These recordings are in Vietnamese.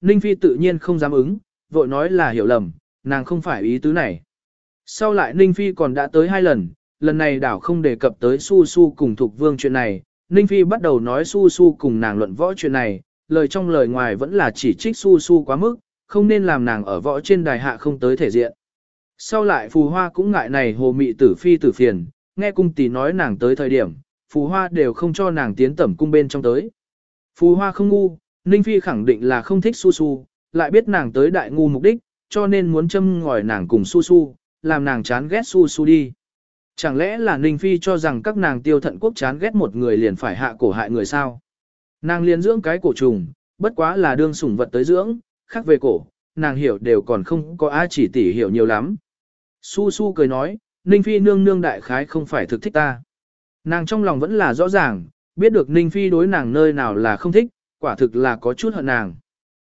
Ninh Phi tự nhiên không dám ứng, vội nói là hiểu lầm, nàng không phải ý tứ này. Sau lại Ninh Phi còn đã tới hai lần, lần này đảo không đề cập tới Su Su cùng Thục Vương chuyện này, Ninh Phi bắt đầu nói Su Su cùng nàng luận võ chuyện này, lời trong lời ngoài vẫn là chỉ trích Su Su quá mức, không nên làm nàng ở võ trên đài hạ không tới thể diện. Sau lại Phù Hoa cũng ngại này hồ mị tử phi tử phiền, nghe cung tỷ nói nàng tới thời điểm, Phù Hoa đều không cho nàng tiến tẩm cung bên trong tới. Phù Hoa không ngu, Ninh Phi khẳng định là không thích Su Su, lại biết nàng tới đại ngu mục đích, cho nên muốn châm ngòi nàng cùng Su Su, làm nàng chán ghét Su Su đi. Chẳng lẽ là Ninh Phi cho rằng các nàng tiêu thận quốc chán ghét một người liền phải hạ cổ hại người sao? Nàng liền dưỡng cái cổ trùng, bất quá là đương sủng vật tới dưỡng, khác về cổ, nàng hiểu đều còn không có ai chỉ tỉ hiểu nhiều lắm. Su Su cười nói, Ninh Phi nương nương đại khái không phải thực thích ta. Nàng trong lòng vẫn là rõ ràng, biết được Ninh Phi đối nàng nơi nào là không thích, quả thực là có chút hận nàng.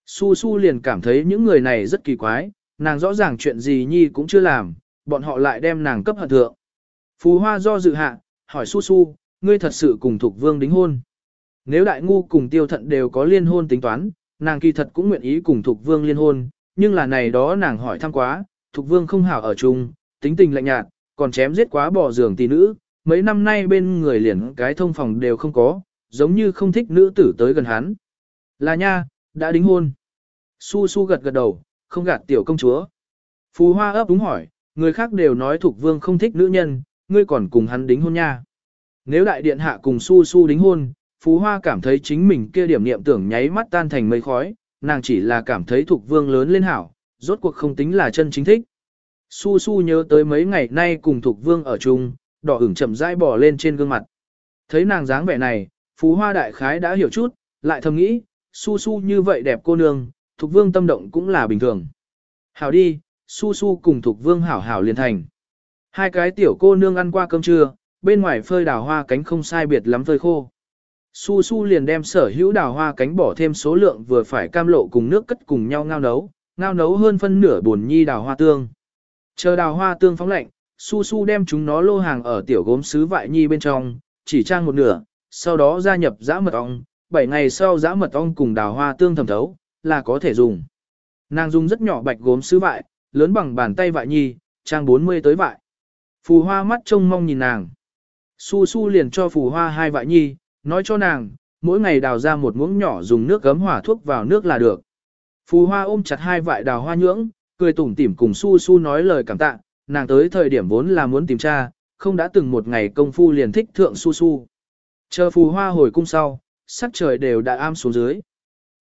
Su Su liền cảm thấy những người này rất kỳ quái, nàng rõ ràng chuyện gì nhi cũng chưa làm, bọn họ lại đem nàng cấp hận thượng. Phú Hoa do dự hạ, hỏi Su Su, ngươi thật sự cùng Thục Vương đính hôn. Nếu đại ngu cùng tiêu thận đều có liên hôn tính toán, nàng kỳ thật cũng nguyện ý cùng Thục Vương liên hôn, nhưng là này đó nàng hỏi thăm quá, Thục Vương không hảo ở chung, tính tình lạnh nhạt, còn chém giết quá bỏ giường tỷ nữ, mấy năm nay bên người liền cái thông phòng đều không có, giống như không thích nữ tử tới gần hắn. Là nha, đã đính hôn. Su su gật gật đầu, không gạt tiểu công chúa. Phú Hoa ấp đúng hỏi, người khác đều nói thuộc Vương không thích nữ nhân, ngươi còn cùng hắn đính hôn nha. Nếu đại điện hạ cùng Su Su đính hôn, Phú Hoa cảm thấy chính mình kia điểm niệm tưởng nháy mắt tan thành mây khói, nàng chỉ là cảm thấy thuộc Vương lớn lên hảo, rốt cuộc không tính là chân chính thích. Su Su nhớ tới mấy ngày nay cùng thuộc Vương ở chung, đỏ ửng chậm rãi bò lên trên gương mặt. Thấy nàng dáng vẻ này, Phú Hoa đại khái đã hiểu chút, lại thầm nghĩ, Su Su như vậy đẹp cô nương, Thục Vương tâm động cũng là bình thường. Hảo đi, Su Su cùng Thục Vương hảo hảo liền thành. Hai cái tiểu cô nương ăn qua cơm trưa, bên ngoài phơi đào hoa cánh không sai biệt lắm phơi khô. Su Su liền đem sở hữu đào hoa cánh bỏ thêm số lượng vừa phải cam lộ cùng nước cất cùng nhau ngao nấu, ngao nấu hơn phân nửa buồn nhi đào hoa tương. Chờ đào hoa tương phóng lạnh, Su Su đem chúng nó lô hàng ở tiểu gốm sứ vại nhi bên trong, chỉ trang một nửa, sau đó gia nhập giã mật ong, 7 ngày sau giã mật ong cùng đào hoa tương thẩm thấu, là có thể dùng. Nàng dùng rất nhỏ bạch gốm sứ vại, lớn bằng bàn tay vại nhi, trang 40 tới vại. Phù hoa mắt trông mong nhìn nàng. Su su liền cho phù hoa hai vại nhi, nói cho nàng, mỗi ngày đào ra một muỗng nhỏ dùng nước gấm hỏa thuốc vào nước là được. Phù hoa ôm chặt hai vại đào hoa nhưỡng, cười tủm tỉm cùng su su nói lời cảm tạ, nàng tới thời điểm vốn là muốn tìm cha, không đã từng một ngày công phu liền thích thượng su su. Chờ phù hoa hồi cung sau, sắc trời đều đã am xuống dưới.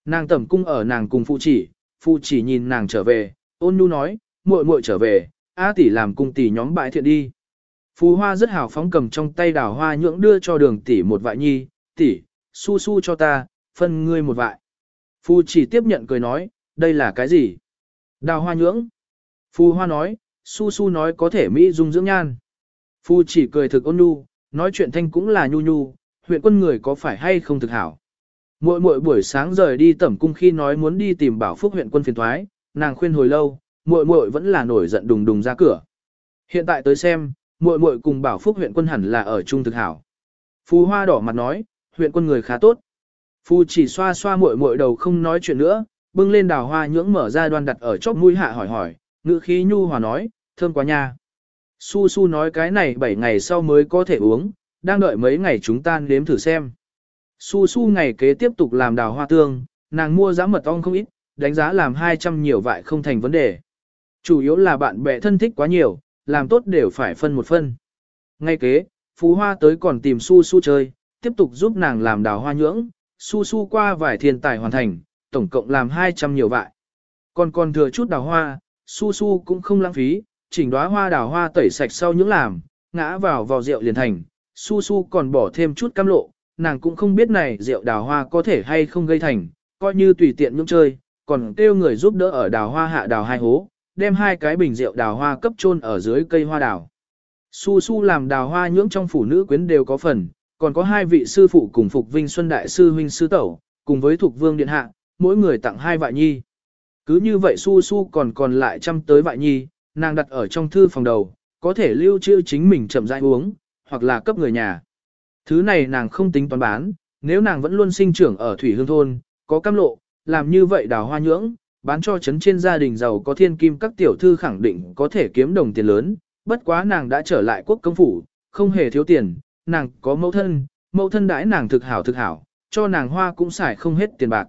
Nàng tẩm cung ở nàng cùng phụ chỉ, phụ chỉ nhìn nàng trở về, ôn nhu nói, muội muội trở về, A tỷ làm cung tỷ nhóm bại thiện đi. Phù hoa rất hào phóng cầm trong tay đào hoa nhưỡng đưa cho đường tỷ một vại nhi, tỷ, su su cho ta, phân ngươi một vại. Phù chỉ tiếp nhận cười nói, đây là cái gì? Đào hoa nhưỡng. Phù hoa nói, su su nói có thể Mỹ dung dưỡng nhan. Phù chỉ cười thực ôn nhu, nói chuyện thanh cũng là nhu nhu, huyện quân người có phải hay không thực hảo. Mỗi mỗi buổi sáng rời đi tẩm cung khi nói muốn đi tìm bảo phúc huyện quân phiền thoái, nàng khuyên hồi lâu, muội muội vẫn là nổi giận đùng đùng ra cửa. Hiện tại tới xem, muội muội cùng bảo phúc huyện quân hẳn là ở chung thực hảo. Phù hoa đỏ mặt nói, huyện quân người khá tốt. Phù chỉ xoa xoa muội muội đầu không nói chuyện nữa, bưng lên đào hoa nhưỡng mở ra đoan đặt ở chóp mũi hạ hỏi hỏi, ngữ khí nhu hòa nói, thơm quá nha. Su su nói cái này 7 ngày sau mới có thể uống, đang đợi mấy ngày chúng ta nếm thử xem. Su su ngày kế tiếp tục làm đào hoa tương, nàng mua giá mật ong không ít, đánh giá làm 200 nhiều vại không thành vấn đề. Chủ yếu là bạn bè thân thích quá nhiều, làm tốt đều phải phân một phân. Ngay kế, Phú Hoa tới còn tìm Su Su chơi, tiếp tục giúp nàng làm đào hoa nhưỡng, Su Su qua vài thiên tài hoàn thành, tổng cộng làm 200 nhiều vại. Còn còn thừa chút đào hoa, Su Su cũng không lãng phí, chỉnh đóa hoa đào hoa tẩy sạch sau những làm, ngã vào vò rượu liền thành, Su Su còn bỏ thêm chút cam lộ, nàng cũng không biết này rượu đào hoa có thể hay không gây thành, coi như tùy tiện nhưỡng chơi, còn kêu người giúp đỡ ở đào hoa hạ đào hai hố, đem hai cái bình rượu đào hoa cấp chôn ở dưới cây hoa đào. Su su làm đào hoa nhưỡng trong phủ nữ quyến đều có phần, còn có hai vị sư phụ cùng phục vinh xuân đại sư huynh sư tẩu, cùng với thuộc vương điện hạ, mỗi người tặng hai vại nhi. Cứ như vậy su su còn còn lại trăm tới vại nhi, nàng đặt ở trong thư phòng đầu, có thể lưu trữ chính mình chậm rãi uống, hoặc là cấp người nhà. Thứ này nàng không tính toán bán, nếu nàng vẫn luôn sinh trưởng ở thủy hương thôn, có cam lộ, làm như vậy đào hoa nhưỡng, bán cho chấn trên gia đình giàu có thiên kim các tiểu thư khẳng định có thể kiếm đồng tiền lớn, bất quá nàng đã trở lại quốc công phủ, không hề thiếu tiền, nàng có mẫu thân, mẫu thân đãi nàng thực hảo thực hảo, cho nàng hoa cũng xài không hết tiền bạc.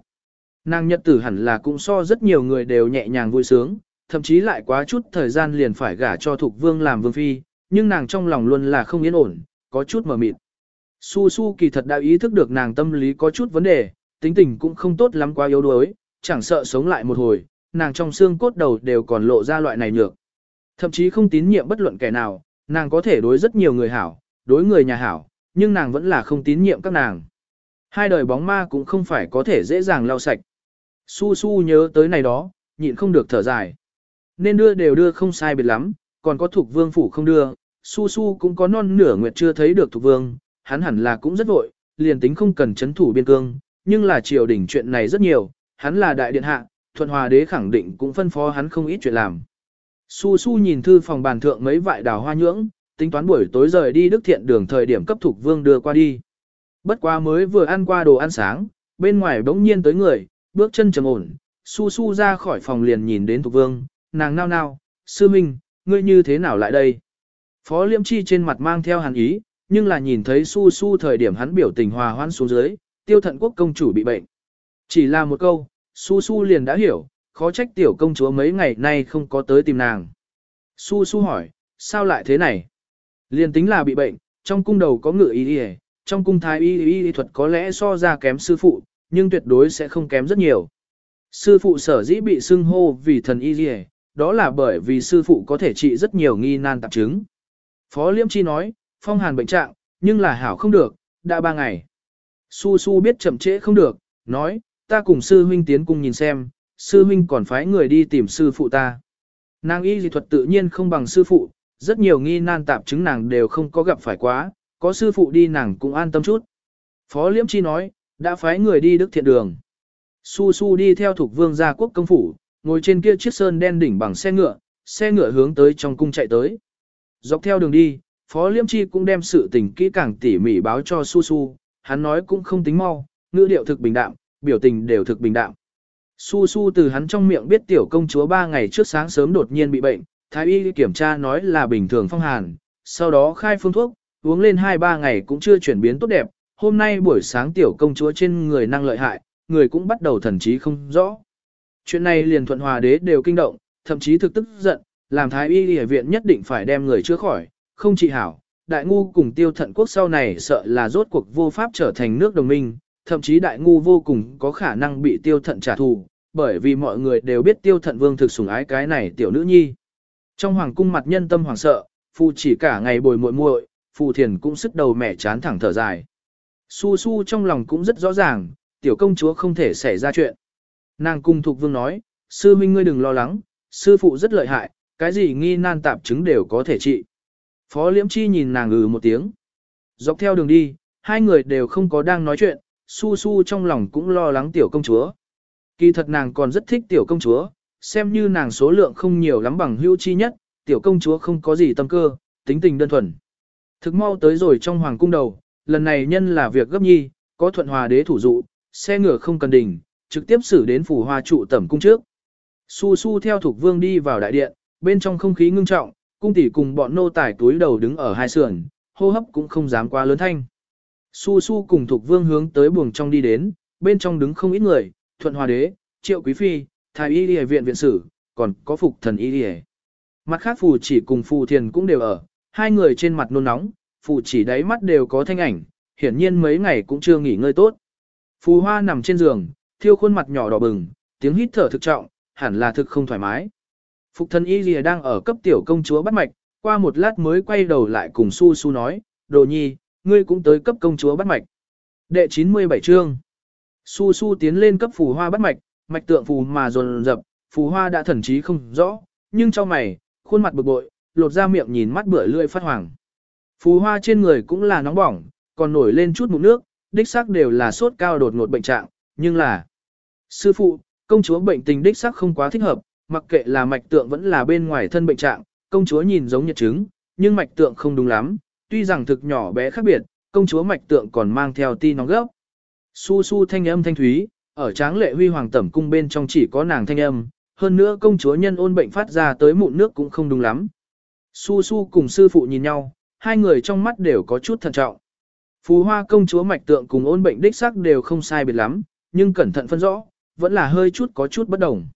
Nàng nhật tử hẳn là cũng so rất nhiều người đều nhẹ nhàng vui sướng, thậm chí lại quá chút thời gian liền phải gả cho Thục Vương làm vương phi, nhưng nàng trong lòng luôn là không yên ổn, có chút mờ mịt. Su Su kỳ thật đã ý thức được nàng tâm lý có chút vấn đề, tính tình cũng không tốt lắm quá yếu đuối, chẳng sợ sống lại một hồi, nàng trong xương cốt đầu đều còn lộ ra loại này nhược. Thậm chí không tín nhiệm bất luận kẻ nào, nàng có thể đối rất nhiều người hảo, đối người nhà hảo, nhưng nàng vẫn là không tín nhiệm các nàng. Hai đời bóng ma cũng không phải có thể dễ dàng lau sạch. Su Su nhớ tới này đó, nhịn không được thở dài. Nên đưa đều đưa không sai biệt lắm, còn có thuộc vương phủ không đưa, Su Su cũng có non nửa nguyệt chưa thấy được thuộc vương, hắn hẳn là cũng rất vội, liền tính không cần chấn thủ biên cương, nhưng là triều đình chuyện này rất nhiều, hắn là đại điện hạ, thuận hòa đế khẳng định cũng phân phó hắn không ít chuyện làm. Su Su nhìn thư phòng bàn thượng mấy vại đào hoa nhưỡng, tính toán buổi tối rời đi Đức Thiện đường thời điểm cấp thuộc vương đưa qua đi. Bất quá mới vừa ăn qua đồ ăn sáng, bên ngoài bỗng nhiên tới người, bước chân trầm ổn, Su Su ra khỏi phòng liền nhìn đến thuộc vương, nàng nao nao, sư minh, ngươi như thế nào lại đây? Phó Liêm Chi trên mặt mang theo hàn ý, nhưng là nhìn thấy Su Su thời điểm hắn biểu tình hòa hoãn xuống dưới, tiêu thận quốc công chủ bị bệnh. Chỉ là một câu, Su Su liền đã hiểu, khó trách tiểu công chúa mấy ngày nay không có tới tìm nàng. Su Su hỏi, sao lại thế này? Liền tính là bị bệnh, trong cung đầu có ngựa y y, trong cung thái y y, y thuật có lẽ so ra kém sư phụ, nhưng tuyệt đối sẽ không kém rất nhiều. Sư phụ sở dĩ bị xưng hô vì thần y y, đó là bởi vì sư phụ có thể trị rất nhiều nghi nan tạp chứng. Phó Liễm Chi nói, phong hàn bệnh trạng, nhưng là hảo không được, đã ba ngày. Su Su biết chậm trễ không được, nói, ta cùng sư huynh tiến cùng nhìn xem, sư huynh còn phái người đi tìm sư phụ ta. Nàng y dị thuật tự nhiên không bằng sư phụ, rất nhiều nghi nan tạp chứng nàng đều không có gặp phải quá, có sư phụ đi nàng cũng an tâm chút. Phó Liễm Chi nói, đã phái người đi đức thiện đường. Su Su đi theo thuộc vương gia quốc công phủ, ngồi trên kia chiếc sơn đen đỉnh bằng xe ngựa, xe ngựa hướng tới trong cung chạy tới. Dọc theo đường đi, Phó Liêm Chi cũng đem sự tình kỹ càng tỉ mỉ báo cho Su Su, hắn nói cũng không tính mau, ngữ điệu thực bình đạm, biểu tình đều thực bình đạm. Su Su từ hắn trong miệng biết tiểu công chúa ba ngày trước sáng sớm đột nhiên bị bệnh, thái y kiểm tra nói là bình thường phong hàn, sau đó khai phương thuốc, uống lên 2-3 ngày cũng chưa chuyển biến tốt đẹp, hôm nay buổi sáng tiểu công chúa trên người năng lợi hại, người cũng bắt đầu thần trí không rõ. Chuyện này liền thuận hòa đế đều kinh động, thậm chí thực tức giận, làm thái y y viện nhất định phải đem người chữa khỏi, không trị hảo. Đại ngu cùng tiêu thận quốc sau này sợ là rốt cuộc vô pháp trở thành nước đồng minh, thậm chí đại ngu vô cùng có khả năng bị tiêu thận trả thù, bởi vì mọi người đều biết tiêu thận vương thực sủng ái cái này tiểu nữ nhi. Trong hoàng cung mặt nhân tâm hoàng sợ, phù chỉ cả ngày bồi muội muội, phù thiền cũng sức đầu mẻ chán thẳng thở dài. Su su trong lòng cũng rất rõ ràng, tiểu công chúa không thể xảy ra chuyện. Nàng cung thục vương nói, sư minh ngươi đừng lo lắng, sư phụ rất lợi hại, cái gì nghi nan tạp chứng đều có thể trị. Phó liễm chi nhìn nàng ừ một tiếng. Dọc theo đường đi, hai người đều không có đang nói chuyện, su su trong lòng cũng lo lắng tiểu công chúa. Kỳ thật nàng còn rất thích tiểu công chúa, xem như nàng số lượng không nhiều lắm bằng hưu chi nhất, tiểu công chúa không có gì tâm cơ, tính tình đơn thuần. Thực mau tới rồi trong hoàng cung đầu, lần này nhân là việc gấp nhi, có thuận hòa đế thủ dụ, xe ngựa không cần đỉnh trực tiếp xử đến phủ hoa trụ tẩm cung trước. Su su theo thuộc vương đi vào đại điện, bên trong không khí ngưng trọng, cung tỷ cùng bọn nô tài túi đầu đứng ở hai sườn, hô hấp cũng không dám quá lớn thanh. Su su cùng thuộc vương hướng tới buồng trong đi đến, bên trong đứng không ít người, thuận hòa đế, triệu quý phi, thái y y viện viện sử, còn có phục thần y y. Mặt khác phù chỉ cùng phù thiền cũng đều ở, hai người trên mặt nôn nóng, phù chỉ đáy mắt đều có thanh ảnh, hiển nhiên mấy ngày cũng chưa nghỉ ngơi tốt. Phù hoa nằm trên giường, thiêu khuôn mặt nhỏ đỏ bừng, tiếng hít thở thực trọng, hẳn là thực không thoải mái. Phục thân y lìa đang ở cấp tiểu công chúa bắt mạch, qua một lát mới quay đầu lại cùng su su nói, đồ nhi, ngươi cũng tới cấp công chúa bắt mạch. Đệ 97 chương Su su tiến lên cấp phù hoa bắt mạch, mạch tượng phù mà dồn dập, phù hoa đã thần trí không rõ, nhưng trong mày, khuôn mặt bực bội, lột ra miệng nhìn mắt bữa lưỡi phát hoàng. Phù hoa trên người cũng là nóng bỏng, còn nổi lên chút mụn nước, đích xác đều là sốt cao đột ngột bệnh trạng, nhưng là Sư phụ, công chúa bệnh tình đích xác không quá thích hợp, mặc kệ là mạch tượng vẫn là bên ngoài thân bệnh trạng, công chúa nhìn giống nhật chứng, nhưng mạch tượng không đúng lắm, tuy rằng thực nhỏ bé khác biệt, công chúa mạch tượng còn mang theo ti nóng gấp Su su thanh âm thanh thúy, ở tráng lệ huy hoàng tẩm cung bên trong chỉ có nàng thanh âm, hơn nữa công chúa nhân ôn bệnh phát ra tới mụn nước cũng không đúng lắm. Su Su cùng sư phụ nhìn nhau, hai người trong mắt đều có chút thận trọng. Phú hoa công chúa mạch tượng cùng ôn bệnh đích sắc đều không sai biệt lắm, nhưng cẩn thận phân rõ, vẫn là hơi chút có chút bất đồng.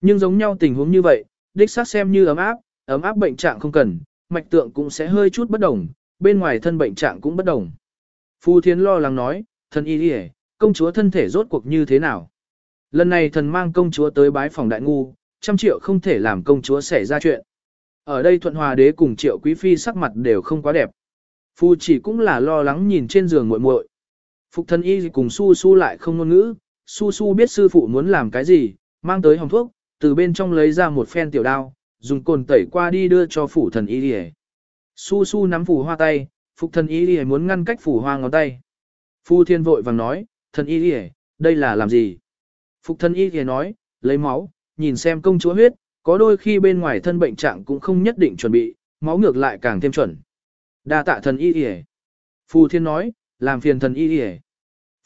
Nhưng giống nhau tình huống như vậy, đích xác xem như ấm áp, ấm áp bệnh trạng không cần, mạch tượng cũng sẽ hơi chút bất đồng, bên ngoài thân bệnh trạng cũng bất đồng. Phu Thiên lo lắng nói, thần y đi công chúa thân thể rốt cuộc như thế nào? Lần này thần mang công chúa tới bái phòng đại ngu, trăm triệu không thể làm công chúa xảy ra chuyện. Ở đây thuận hòa đế cùng triệu quý phi sắc mặt đều không quá đẹp. Phu chỉ cũng là lo lắng nhìn trên giường muội muội. Phục thân y cùng su su lại không ngôn ngữ, su su biết sư phụ muốn làm cái gì, mang tới hồng thuốc, từ bên trong lấy ra một phen tiểu đao, dùng cồn tẩy qua đi đưa cho phủ thần y đi Su su nắm phủ hoa tay, phục thần y đi muốn ngăn cách phủ hoa ngón tay. Phu thiên vội vàng nói, thần y đi đây là làm gì? Phục thần y đi nói, lấy máu, nhìn xem công chúa huyết, có đôi khi bên ngoài thân bệnh trạng cũng không nhất định chuẩn bị, máu ngược lại càng thêm chuẩn. Đa tạ thần y y Phu thiên nói, làm phiền thần y y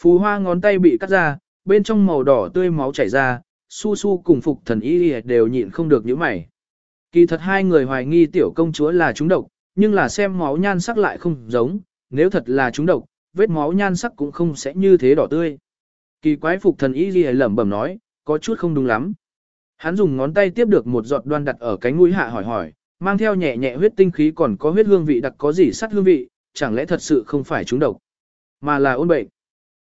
Phù hoa ngón tay bị cắt ra, bên trong màu đỏ tươi máu chảy ra, su su cùng phục thần y y đều nhịn không được những mày. Kỳ thật hai người hoài nghi tiểu công chúa là trúng độc, nhưng là xem máu nhan sắc lại không giống, nếu thật là trúng độc, vết máu nhan sắc cũng không sẽ như thế đỏ tươi. Kỳ quái phục thần y y lẩm bẩm nói, có chút không đúng lắm. Hắn dùng ngón tay tiếp được một giọt đoan đặt ở cánh mũi hạ hỏi hỏi, mang theo nhẹ nhẹ huyết tinh khí còn có huyết hương vị đặc có gì sắt hương vị, chẳng lẽ thật sự không phải chúng độc, mà là ôn bệnh.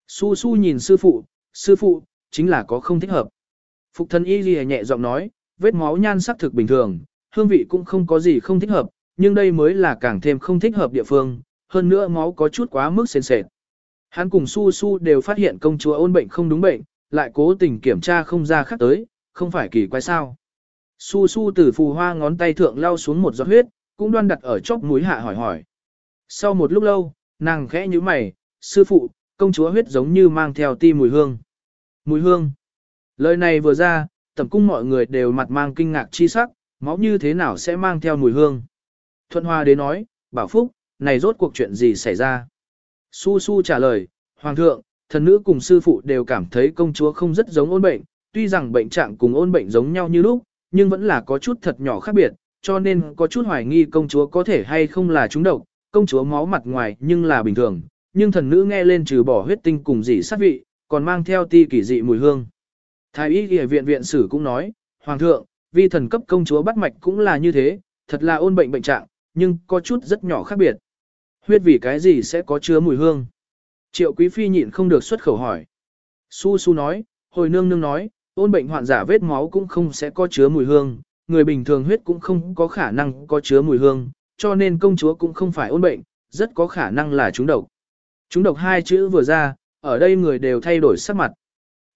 Su su nhìn sư phụ, sư phụ, chính là có không thích hợp. Phục thân y ghi nhẹ giọng nói, vết máu nhan sắc thực bình thường, hương vị cũng không có gì không thích hợp, nhưng đây mới là càng thêm không thích hợp địa phương, hơn nữa máu có chút quá mức sền sệt. Hắn cùng su su đều phát hiện công chúa ôn bệnh không đúng bệnh, lại cố tình kiểm tra không ra khác tới, không phải kỳ quái sao. Su su từ phù hoa ngón tay thượng lau xuống một giọt huyết, cũng đoan đặt ở chóp mũi hạ hỏi hỏi. Sau một lúc lâu, nàng khẽ như mày, sư phụ, công chúa huyết giống như mang theo ti mùi hương. Mùi hương. Lời này vừa ra, tầm cung mọi người đều mặt mang kinh ngạc chi sắc, máu như thế nào sẽ mang theo mùi hương. Thuận Hoa đế nói, bảo phúc, này rốt cuộc chuyện gì xảy ra. Su su trả lời, Hoàng thượng, thần nữ cùng sư phụ đều cảm thấy công chúa không rất giống ôn bệnh, tuy rằng bệnh trạng cùng ôn bệnh giống nhau như lúc, nhưng vẫn là có chút thật nhỏ khác biệt, cho nên có chút hoài nghi công chúa có thể hay không là trúng độc, công chúa máu mặt ngoài nhưng là bình thường, nhưng thần nữ nghe lên trừ bỏ huyết tinh cùng dị sát vị, còn mang theo ti kỳ dị mùi hương. Thái y y viện viện sử cũng nói, Hoàng thượng, vi thần cấp công chúa bắt mạch cũng là như thế, thật là ôn bệnh bệnh trạng, nhưng có chút rất nhỏ khác biệt. Huyết vì cái gì sẽ có chứa mùi hương? Triệu quý phi nhịn không được xuất khẩu hỏi. Su su nói, hồi nương nương nói, ôn bệnh hoạn giả vết máu cũng không sẽ có chứa mùi hương, người bình thường huyết cũng không có khả năng có chứa mùi hương, cho nên công chúa cũng không phải ôn bệnh, rất có khả năng là trúng độc chúng độc hai chữ vừa ra, ở đây người đều thay đổi sắc mặt.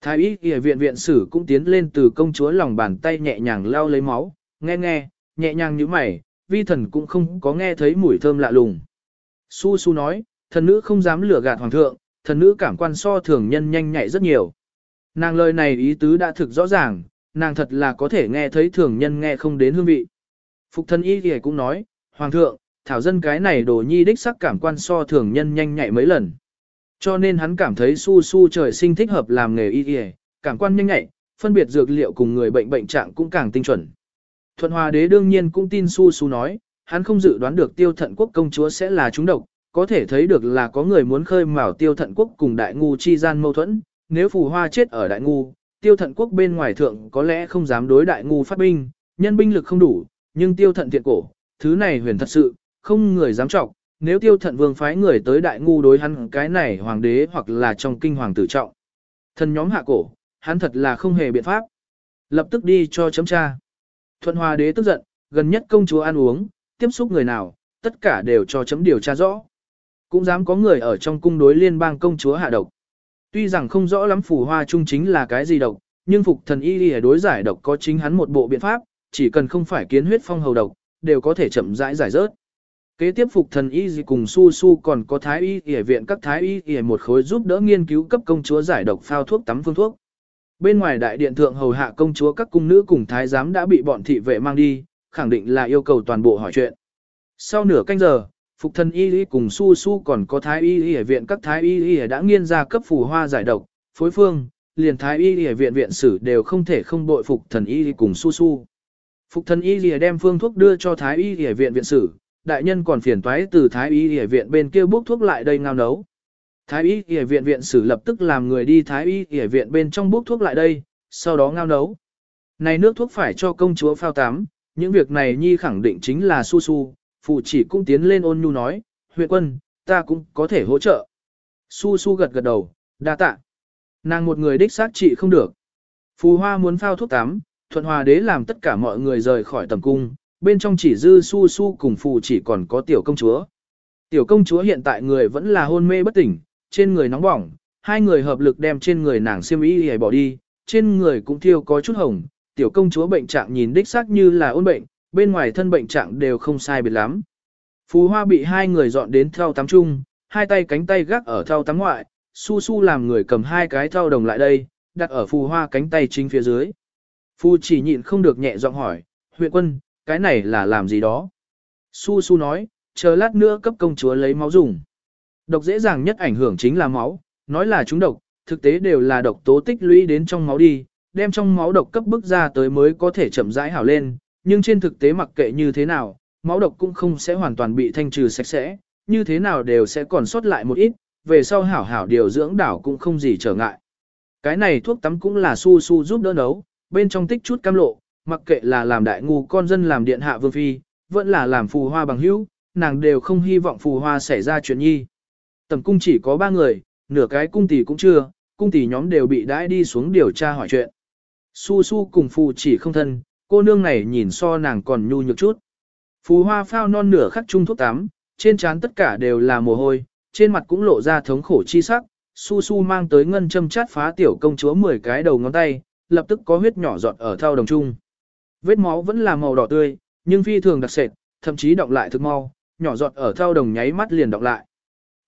Thái y y viện viện sử cũng tiến lên từ công chúa lòng bàn tay nhẹ nhàng lau lấy máu, nghe nghe, nhẹ nhàng như mày, vi thần cũng không có nghe thấy mùi thơm lạ lùng. Su su nói, thần nữ không dám lừa gạt hoàng thượng, thần nữ cảm quan so thường nhân nhanh nhạy rất nhiều. Nàng lời này ý tứ đã thực rõ ràng, nàng thật là có thể nghe thấy thường nhân nghe không đến hương vị. Phục thân y y cũng nói, Hoàng thượng, thảo dân cái này đồ nhi đích sắc cảm quan so thường nhân nhanh nhạy mấy lần. Cho nên hắn cảm thấy su su trời sinh thích hợp làm nghề y y, cảm quan nhanh nhạy, phân biệt dược liệu cùng người bệnh bệnh trạng cũng càng tinh chuẩn. Thuận Hòa đế đương nhiên cũng tin su su nói, hắn không dự đoán được tiêu thận quốc công chúa sẽ là chúng độc, có thể thấy được là có người muốn khơi mào tiêu thận quốc cùng đại ngu chi gian mâu thuẫn, nếu phù hoa chết ở đại ngu, tiêu thận quốc bên ngoài thượng có lẽ không dám đối đại ngu phát binh, nhân binh lực không đủ, nhưng tiêu thận thiện cổ, thứ này huyền thật sự, không người dám trọng, nếu tiêu thận vương phái người tới đại ngu đối hắn cái này hoàng đế hoặc là trong kinh hoàng tử trọng. Thần nhóm hạ cổ, hắn thật là không hề biện pháp. Lập tức đi cho chấm tra. Thuận hòa đế tức giận, gần nhất công chúa ăn uống, tiếp xúc người nào, tất cả đều cho chấm điều tra rõ. Cũng dám có người ở trong cung đối liên bang công chúa hạ độc. Tuy rằng không rõ lắm phù hoa trung chính là cái gì độc, nhưng phục thần y lìa đối giải độc có chính hắn một bộ biện pháp, chỉ cần không phải kiến huyết phong hầu độc, đều có thể chậm rãi giải rớt. Kế tiếp phục thần y gì cùng su su còn có thái y y viện các thái y y một khối giúp đỡ nghiên cứu cấp công chúa giải độc phao thuốc tắm phương thuốc. Bên ngoài đại điện thượng hầu hạ công chúa các cung nữ cùng thái giám đã bị bọn thị vệ mang đi, khẳng định là yêu cầu toàn bộ hỏi chuyện. Sau nửa canh giờ, Phục thân y y cùng su su còn có thái y y ở viện các thái y y đã nghiên ra cấp phù hoa giải độc, phối phương, liền thái y y viện viện sử đều không thể không bội phục thần y cùng su su. Phục thần y y đem phương thuốc đưa cho thái y y viện viện sử, đại nhân còn phiền toái từ thái y y viện bên kia bốc thuốc lại đây ngao nấu. Thái y y viện viện sử lập tức làm người đi thái y y viện bên trong bốc thuốc lại đây, sau đó ngao nấu. Này nước thuốc phải cho công chúa phao tắm, những việc này nhi khẳng định chính là su su, phụ chỉ cũng tiến lên ôn nhu nói, huyện quân, ta cũng có thể hỗ trợ. Su su gật gật đầu, đa tạ. Nàng một người đích xác trị không được. Phù hoa muốn phao thuốc tắm, thuận hòa đế làm tất cả mọi người rời khỏi tầm cung, bên trong chỉ dư su su cùng phù chỉ còn có tiểu công chúa. Tiểu công chúa hiện tại người vẫn là hôn mê bất tỉnh, trên người nóng bỏng, hai người hợp lực đem trên người nàng xiêm y hề bỏ đi, trên người cũng thiêu có chút hồng, tiểu công chúa bệnh trạng nhìn đích xác như là ôn bệnh, bên ngoài thân bệnh trạng đều không sai biệt lắm. Phú hoa bị hai người dọn đến thao tắm chung, hai tay cánh tay gác ở thao tắm ngoại, su su làm người cầm hai cái thao đồng lại đây, đặt ở phù hoa cánh tay chính phía dưới. Phu chỉ nhịn không được nhẹ giọng hỏi, huyện quân, cái này là làm gì đó? Su su nói, chờ lát nữa cấp công chúa lấy máu dùng. Độc dễ dàng nhất ảnh hưởng chính là máu, nói là chúng độc, thực tế đều là độc tố tích lũy đến trong máu đi, đem trong máu độc cấp bức ra tới mới có thể chậm rãi hảo lên, nhưng trên thực tế mặc kệ như thế nào, máu độc cũng không sẽ hoàn toàn bị thanh trừ sạch sẽ, như thế nào đều sẽ còn sót lại một ít, về sau hảo hảo điều dưỡng đảo cũng không gì trở ngại. Cái này thuốc tắm cũng là su su giúp đỡ nấu, bên trong tích chút cam lộ, mặc kệ là làm đại ngu con dân làm điện hạ vương phi, vẫn là làm phù hoa bằng hữu, nàng đều không hy vọng phù hoa xảy ra chuyện nhi. Tầm cung chỉ có ba người, nửa cái cung tỷ cũng chưa, cung tỷ nhóm đều bị đãi đi xuống điều tra hỏi chuyện. Su su cùng phù chỉ không thân, cô nương này nhìn so nàng còn nhu nhược chút. Phù hoa phao non nửa khắc chung thuốc tắm, trên trán tất cả đều là mồ hôi, trên mặt cũng lộ ra thống khổ chi sắc. Su su mang tới ngân châm chát phá tiểu công chúa 10 cái đầu ngón tay, lập tức có huyết nhỏ giọt ở thao đồng trung. Vết máu vẫn là màu đỏ tươi, nhưng phi thường đặc sệt, thậm chí động lại thực mau, nhỏ giọt ở thao đồng nháy mắt liền động lại.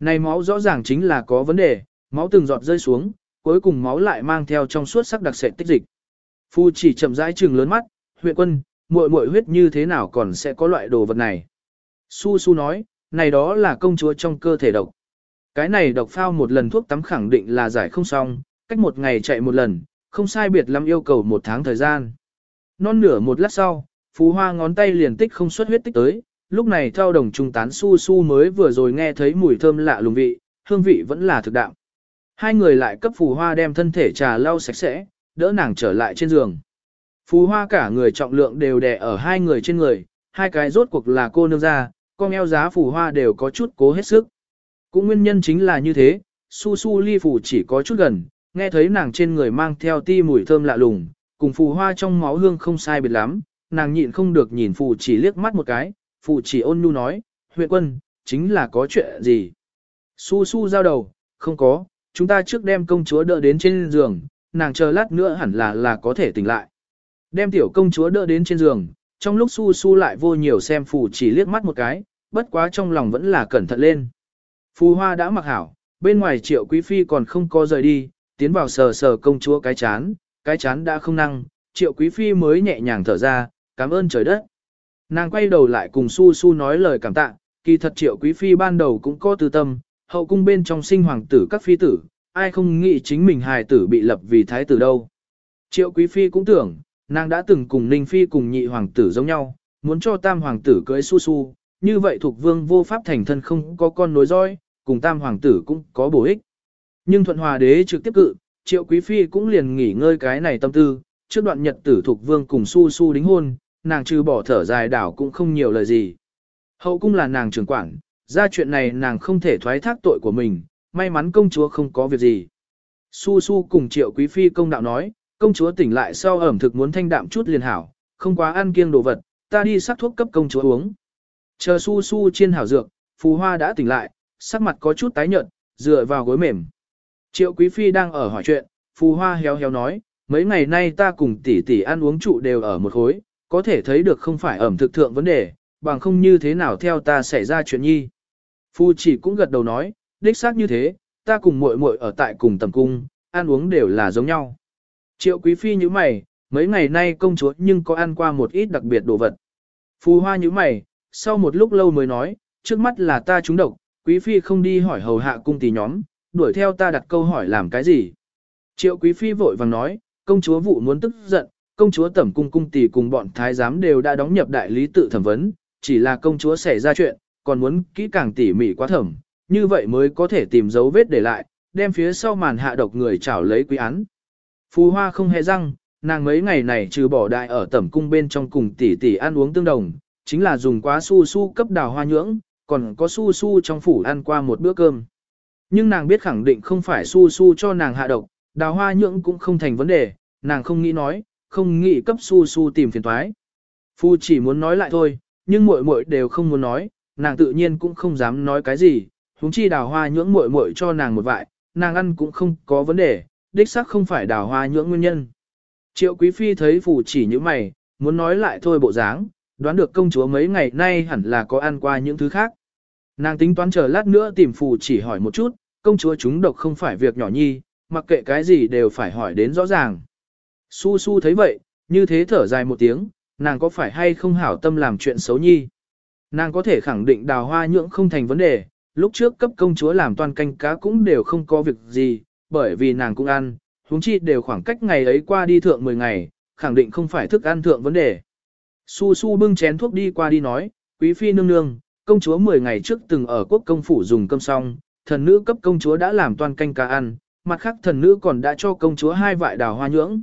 Này máu rõ ràng chính là có vấn đề, máu từng giọt rơi xuống, cuối cùng máu lại mang theo trong suốt sắc đặc sệt tích dịch. Phu chỉ chậm rãi trừng lớn mắt, huyện quân, muội muội huyết như thế nào còn sẽ có loại đồ vật này. Su Su nói, này đó là công chúa trong cơ thể độc. Cái này độc phao một lần thuốc tắm khẳng định là giải không xong, cách một ngày chạy một lần, không sai biệt lắm yêu cầu một tháng thời gian. Non nửa một lát sau, Phú Hoa ngón tay liền tích không xuất huyết tích tới, lúc này theo đồng trung tán su su mới vừa rồi nghe thấy mùi thơm lạ lùng vị, hương vị vẫn là thực đạo. Hai người lại cấp Phù Hoa đem thân thể trà lau sạch sẽ, đỡ nàng trở lại trên giường. Phù Hoa cả người trọng lượng đều đè ở hai người trên người, hai cái rốt cuộc là cô nương ra, con eo giá Phù Hoa đều có chút cố hết sức. Cũng nguyên nhân chính là như thế, su su ly phù chỉ có chút gần, nghe thấy nàng trên người mang theo ti mùi thơm lạ lùng, cùng phù hoa trong máu hương không sai biệt lắm, nàng nhịn không được nhìn phù chỉ liếc mắt một cái, phù chỉ ôn nhu nói, huyện quân, chính là có chuyện gì. Su su giao đầu, không có, chúng ta trước đem công chúa đỡ đến trên giường, nàng chờ lát nữa hẳn là là có thể tỉnh lại. Đem tiểu công chúa đỡ đến trên giường, trong lúc su su lại vô nhiều xem phù chỉ liếc mắt một cái, bất quá trong lòng vẫn là cẩn thận lên. Phù hoa đã mặc hảo, bên ngoài triệu quý phi còn không có rời đi, tiến vào sờ sờ công chúa cái chán, cái chán đã không năng, triệu quý phi mới nhẹ nhàng thở ra, cảm ơn trời đất. Nàng quay đầu lại cùng su su nói lời cảm tạ, kỳ thật triệu quý phi ban đầu cũng có tư tâm, hậu cung bên trong sinh hoàng tử các phi tử, ai không nghĩ chính mình hài tử bị lập vì thái tử đâu. Triệu quý phi cũng tưởng, nàng đã từng cùng ninh phi cùng nhị hoàng tử giống nhau, muốn cho tam hoàng tử cưới su su, như vậy thuộc vương vô pháp thành thân không có con nối dõi, cùng tam hoàng tử cũng có bổ ích. Nhưng thuận hòa đế trực tiếp cự, triệu quý phi cũng liền nghỉ ngơi cái này tâm tư, trước đoạn nhật tử thuộc vương cùng su su đính hôn, nàng trừ bỏ thở dài đảo cũng không nhiều lời gì. Hậu cung là nàng trưởng quản, ra chuyện này nàng không thể thoái thác tội của mình, may mắn công chúa không có việc gì. Su su cùng triệu quý phi công đạo nói, công chúa tỉnh lại sau ẩm thực muốn thanh đạm chút liền hảo, không quá ăn kiêng đồ vật, ta đi sắc thuốc cấp công chúa uống. Chờ su su chiên hảo dược, phù hoa đã tỉnh lại, sắc mặt có chút tái nhợt, dựa vào gối mềm. Triệu Quý Phi đang ở hỏi chuyện, Phù Hoa héo héo nói, mấy ngày nay ta cùng tỷ tỷ ăn uống trụ đều ở một khối, có thể thấy được không phải ẩm thực thượng vấn đề, bằng không như thế nào theo ta xảy ra chuyện nhi. Phu chỉ cũng gật đầu nói, đích xác như thế, ta cùng muội muội ở tại cùng tầm cung, ăn uống đều là giống nhau. Triệu Quý Phi như mày, mấy ngày nay công chúa nhưng có ăn qua một ít đặc biệt đồ vật. Phù Hoa như mày, sau một lúc lâu mới nói, trước mắt là ta trúng độc, Quý phi không đi hỏi hầu hạ cung tỷ nhóm, đuổi theo ta đặt câu hỏi làm cái gì. Triệu quý phi vội vàng nói, công chúa vụ muốn tức giận, công chúa tẩm cung cung tỷ cùng bọn thái giám đều đã đóng nhập đại lý tự thẩm vấn, chỉ là công chúa xảy ra chuyện, còn muốn kỹ càng tỉ mỉ quá thẩm, như vậy mới có thể tìm dấu vết để lại, đem phía sau màn hạ độc người trảo lấy quý án. Phù hoa không hề răng, nàng mấy ngày này trừ bỏ đại ở tẩm cung bên trong cùng tỷ tỷ ăn uống tương đồng, chính là dùng quá su su cấp đào hoa nhưỡng, còn có su su trong phủ ăn qua một bữa cơm. Nhưng nàng biết khẳng định không phải su su cho nàng hạ độc, đào hoa nhưỡng cũng không thành vấn đề, nàng không nghĩ nói, không nghĩ cấp su su tìm phiền toái. Phu chỉ muốn nói lại thôi, nhưng muội muội đều không muốn nói, nàng tự nhiên cũng không dám nói cái gì, huống chi đào hoa nhưỡng muội muội cho nàng một vại, nàng ăn cũng không có vấn đề, đích xác không phải đào hoa nhưỡng nguyên nhân. Triệu quý phi thấy phù chỉ như mày, muốn nói lại thôi bộ dáng, đoán được công chúa mấy ngày nay hẳn là có ăn qua những thứ khác. Nàng tính toán chờ lát nữa tìm phù chỉ hỏi một chút, công chúa chúng độc không phải việc nhỏ nhi, mặc kệ cái gì đều phải hỏi đến rõ ràng. Su su thấy vậy, như thế thở dài một tiếng, nàng có phải hay không hảo tâm làm chuyện xấu nhi. Nàng có thể khẳng định đào hoa nhưỡng không thành vấn đề, lúc trước cấp công chúa làm toàn canh cá cũng đều không có việc gì, bởi vì nàng cũng ăn, huống chi đều khoảng cách ngày ấy qua đi thượng 10 ngày, khẳng định không phải thức ăn thượng vấn đề. Su su bưng chén thuốc đi qua đi nói, quý phi nương nương, công chúa 10 ngày trước từng ở quốc công phủ dùng cơm xong, thần nữ cấp công chúa đã làm toàn canh cá ăn, mặt khác thần nữ còn đã cho công chúa hai vại đào hoa nhưỡng.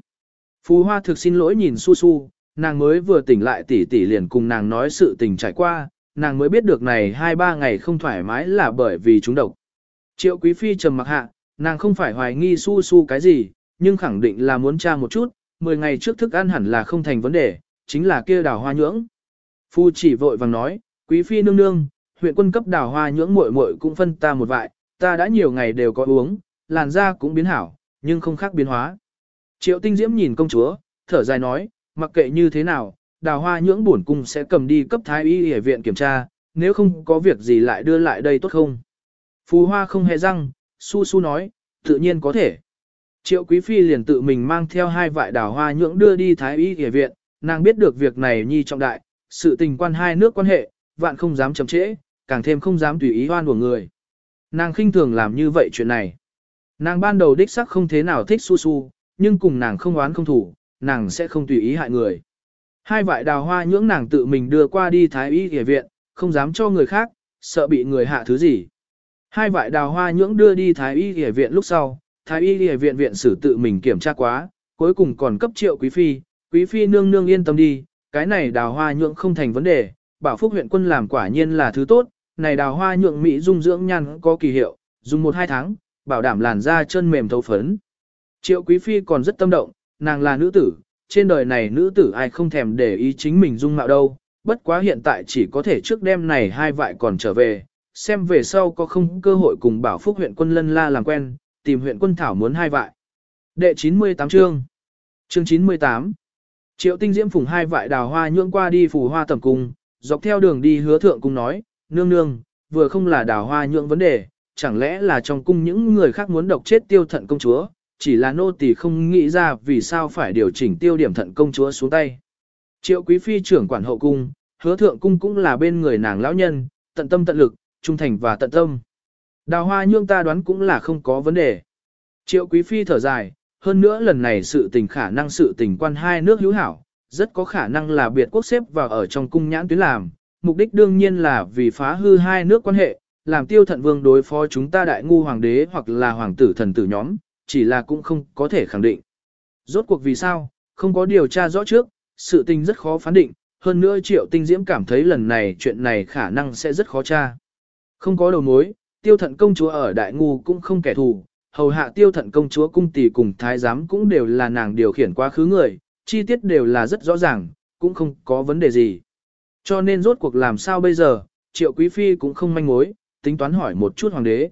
Phú hoa thực xin lỗi nhìn su su, nàng mới vừa tỉnh lại tỷ tỷ liền cùng nàng nói sự tình trải qua, nàng mới biết được này hai ba ngày không thoải mái là bởi vì chúng độc. Triệu quý phi trầm mặc hạ, nàng không phải hoài nghi su su cái gì, nhưng khẳng định là muốn tra một chút, 10 ngày trước thức ăn hẳn là không thành vấn đề, chính là kia đào hoa nhưỡng. Phu chỉ vội vàng nói, quý phi nương nương, huyện quân cấp đào hoa nhưỡng muội muội cũng phân ta một vại, ta đã nhiều ngày đều có uống, làn da cũng biến hảo, nhưng không khác biến hóa. Triệu tinh diễm nhìn công chúa, thở dài nói, mặc kệ như thế nào, đào hoa nhưỡng bổn cung sẽ cầm đi cấp thái y y viện kiểm tra, nếu không có việc gì lại đưa lại đây tốt không? Phù hoa không hề răng, su su nói, tự nhiên có thể. Triệu quý phi liền tự mình mang theo hai vại đào hoa nhưỡng đưa đi thái y y viện, nàng biết được việc này nhi trọng đại, sự tình quan hai nước quan hệ, vạn không dám chậm trễ, càng thêm không dám tùy ý hoan của người. Nàng khinh thường làm như vậy chuyện này. Nàng ban đầu đích sắc không thế nào thích su su, nhưng cùng nàng không oán không thủ, nàng sẽ không tùy ý hại người. Hai vại đào hoa nhưỡng nàng tự mình đưa qua đi thái y y viện, không dám cho người khác, sợ bị người hạ thứ gì. Hai vại đào hoa nhưỡng đưa đi thái y y viện lúc sau, thái y y viện viện sử tự mình kiểm tra quá, cuối cùng còn cấp triệu quý phi, quý phi nương nương yên tâm đi, cái này đào hoa nhưỡng không thành vấn đề, bảo phúc huyện quân làm quả nhiên là thứ tốt, này đào hoa nhượng mỹ dung dưỡng nhan có kỳ hiệu, dùng một hai tháng, bảo đảm làn da chân mềm thấu phấn. Triệu quý phi còn rất tâm động, nàng là nữ tử, trên đời này nữ tử ai không thèm để ý chính mình dung mạo đâu, bất quá hiện tại chỉ có thể trước đêm này hai vại còn trở về, xem về sau có không cơ hội cùng bảo phúc huyện quân lân la làm quen, tìm huyện quân thảo muốn hai vại. Đệ 98 chương Chương 98 Triệu tinh diễm phùng hai vại đào hoa nhưỡng qua đi phù hoa tầm cung, dọc theo đường đi hứa thượng cung nói, nương nương, vừa không là đào hoa nhượng vấn đề, chẳng lẽ là trong cung những người khác muốn độc chết tiêu thận công chúa, chỉ là nô tỳ không nghĩ ra vì sao phải điều chỉnh tiêu điểm thận công chúa xuống tay. Triệu quý phi trưởng quản hậu cung, hứa thượng cung cũng là bên người nàng lão nhân, tận tâm tận lực, trung thành và tận tâm. Đào hoa nhượng ta đoán cũng là không có vấn đề. Triệu quý phi thở dài, hơn nữa lần này sự tình khả năng sự tình quan hai nước hữu hảo, rất có khả năng là biệt quốc xếp vào ở trong cung nhãn tuyến làm, mục đích đương nhiên là vì phá hư hai nước quan hệ, làm tiêu thận vương đối phó chúng ta đại ngu hoàng đế hoặc là hoàng tử thần tử nhóm, chỉ là cũng không có thể khẳng định. Rốt cuộc vì sao, không có điều tra rõ trước, sự tình rất khó phán định, hơn nữa triệu tinh diễm cảm thấy lần này chuyện này khả năng sẽ rất khó tra. Không có đầu mối, tiêu thận công chúa ở đại ngu cũng không kẻ thù, hầu hạ tiêu thận công chúa cung tỷ cùng thái giám cũng đều là nàng điều khiển quá khứ người, chi tiết đều là rất rõ ràng, cũng không có vấn đề gì. Cho nên rốt cuộc làm sao bây giờ, triệu quý phi cũng không manh mối, tính toán hỏi một chút hoàng đế.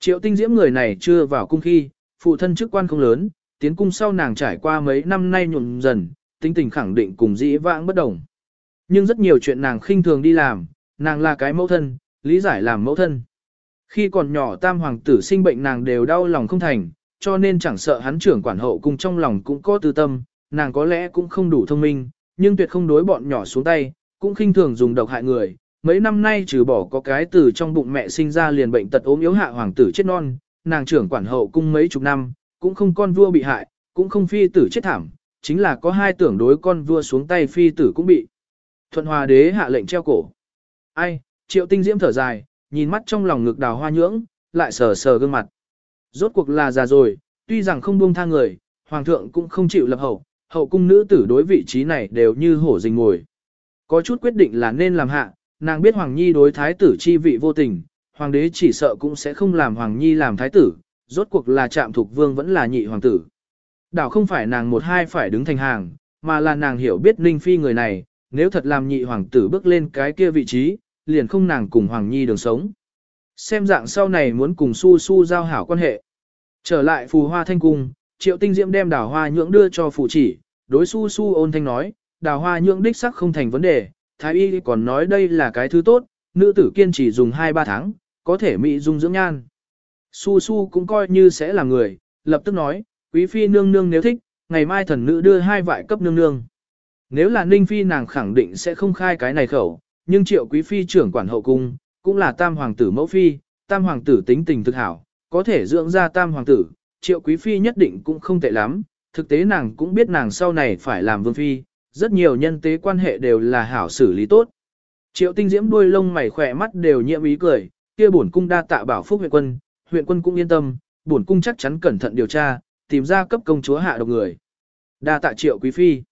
Triệu tinh diễm người này chưa vào cung khi, phụ thân chức quan không lớn, tiến cung sau nàng trải qua mấy năm nay nhuộm dần, tính tình khẳng định cùng dĩ vãng bất đồng. Nhưng rất nhiều chuyện nàng khinh thường đi làm, nàng là cái mẫu thân, lý giải làm mẫu thân. Khi còn nhỏ tam hoàng tử sinh bệnh nàng đều đau lòng không thành, cho nên chẳng sợ hắn trưởng quản hậu cung trong lòng cũng có tư tâm, nàng có lẽ cũng không đủ thông minh, nhưng tuyệt không đối bọn nhỏ xuống tay, cũng khinh thường dùng độc hại người. Mấy năm nay trừ bỏ có cái từ trong bụng mẹ sinh ra liền bệnh tật ốm yếu hạ hoàng tử chết non, nàng trưởng quản hậu cung mấy chục năm, cũng không con vua bị hại, cũng không phi tử chết thảm, chính là có hai tưởng đối con vua xuống tay phi tử cũng bị. Thuận hòa đế hạ lệnh treo cổ. Ai, triệu tinh diễm thở dài, nhìn mắt trong lòng ngực đào hoa nhưỡng, lại sờ sờ gương mặt. Rốt cuộc là già rồi, tuy rằng không buông tha người, hoàng thượng cũng không chịu lập hậu, hậu cung nữ tử đối vị trí này đều như hổ rình ngồi. Có chút quyết định là nên làm hạ, nàng biết Hoàng Nhi đối thái tử chi vị vô tình, hoàng đế chỉ sợ cũng sẽ không làm Hoàng Nhi làm thái tử, rốt cuộc là trạm thuộc vương vẫn là nhị hoàng tử. Đảo không phải nàng một hai phải đứng thành hàng, mà là nàng hiểu biết Ninh Phi người này, nếu thật làm nhị hoàng tử bước lên cái kia vị trí, liền không nàng cùng Hoàng Nhi đường sống. Xem dạng sau này muốn cùng Su Su giao hảo quan hệ. Trở lại phù hoa thanh cung, triệu tinh diễm đem đào hoa nhưỡng đưa cho phụ chỉ, đối Su Su ôn thanh nói, đào hoa nhưỡng đích sắc không thành vấn đề, thái y còn nói đây là cái thứ tốt, nữ tử kiên trì dùng 2-3 tháng, có thể mỹ dung dưỡng nhan. Su Su cũng coi như sẽ là người, lập tức nói, quý phi nương nương nếu thích, ngày mai thần nữ đưa hai vại cấp nương nương. Nếu là ninh phi nàng khẳng định sẽ không khai cái này khẩu, nhưng triệu quý phi trưởng quản hậu cung, cũng là tam hoàng tử mẫu phi, tam hoàng tử tính tình thực hảo, có thể dưỡng ra tam hoàng tử, triệu quý phi nhất định cũng không tệ lắm, thực tế nàng cũng biết nàng sau này phải làm vương phi, rất nhiều nhân tế quan hệ đều là hảo xử lý tốt. Triệu tinh diễm đuôi lông mày khỏe mắt đều nhiễm ý cười, kia bổn cung đa tạ bảo phúc huyện quân, huyện quân cũng yên tâm, bổn cung chắc chắn cẩn thận điều tra, tìm ra cấp công chúa hạ độc người. Đa tạ triệu quý phi.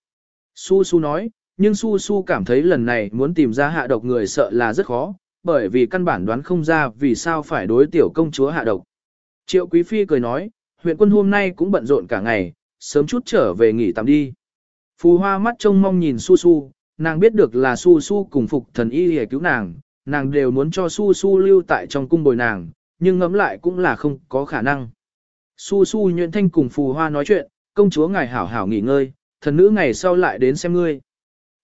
Su Su nói, nhưng Su Su cảm thấy lần này muốn tìm ra hạ độc người sợ là rất khó, bởi vì căn bản đoán không ra vì sao phải đối tiểu công chúa hạ độc. Triệu quý phi cười nói, huyện quân hôm nay cũng bận rộn cả ngày, sớm chút trở về nghỉ tạm đi. Phù hoa mắt trông mong nhìn Su Su, nàng biết được là Su Su cùng phục thần y hề cứu nàng, nàng đều muốn cho Su Su lưu tại trong cung bồi nàng, nhưng ngẫm lại cũng là không có khả năng. Su Su nhuyễn thanh cùng Phù hoa nói chuyện, công chúa ngài hảo hảo nghỉ ngơi, thần nữ ngày sau lại đến xem ngươi.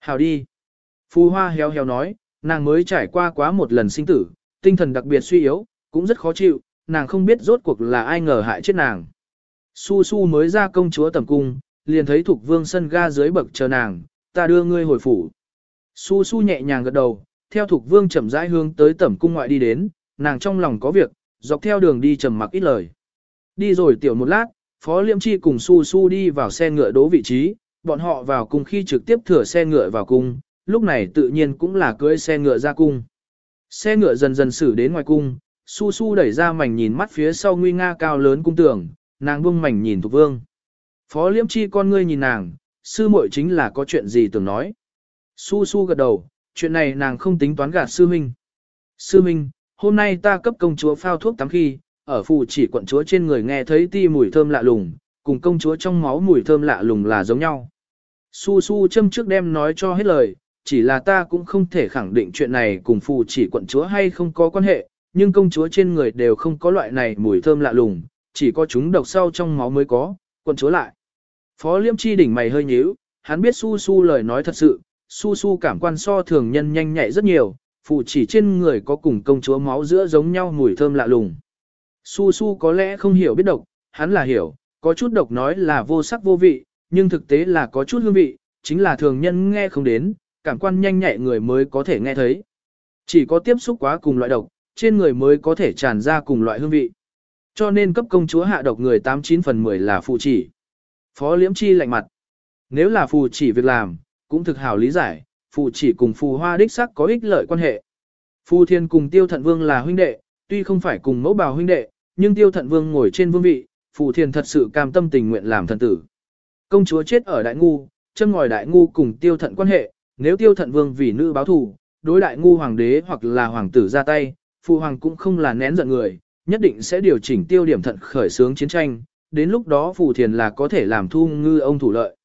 Hảo đi. Phù hoa héo héo nói, nàng mới trải qua quá một lần sinh tử, tinh thần đặc biệt suy yếu, cũng rất khó chịu, nàng không biết rốt cuộc là ai ngờ hại chết nàng. Su Su mới ra công chúa tầm cung, liền thấy Thục Vương sân ga dưới bậc chờ nàng, ta đưa ngươi hồi phủ. Su Su nhẹ nhàng gật đầu, theo Thục Vương chậm rãi hướng tới tẩm cung ngoại đi đến, nàng trong lòng có việc, dọc theo đường đi trầm mặc ít lời. Đi rồi tiểu một lát, Phó Liêm Chi cùng Su Su đi vào xe ngựa đỗ vị trí, bọn họ vào cung khi trực tiếp thừa xe ngựa vào cung, lúc này tự nhiên cũng là cưỡi xe ngựa ra cung. Xe ngựa dần dần xử đến ngoài cung, Su Su đẩy ra mảnh nhìn mắt phía sau nguy nga cao lớn cung tường, nàng buông mảnh nhìn Thục Vương. Phó liễm chi con ngươi nhìn nàng, sư muội chính là có chuyện gì tưởng nói. Su su gật đầu, chuyện này nàng không tính toán gạt sư minh. Sư minh, hôm nay ta cấp công chúa phao thuốc tắm khi, ở phù chỉ quận chúa trên người nghe thấy ti mùi thơm lạ lùng, cùng công chúa trong máu mùi thơm lạ lùng là giống nhau. Su su châm trước đem nói cho hết lời, chỉ là ta cũng không thể khẳng định chuyện này cùng phù chỉ quận chúa hay không có quan hệ, nhưng công chúa trên người đều không có loại này mùi thơm lạ lùng, chỉ có chúng độc sau trong máu mới có, quận chúa lại. Phó liêm chi đỉnh mày hơi nhíu, hắn biết su su lời nói thật sự, su su cảm quan so thường nhân nhanh nhạy rất nhiều, phụ chỉ trên người có cùng công chúa máu giữa giống nhau mùi thơm lạ lùng. Su su có lẽ không hiểu biết độc, hắn là hiểu, có chút độc nói là vô sắc vô vị, nhưng thực tế là có chút hương vị, chính là thường nhân nghe không đến, cảm quan nhanh nhạy người mới có thể nghe thấy. Chỉ có tiếp xúc quá cùng loại độc, trên người mới có thể tràn ra cùng loại hương vị. Cho nên cấp công chúa hạ độc người 89 phần 10 là phụ chỉ. Phó liễm chi lạnh mặt. Nếu là phù chỉ việc làm, cũng thực hảo lý giải, phù chỉ cùng phù hoa đích sắc có ích lợi quan hệ. Phù thiên cùng tiêu thận vương là huynh đệ, tuy không phải cùng mẫu bào huynh đệ, nhưng tiêu thận vương ngồi trên vương vị, phù thiên thật sự cam tâm tình nguyện làm thần tử. Công chúa chết ở đại ngu, chân ngòi đại ngu cùng tiêu thận quan hệ, nếu tiêu thận vương vì nữ báo thù, đối đại ngu hoàng đế hoặc là hoàng tử ra tay, phụ hoàng cũng không là nén giận người, nhất định sẽ điều chỉnh tiêu điểm thận khởi xướng chiến tranh, đến lúc đó phù thiền là có thể làm thu ngư ông thủ lợi.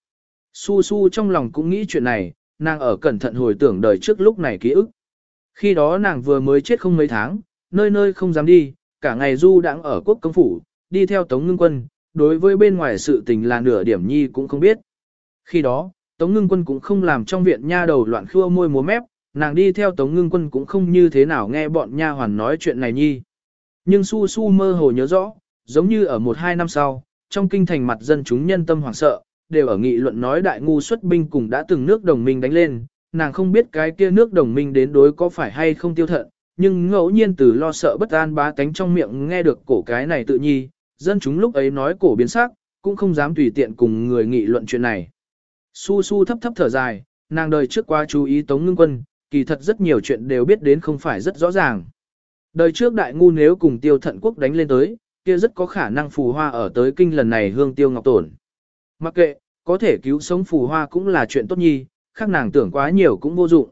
Su Su trong lòng cũng nghĩ chuyện này, nàng ở cẩn thận hồi tưởng đời trước lúc này ký ức. Khi đó nàng vừa mới chết không mấy tháng, nơi nơi không dám đi, cả ngày du đãng ở quốc công phủ, đi theo Tống Ngưng Quân, đối với bên ngoài sự tình là nửa điểm nhi cũng không biết. Khi đó, Tống Ngưng Quân cũng không làm trong viện nha đầu loạn khua môi múa mép, nàng đi theo Tống Ngưng Quân cũng không như thế nào nghe bọn nha hoàn nói chuyện này nhi. Nhưng Su Su mơ hồ nhớ rõ, giống như ở một hai năm sau, trong kinh thành mặt dân chúng nhân tâm hoảng sợ, đều ở nghị luận nói đại ngu xuất binh cùng đã từng nước đồng minh đánh lên, nàng không biết cái kia nước đồng minh đến đối có phải hay không tiêu thận, nhưng ngẫu nhiên từ lo sợ bất an bá tánh trong miệng nghe được cổ cái này tự nhi, dân chúng lúc ấy nói cổ biến sắc, cũng không dám tùy tiện cùng người nghị luận chuyện này. Su su thấp thấp thở dài, nàng đời trước qua chú ý Tống Ngưng Quân, kỳ thật rất nhiều chuyện đều biết đến không phải rất rõ ràng. Đời trước đại ngu nếu cùng tiêu thận quốc đánh lên tới, kia rất có khả năng phù hoa ở tới kinh lần này hương tiêu ngọc tổn. Mặc kệ, có thể cứu sống phù hoa cũng là chuyện tốt nhi, khác nàng tưởng quá nhiều cũng vô dụng.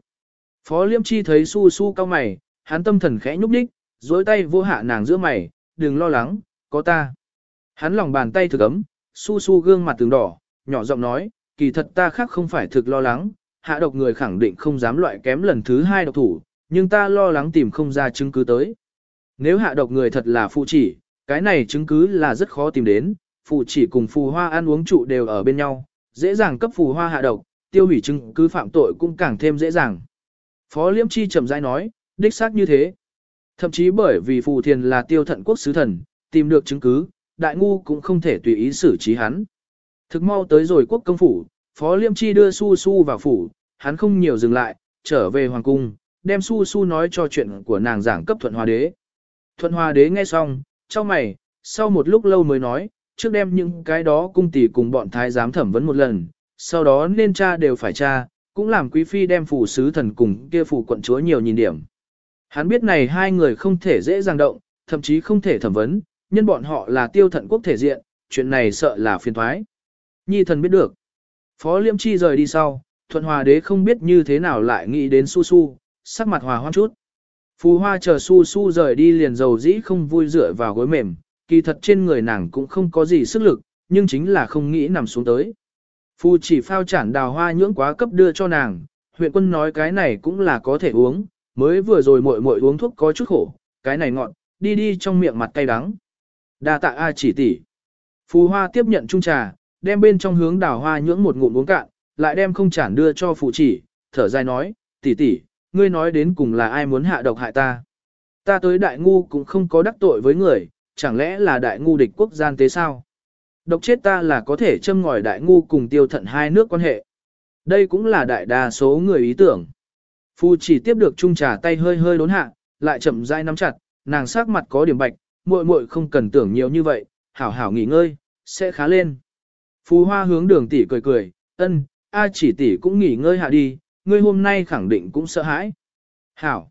Phó Liêm Chi thấy su su cao mày, hắn tâm thần khẽ nhúc nhích, dối tay vô hạ nàng giữa mày, đừng lo lắng, có ta. Hắn lòng bàn tay thực ấm, su su gương mặt từng đỏ, nhỏ giọng nói, kỳ thật ta khác không phải thực lo lắng, hạ độc người khẳng định không dám loại kém lần thứ hai độc thủ, nhưng ta lo lắng tìm không ra chứng cứ tới. Nếu hạ độc người thật là phụ chỉ, cái này chứng cứ là rất khó tìm đến, phụ chỉ cùng phù hoa ăn uống trụ đều ở bên nhau, dễ dàng cấp phù hoa hạ độc, tiêu hủy chứng cứ phạm tội cũng càng thêm dễ dàng. Phó Liễm Chi chậm rãi nói, đích xác như thế. Thậm chí bởi vì phù thiền là tiêu thận quốc sứ thần, tìm được chứng cứ, đại ngu cũng không thể tùy ý xử trí hắn. Thực mau tới rồi quốc công phủ, Phó Liêm Chi đưa Su Su vào phủ, hắn không nhiều dừng lại, trở về hoàng cung, đem Su Su nói cho chuyện của nàng giảng cấp thuận hòa đế. Thuận hòa đế nghe xong, cho mày, sau một lúc lâu mới nói, trước đem những cái đó cung tỷ cùng bọn thái giám thẩm vấn một lần, sau đó nên cha đều phải cha, cũng làm quý phi đem phủ sứ thần cùng kia phủ quận chúa nhiều nhìn điểm. Hắn biết này hai người không thể dễ dàng động, thậm chí không thể thẩm vấn, nhân bọn họ là tiêu thận quốc thể diện, chuyện này sợ là phiền thoái. Nhi thần biết được. Phó Liêm Chi rời đi sau, thuận hòa đế không biết như thế nào lại nghĩ đến su su, sắc mặt hòa hoan chút. Phù hoa chờ su su rời đi liền dầu dĩ không vui dựa vào gối mềm, kỳ thật trên người nàng cũng không có gì sức lực, nhưng chính là không nghĩ nằm xuống tới. Phù chỉ phao chản đào hoa nhưỡng quá cấp đưa cho nàng, huyện quân nói cái này cũng là có thể uống, mới vừa rồi muội muội uống thuốc có chút khổ, cái này ngọn, đi đi trong miệng mặt cay đắng. Đa tạ A chỉ tỷ. Phù hoa tiếp nhận chung trà, đem bên trong hướng đào hoa nhưỡng một ngụm uống cạn, lại đem không chản đưa cho phụ chỉ, thở dài nói, tỷ tỷ, ngươi nói đến cùng là ai muốn hạ độc hại ta. Ta tới đại ngu cũng không có đắc tội với người, chẳng lẽ là đại ngu địch quốc gian tế sao? Độc chết ta là có thể châm ngòi đại ngu cùng tiêu thận hai nước quan hệ. Đây cũng là đại đa số người ý tưởng. Phu chỉ tiếp được chung trà tay hơi hơi đốn hạ, lại chậm rãi nắm chặt, nàng sắc mặt có điểm bạch, muội muội không cần tưởng nhiều như vậy, hảo hảo nghỉ ngơi, sẽ khá lên. Phù hoa hướng đường tỷ cười cười, ân, a chỉ tỷ cũng nghỉ ngơi hạ đi, ngươi hôm nay khẳng định cũng sợ hãi. Hảo.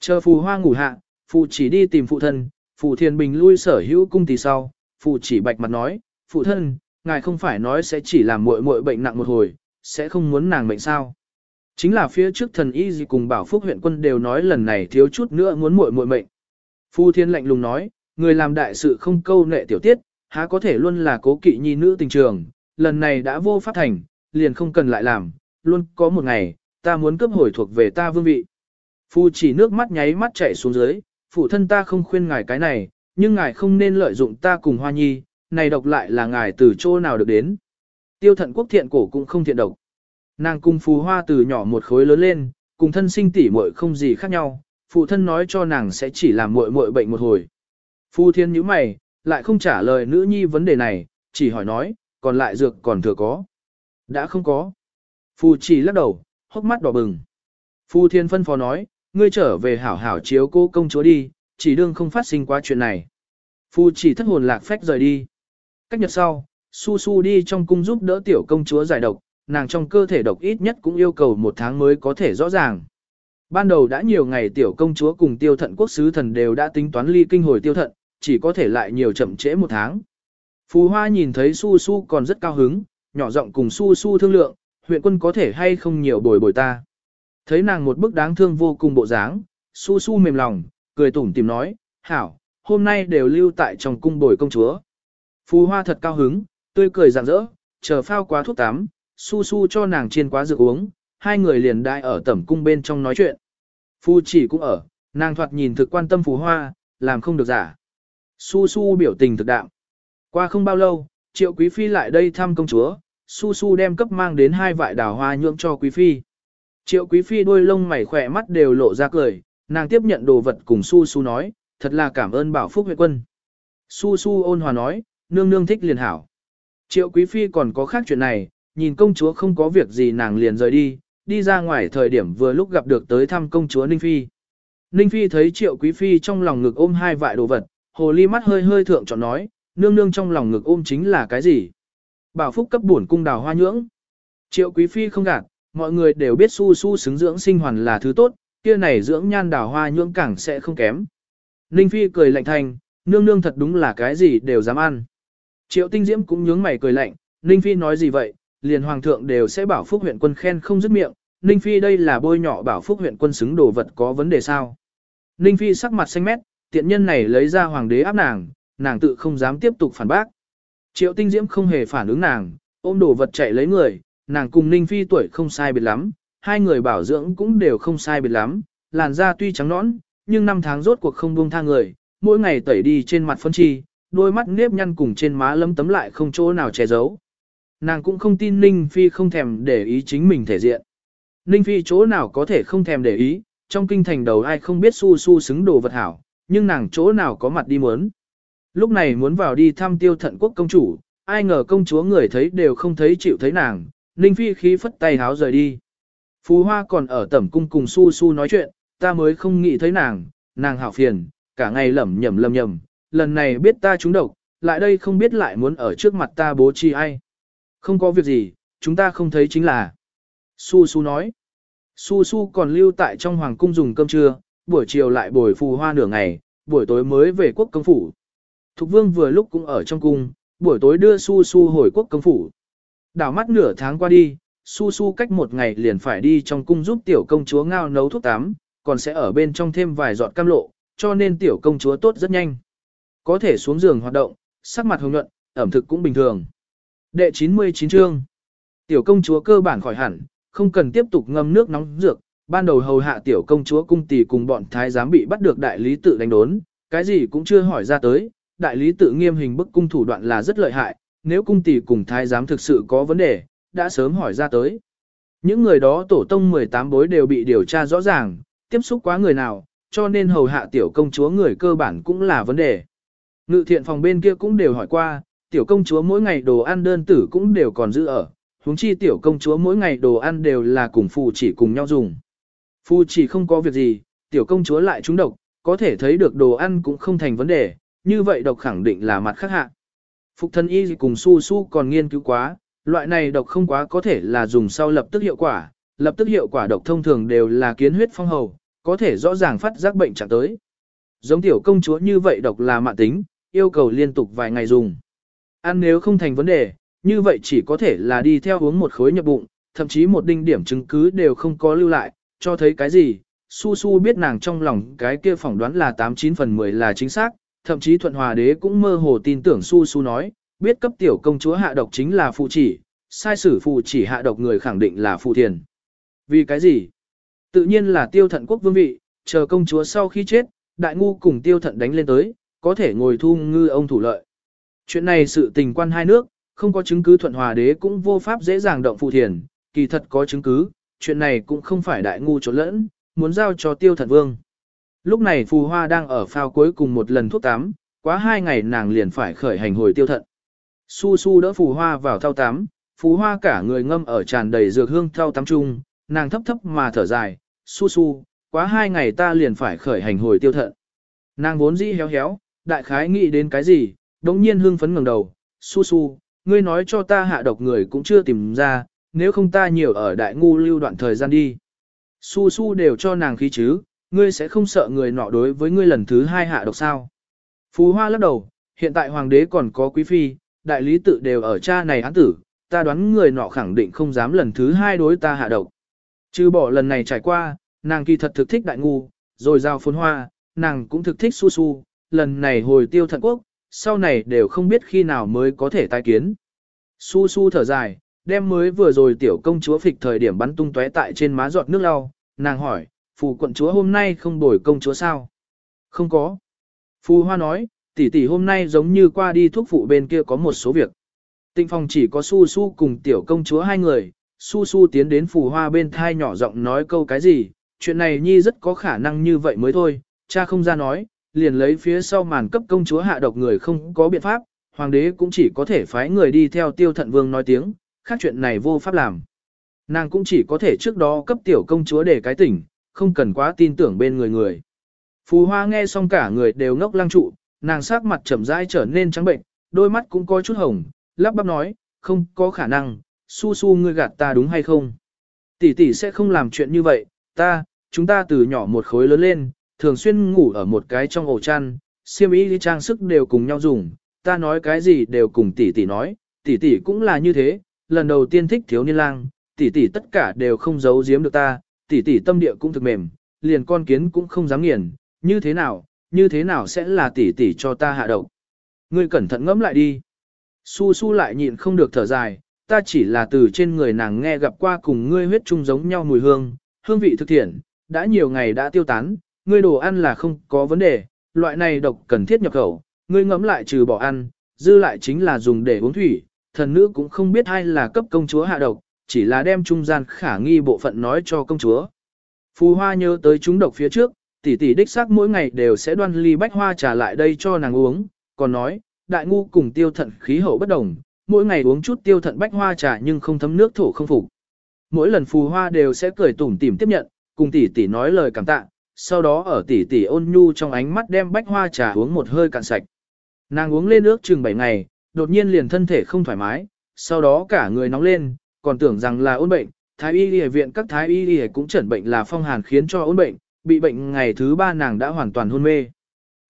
Chờ phù hoa ngủ hạ, phù chỉ đi tìm phụ thân, phù thiền bình lui sở hữu cung tỷ sau, phù chỉ bạch mặt nói, phụ thân, ngài không phải nói sẽ chỉ làm muội muội bệnh nặng một hồi, sẽ không muốn nàng bệnh sao. Chính là phía trước thần y gì cùng bảo phúc huyện quân đều nói lần này thiếu chút nữa muốn muội muội mệnh. Phu thiên lạnh lùng nói, người làm đại sự không câu nệ tiểu tiết, há có thể luôn là cố kỵ nhi nữ tình trường, lần này đã vô pháp thành, liền không cần lại làm, luôn có một ngày, ta muốn cướp hồi thuộc về ta vương vị. Phu chỉ nước mắt nháy mắt chạy xuống dưới, phụ thân ta không khuyên ngài cái này, nhưng ngài không nên lợi dụng ta cùng hoa nhi, này độc lại là ngài từ chỗ nào được đến. Tiêu thận quốc thiện cổ cũng không thiện độc. Nàng cùng phù hoa từ nhỏ một khối lớn lên, cùng thân sinh tỷ muội không gì khác nhau, phụ thân nói cho nàng sẽ chỉ làm muội muội bệnh một hồi. Phu thiên nhíu mày, lại không trả lời nữ nhi vấn đề này, chỉ hỏi nói, còn lại dược còn thừa có. Đã không có. Phù chỉ lắc đầu, hốc mắt đỏ bừng. Phù thiên phân phó nói, ngươi trở về hảo hảo chiếu cô công chúa đi, chỉ đương không phát sinh quá chuyện này. Phù chỉ thất hồn lạc phách rời đi. Cách nhật sau, Su Su đi trong cung giúp đỡ tiểu công chúa giải độc, nàng trong cơ thể độc ít nhất cũng yêu cầu một tháng mới có thể rõ ràng. Ban đầu đã nhiều ngày tiểu công chúa cùng tiêu thận quốc sứ thần đều đã tính toán ly kinh hồi tiêu thận, chỉ có thể lại nhiều chậm trễ một tháng. Phù Hoa nhìn thấy Su Su còn rất cao hứng, nhỏ giọng cùng Su Su thương lượng, huyện quân có thể hay không nhiều bồi bồi ta. Thấy nàng một bức đáng thương vô cùng bộ dáng, Su Su mềm lòng, cười tủm tìm nói, hảo, hôm nay đều lưu tại trong cung bồi công chúa. Phù Hoa thật cao hứng, tươi cười rạng rỡ, chờ phao quá thuốc tắm, Su Su cho nàng chiên quá rượu uống, hai người liền đại ở tẩm cung bên trong nói chuyện. Phu chỉ cũng ở, nàng thoạt nhìn thực quan tâm Phù Hoa, làm không được giả. Su Su biểu tình thực đạo. Qua không bao lâu, triệu quý phi lại đây thăm công chúa, Su Su đem cấp mang đến hai vại đào hoa nhượng cho quý phi. Triệu quý phi đôi lông mày khỏe mắt đều lộ ra cười, nàng tiếp nhận đồ vật cùng Su Su nói, thật là cảm ơn bảo phúc huyện quân. Su Su ôn hòa nói, nương nương thích liền hảo. Triệu quý phi còn có khác chuyện này, nhìn công chúa không có việc gì nàng liền rời đi, đi ra ngoài thời điểm vừa lúc gặp được tới thăm công chúa Ninh Phi. Ninh Phi thấy triệu quý phi trong lòng ngực ôm hai vại đồ vật, hồ ly mắt hơi hơi thượng chọn nói, nương nương trong lòng ngực ôm chính là cái gì? Bảo phúc cấp bổn cung đào hoa nhưỡng. Triệu quý phi không gạt, mọi người đều biết su su xứng dưỡng sinh hoàn là thứ tốt, kia này dưỡng nhan đào hoa nhưỡng càng sẽ không kém. Ninh phi cười lạnh thành, nương nương thật đúng là cái gì đều dám ăn. Triệu tinh diễm cũng nhướng mày cười lạnh, Ninh phi nói gì vậy, liền hoàng thượng đều sẽ bảo phúc huyện quân khen không dứt miệng, Ninh phi đây là bôi nhọ bảo phúc huyện quân xứng đồ vật có vấn đề sao. Ninh phi sắc mặt xanh mét, tiện nhân này lấy ra hoàng đế áp nàng, nàng tự không dám tiếp tục phản bác. Triệu tinh diễm không hề phản ứng nàng, ôm đồ vật chạy lấy người, nàng cùng Ninh Phi tuổi không sai biệt lắm, hai người bảo dưỡng cũng đều không sai biệt lắm, làn da tuy trắng nõn, nhưng năm tháng rốt cuộc không buông tha người, mỗi ngày tẩy đi trên mặt phân chi, đôi mắt nếp nhăn cùng trên má lấm tấm lại không chỗ nào che giấu. Nàng cũng không tin Ninh Phi không thèm để ý chính mình thể diện. Ninh Phi chỗ nào có thể không thèm để ý, trong kinh thành đầu ai không biết su su xứng đồ vật hảo, nhưng nàng chỗ nào có mặt đi muốn. Lúc này muốn vào đi thăm tiêu thận quốc công chủ, ai ngờ công chúa người thấy đều không thấy chịu thấy nàng, Ninh Phi khí phất tay háo rời đi. Phú Hoa còn ở tẩm cung cùng Su Su nói chuyện, ta mới không nghĩ thấy nàng, nàng hảo phiền, cả ngày lẩm nhẩm lẩm nhẩm, lần này biết ta trúng độc, lại đây không biết lại muốn ở trước mặt ta bố trí ai. Không có việc gì, chúng ta không thấy chính là. Su Su nói. Su Su còn lưu tại trong hoàng cung dùng cơm trưa, buổi chiều lại bồi Phù Hoa nửa ngày, buổi tối mới về quốc công phủ. Thục Vương vừa lúc cũng ở trong cung, buổi tối đưa Su Su hồi quốc công phủ. Đảo mắt nửa tháng qua đi, su su cách một ngày liền phải đi trong cung giúp tiểu công chúa ngao nấu thuốc tắm, còn sẽ ở bên trong thêm vài giọt cam lộ, cho nên tiểu công chúa tốt rất nhanh. Có thể xuống giường hoạt động, sắc mặt hồng nhuận, ẩm thực cũng bình thường. Đệ 99 chương Tiểu công chúa cơ bản khỏi hẳn, không cần tiếp tục ngâm nước nóng dược, ban đầu hầu hạ tiểu công chúa cung tỷ cùng bọn thái giám bị bắt được đại lý tự đánh đốn, cái gì cũng chưa hỏi ra tới, đại lý tự nghiêm hình bức cung thủ đoạn là rất lợi hại, nếu cung tỷ cùng thái giám thực sự có vấn đề, đã sớm hỏi ra tới. Những người đó tổ tông 18 bối đều bị điều tra rõ ràng, tiếp xúc quá người nào, cho nên hầu hạ tiểu công chúa người cơ bản cũng là vấn đề. Ngự thiện phòng bên kia cũng đều hỏi qua, tiểu công chúa mỗi ngày đồ ăn đơn tử cũng đều còn giữ ở, huống chi tiểu công chúa mỗi ngày đồ ăn đều là cùng phù chỉ cùng nhau dùng. Phù chỉ không có việc gì, tiểu công chúa lại trúng độc, có thể thấy được đồ ăn cũng không thành vấn đề, như vậy độc khẳng định là mặt khác hạ. Phục thân y cùng su su còn nghiên cứu quá, loại này độc không quá có thể là dùng sau lập tức hiệu quả, lập tức hiệu quả độc thông thường đều là kiến huyết phong hầu, có thể rõ ràng phát giác bệnh trạng tới. Giống tiểu công chúa như vậy độc là mạng tính, yêu cầu liên tục vài ngày dùng. Ăn nếu không thành vấn đề, như vậy chỉ có thể là đi theo uống một khối nhập bụng, thậm chí một đinh điểm chứng cứ đều không có lưu lại, cho thấy cái gì. Su Su biết nàng trong lòng cái kia phỏng đoán là 89 phần 10 là chính xác, thậm chí thuận hòa đế cũng mơ hồ tin tưởng su su nói, biết cấp tiểu công chúa hạ độc chính là phụ chỉ, sai sử phụ chỉ hạ độc người khẳng định là phụ thiền. Vì cái gì? Tự nhiên là tiêu thận quốc vương vị, chờ công chúa sau khi chết, đại ngu cùng tiêu thận đánh lên tới, có thể ngồi thu ngư ông thủ lợi. Chuyện này sự tình quan hai nước, không có chứng cứ thuận hòa đế cũng vô pháp dễ dàng động phụ thiền, kỳ thật có chứng cứ, chuyện này cũng không phải đại ngu trốn lẫn, muốn giao cho tiêu thận vương. Lúc này phù hoa đang ở phao cuối cùng một lần thuốc tắm, quá hai ngày nàng liền phải khởi hành hồi tiêu thận. Su su đỡ phù hoa vào thao tắm, phù hoa cả người ngâm ở tràn đầy dược hương thao tắm chung, nàng thấp thấp mà thở dài, su su, quá hai ngày ta liền phải khởi hành hồi tiêu thận. Nàng vốn dĩ héo héo, đại khái nghĩ đến cái gì, đống nhiên hương phấn ngẩng đầu, su su, ngươi nói cho ta hạ độc người cũng chưa tìm ra, nếu không ta nhiều ở đại ngu lưu đoạn thời gian đi. Su su đều cho nàng khí chứ, ngươi sẽ không sợ người nọ đối với ngươi lần thứ hai hạ độc sao. Phú Hoa lắc đầu, hiện tại hoàng đế còn có quý phi, đại lý tự đều ở cha này án tử, ta đoán người nọ khẳng định không dám lần thứ hai đối ta hạ độc. Chứ bỏ lần này trải qua, nàng kỳ thật thực thích đại ngu, rồi giao phốn hoa, nàng cũng thực thích su su, lần này hồi tiêu thận quốc, sau này đều không biết khi nào mới có thể tái kiến. Su su thở dài, đem mới vừa rồi tiểu công chúa phịch thời điểm bắn tung tóe tại trên má giọt nước lau, nàng hỏi, phù quận chúa hôm nay không bồi công chúa sao? Không có. Phù hoa nói, tỷ tỷ hôm nay giống như qua đi thuốc phụ bên kia có một số việc. Tịnh phòng chỉ có su su cùng tiểu công chúa hai người, su su tiến đến phù hoa bên thai nhỏ giọng nói câu cái gì, chuyện này nhi rất có khả năng như vậy mới thôi, cha không ra nói, liền lấy phía sau màn cấp công chúa hạ độc người không có biện pháp, hoàng đế cũng chỉ có thể phái người đi theo tiêu thận vương nói tiếng, khác chuyện này vô pháp làm. Nàng cũng chỉ có thể trước đó cấp tiểu công chúa để cái tỉnh, không cần quá tin tưởng bên người người. Phù hoa nghe xong cả người đều ngốc lăng trụ, nàng sắc mặt chậm rãi trở nên trắng bệnh, đôi mắt cũng có chút hồng, lắp bắp nói, không có khả năng, su su ngươi gạt ta đúng hay không? Tỷ tỷ sẽ không làm chuyện như vậy, ta, chúng ta từ nhỏ một khối lớn lên, thường xuyên ngủ ở một cái trong ổ chăn, siêm ý trang sức đều cùng nhau dùng, ta nói cái gì đều cùng tỷ tỷ nói, tỷ tỷ cũng là như thế, lần đầu tiên thích thiếu niên lang, tỷ tỷ tất cả đều không giấu giếm được ta, tỷ tỷ tâm địa cũng thực mềm, liền con kiến cũng không dám nghiền, như thế nào, như thế nào sẽ là tỷ tỷ cho ta hạ độc. Ngươi cẩn thận ngẫm lại đi. Su su lại nhịn không được thở dài, ta chỉ là từ trên người nàng nghe gặp qua cùng ngươi huyết chung giống nhau mùi hương, hương vị thực thiện, đã nhiều ngày đã tiêu tán, ngươi đồ ăn là không có vấn đề, loại này độc cần thiết nhập khẩu, ngươi ngẫm lại trừ bỏ ăn, dư lại chính là dùng để uống thủy, thần nữ cũng không biết ai là cấp công chúa hạ độc, chỉ là đem trung gian khả nghi bộ phận nói cho công chúa. Phù hoa nhớ tới chúng độc phía trước, tỷ tỷ đích xác mỗi ngày đều sẽ đoan ly bách hoa trà lại đây cho nàng uống, còn nói, đại ngu cùng tiêu thận khí hậu bất đồng, mỗi ngày uống chút tiêu thận bách hoa trà nhưng không thấm nước thổ không phục. Mỗi lần phù hoa đều sẽ cười tủm tỉm tiếp nhận, cùng tỷ tỷ nói lời cảm tạ, sau đó ở tỷ tỷ ôn nhu trong ánh mắt đem bách hoa trà uống một hơi cạn sạch. Nàng uống lên nước chừng 7 ngày, đột nhiên liền thân thể không thoải mái, sau đó cả người nóng lên, còn tưởng rằng là ôn bệnh, thái y y viện các thái y y cũng chẩn bệnh là phong hàn khiến cho ôn bệnh, bị bệnh ngày thứ ba nàng đã hoàn toàn hôn mê.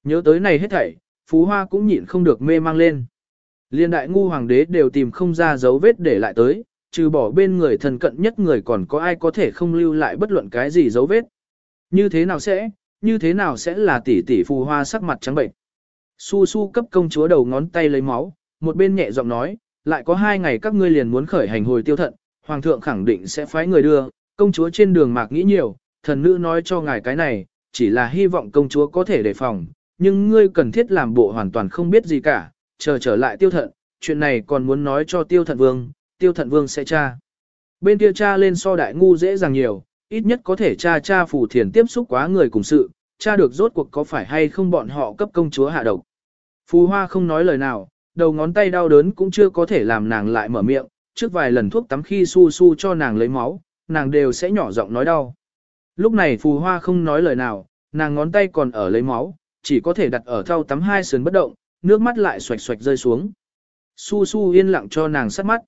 Nhớ tới này hết thảy, Phú Hoa cũng nhịn không được mê mang lên. Liên đại ngu hoàng đế đều tìm không ra dấu vết để lại tới, trừ bỏ bên người thân cận nhất người còn có ai có thể không lưu lại bất luận cái gì dấu vết. Như thế nào sẽ, như thế nào sẽ là tỷ tỷ phú Hoa sắc mặt trắng bệnh. Su su cấp công chúa đầu ngón tay lấy máu, một bên nhẹ giọng nói, lại có hai ngày các ngươi liền muốn khởi hành hồi tiêu thận, hoàng thượng khẳng định sẽ phái người đưa, công chúa trên đường mạc nghĩ nhiều, thần nữ nói cho ngài cái này, chỉ là hy vọng công chúa có thể đề phòng, nhưng ngươi cần thiết làm bộ hoàn toàn không biết gì cả, chờ trở lại tiêu thận, chuyện này còn muốn nói cho tiêu thận vương, tiêu thận vương sẽ tra. Bên kia tra lên so đại ngu dễ dàng nhiều, ít nhất có thể tra tra phù thiền tiếp xúc quá người cùng sự, tra được rốt cuộc có phải hay không bọn họ cấp công chúa hạ độc. Phù hoa không nói lời nào, đầu ngón tay đau đớn cũng chưa có thể làm nàng lại mở miệng, trước vài lần thuốc tắm khi su su cho nàng lấy máu, nàng đều sẽ nhỏ giọng nói đau. Lúc này phù hoa không nói lời nào, nàng ngón tay còn ở lấy máu, chỉ có thể đặt ở thau tắm hai sườn bất động, nước mắt lại xoạch xoạch rơi xuống. Su su yên lặng cho nàng sát mắt.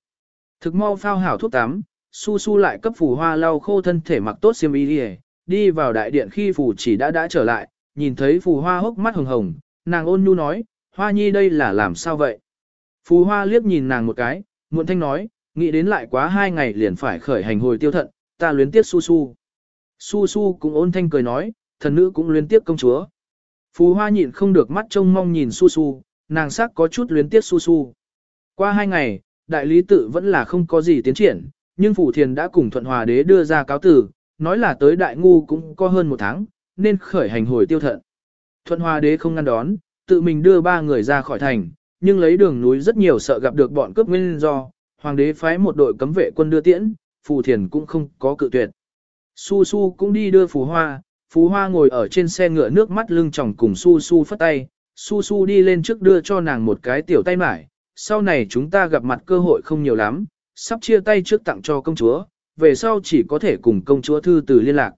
Thực mau phao hảo thuốc tắm, su su lại cấp phù hoa lau khô thân thể mặc tốt xiêm y đi, đi vào đại điện khi phù chỉ đã đã trở lại, nhìn thấy phù hoa hốc mắt hồng hồng, nàng ôn nhu nói, hoa nhi đây là làm sao vậy? Phú hoa liếc nhìn nàng một cái, muộn thanh nói, nghĩ đến lại quá hai ngày liền phải khởi hành hồi tiêu thận, ta luyến tiếc su su. Su su cũng ôn thanh cười nói, thần nữ cũng luyến tiếc công chúa. Phú hoa nhịn không được mắt trông mong nhìn su su, nàng sắc có chút luyến tiếc su su. Qua hai ngày, đại lý tự vẫn là không có gì tiến triển, nhưng phủ thiền đã cùng thuận hòa đế đưa ra cáo tử, nói là tới đại ngu cũng có hơn một tháng, nên khởi hành hồi tiêu thận. Thuận hòa đế không ngăn đón, tự mình đưa ba người ra khỏi thành, nhưng lấy đường núi rất nhiều sợ gặp được bọn cướp nguyên do, hoàng đế phái một đội cấm vệ quân đưa tiễn, phù thiền cũng không có cự tuyệt. Su Su cũng đi đưa phù hoa, phù hoa ngồi ở trên xe ngựa nước mắt lưng tròng cùng Su Su phất tay, Su Su đi lên trước đưa cho nàng một cái tiểu tay mải, sau này chúng ta gặp mặt cơ hội không nhiều lắm, sắp chia tay trước tặng cho công chúa, về sau chỉ có thể cùng công chúa thư từ liên lạc.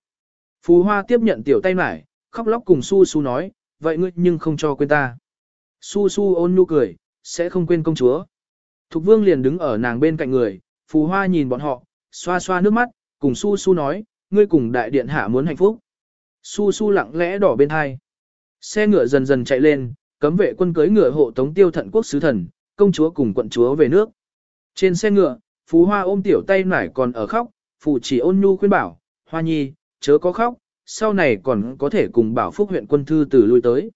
Phù hoa tiếp nhận tiểu tay mải, khóc lóc cùng Su Su nói, vậy ngươi nhưng không cho quên ta. Su Su ôn nhu cười, sẽ không quên công chúa. Thục vương liền đứng ở nàng bên cạnh người, phù hoa nhìn bọn họ, xoa xoa nước mắt, cùng Su Su nói, ngươi cùng đại điện hạ muốn hạnh phúc. Su Su lặng lẽ đỏ bên hai. Xe ngựa dần dần chạy lên, cấm vệ quân cưới ngựa hộ tống tiêu thận quốc sứ thần, công chúa cùng quận chúa về nước. Trên xe ngựa, Phú Hoa ôm tiểu tay nải còn ở khóc, Phù chỉ ôn nhu khuyên bảo, Hoa nhi, chớ có khóc, sau này còn có thể cùng bảo phúc huyện quân thư từ lui tới.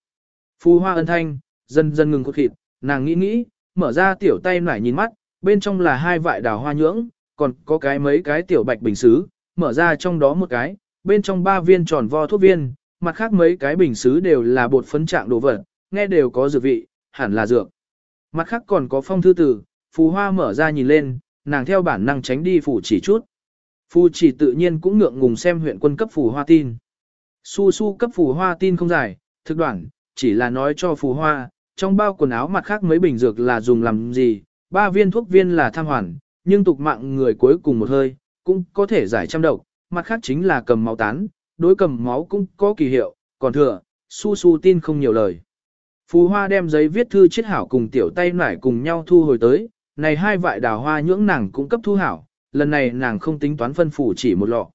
phù Hoa ân thanh, dần dần ngừng cốt thịt, nàng nghĩ nghĩ, mở ra tiểu tay nải nhìn mắt, bên trong là hai vại đào hoa nhưỡng, còn có cái mấy cái tiểu bạch bình xứ, mở ra trong đó một cái, bên trong ba viên tròn vo thuốc viên, mặt khác mấy cái bình xứ đều là bột phấn trạng đồ vật, nghe đều có dược vị, hẳn là dược. Mặt khác còn có phong thư tử, phù hoa mở ra nhìn lên, nàng theo bản năng tránh đi phủ chỉ chút. Phù chỉ tự nhiên cũng ngượng ngùng xem huyện quân cấp phù hoa tin. Su su cấp phù hoa tin không dài, thực đoạn, chỉ là nói cho phù hoa, trong bao quần áo mặt khác mấy bình dược là dùng làm gì, ba viên thuốc viên là tham hoàn, nhưng tục mạng người cuối cùng một hơi, cũng có thể giải trăm độc, mặt khác chính là cầm máu tán, đối cầm máu cũng có kỳ hiệu, còn thừa, su su tin không nhiều lời. Phù hoa đem giấy viết thư chiết hảo cùng tiểu tay nải cùng nhau thu hồi tới, này hai vại đào hoa nhưỡng nàng cũng cấp thu hảo, lần này nàng không tính toán phân phủ chỉ một lọ.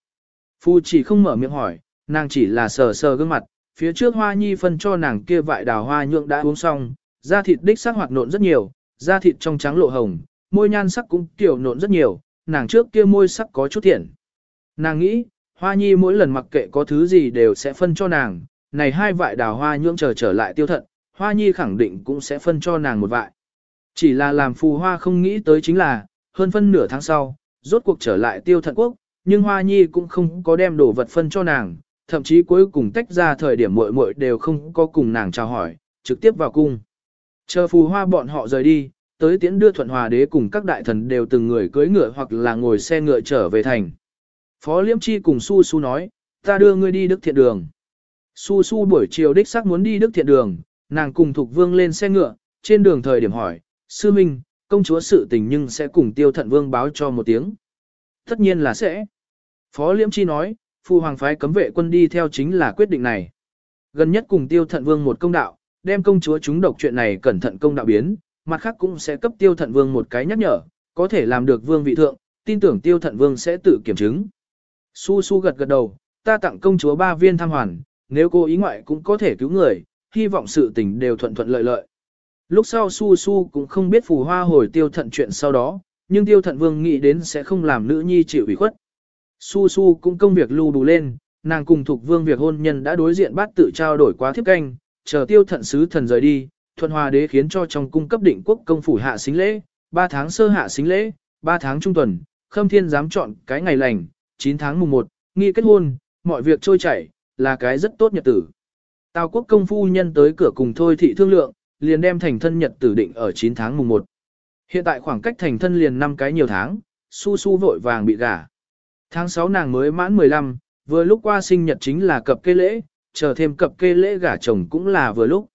Phù chỉ không mở miệng hỏi, nàng chỉ là sờ sờ gương mặt, phía trước hoa nhi phân cho nàng kia vại đào hoa nhượng đã uống xong, da thịt đích sắc hoạt nộn rất nhiều, da thịt trong trắng lộ hồng, môi nhan sắc cũng tiểu nộn rất nhiều, nàng trước kia môi sắc có chút thiện. Nàng nghĩ, hoa nhi mỗi lần mặc kệ có thứ gì đều sẽ phân cho nàng, này hai vại đào hoa nhượng chờ trở lại tiêu thận, hoa nhi khẳng định cũng sẽ phân cho nàng một vại. Chỉ là làm phù hoa không nghĩ tới chính là, hơn phân nửa tháng sau, rốt cuộc trở lại tiêu thận quốc, nhưng hoa nhi cũng không có đem đồ vật phân cho nàng, thậm chí cuối cùng tách ra thời điểm muội muội đều không có cùng nàng chào hỏi, trực tiếp vào cung. Chờ phù hoa bọn họ rời đi, tới tiễn đưa thuận hòa đế cùng các đại thần đều từng người cưỡi ngựa hoặc là ngồi xe ngựa trở về thành. Phó Liễm Chi cùng Su Su nói, ta đưa ngươi đi Đức Thiện Đường. Su Su buổi chiều đích xác muốn đi Đức Thiện Đường, nàng cùng Thục Vương lên xe ngựa, trên đường thời điểm hỏi, Sư Minh, công chúa sự tình nhưng sẽ cùng Tiêu Thận Vương báo cho một tiếng. Tất nhiên là sẽ. Phó Liễm Chi nói, Phu Hoàng phái cấm vệ quân đi theo chính là quyết định này. Gần nhất cùng Tiêu Thận Vương một công đạo, đem công chúa chúng độc chuyện này cẩn thận công đạo biến, mặt khác cũng sẽ cấp Tiêu Thận Vương một cái nhắc nhở, có thể làm được vương vị thượng, tin tưởng Tiêu Thận Vương sẽ tự kiểm chứng. Su Su gật gật đầu, ta tặng công chúa ba viên tham hoàn, nếu cô ý ngoại cũng có thể cứu người, hy vọng sự tình đều thuận thuận lợi lợi. Lúc sau Su Su cũng không biết phù hoa hồi tiêu thận chuyện sau đó, nhưng tiêu thận vương nghĩ đến sẽ không làm nữ nhi chịu ủy khuất. Su Su cũng công việc lưu đủ lên, nàng cùng thuộc vương việc hôn nhân đã đối diện bát tự trao đổi quá thiếp canh, chờ tiêu thận sứ thần rời đi, thuận hòa đế khiến cho trong cung cấp định quốc công phủ hạ xính lễ, 3 tháng sơ hạ xính lễ, 3 tháng trung tuần, khâm thiên dám chọn cái ngày lành, 9 tháng mùng 1, nghi kết hôn, mọi việc trôi chảy, là cái rất tốt nhật tử. Tào quốc công phu nhân tới cửa cùng thôi thị thương lượng, liền đem thành thân nhật tử định ở 9 tháng mùng 1. Hiện tại khoảng cách thành thân liền 5 cái nhiều tháng, su su vội vàng bị gả. Tháng 6 nàng mới mãn 15, vừa lúc qua sinh nhật chính là cập kê lễ, chờ thêm cập kê lễ gả chồng cũng là vừa lúc.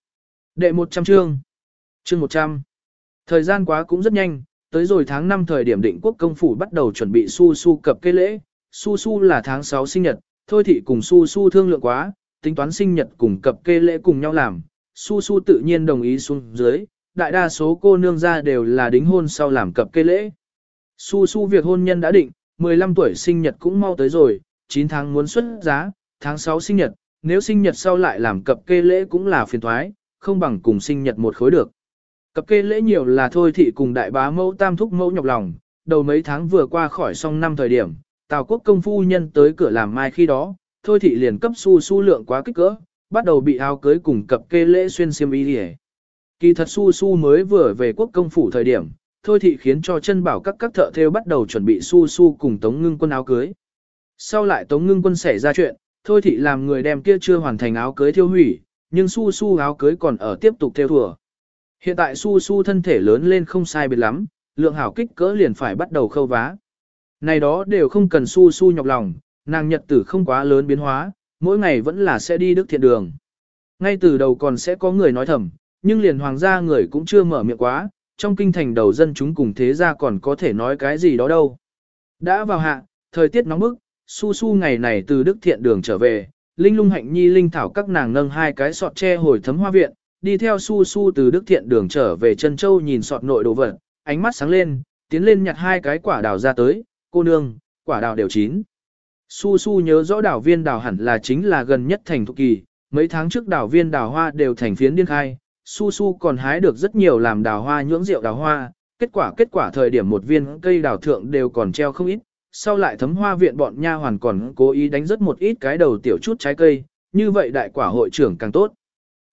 Đệ 100 chương. Chương 100. Thời gian quá cũng rất nhanh, tới rồi tháng 5 thời điểm định quốc công phủ bắt đầu chuẩn bị su su cập kê lễ. Su su là tháng 6 sinh nhật, thôi thị cùng su su thương lượng quá, tính toán sinh nhật cùng cập kê lễ cùng nhau làm, su su tự nhiên đồng ý xuống dưới, đại đa số cô nương ra đều là đính hôn sau làm cập kê lễ. Su su việc hôn nhân đã định, 15 tuổi sinh nhật cũng mau tới rồi, 9 tháng muốn xuất giá, tháng 6 sinh nhật, nếu sinh nhật sau lại làm cập kê lễ cũng là phiền thoái, không bằng cùng sinh nhật một khối được. Cập kê lễ nhiều là thôi thị cùng đại bá mẫu tam thúc mẫu nhọc lòng, đầu mấy tháng vừa qua khỏi xong năm thời điểm, Tào quốc công phu nhân tới cửa làm mai khi đó, thôi thị liền cấp su su lượng quá kích cỡ, bắt đầu bị áo cưới cùng cập kê lễ xuyên xiêm y đi Kỳ thật su su mới vừa về quốc công phủ thời điểm, thôi thị khiến cho chân bảo các các thợ thêu bắt đầu chuẩn bị su su cùng tống ngưng quân áo cưới. Sau lại tống ngưng quân xảy ra chuyện, thôi thị làm người đem kia chưa hoàn thành áo cưới thiêu hủy, nhưng su su áo cưới còn ở tiếp tục theo thùa. Hiện tại su su thân thể lớn lên không sai biệt lắm, lượng hảo kích cỡ liền phải bắt đầu khâu vá. Này đó đều không cần su su nhọc lòng, nàng nhật tử không quá lớn biến hóa, mỗi ngày vẫn là sẽ đi đức thiện đường. Ngay từ đầu còn sẽ có người nói thầm, nhưng liền hoàng gia người cũng chưa mở miệng quá, trong kinh thành đầu dân chúng cùng thế gia còn có thể nói cái gì đó đâu. Đã vào hạ, thời tiết nóng bức, su su ngày này từ đức thiện đường trở về, linh lung hạnh nhi linh thảo các nàng nâng hai cái sọt tre hồi thấm hoa viện, đi theo su su từ đức thiện đường trở về chân châu nhìn sọt nội đồ vật, ánh mắt sáng lên, tiến lên nhặt hai cái quả đào ra tới, cô nương, quả đào đều chín. Su Su nhớ rõ đảo viên đảo hẳn là chính là gần nhất thành thục kỳ, mấy tháng trước đảo viên đảo hoa đều thành phiến điên khai, Su Su còn hái được rất nhiều làm đào hoa nhưỡng rượu đào hoa, kết quả kết quả thời điểm một viên cây đào thượng đều còn treo không ít, sau lại thấm hoa viện bọn nha hoàn còn cố ý đánh rất một ít cái đầu tiểu chút trái cây, như vậy đại quả hội trưởng càng tốt.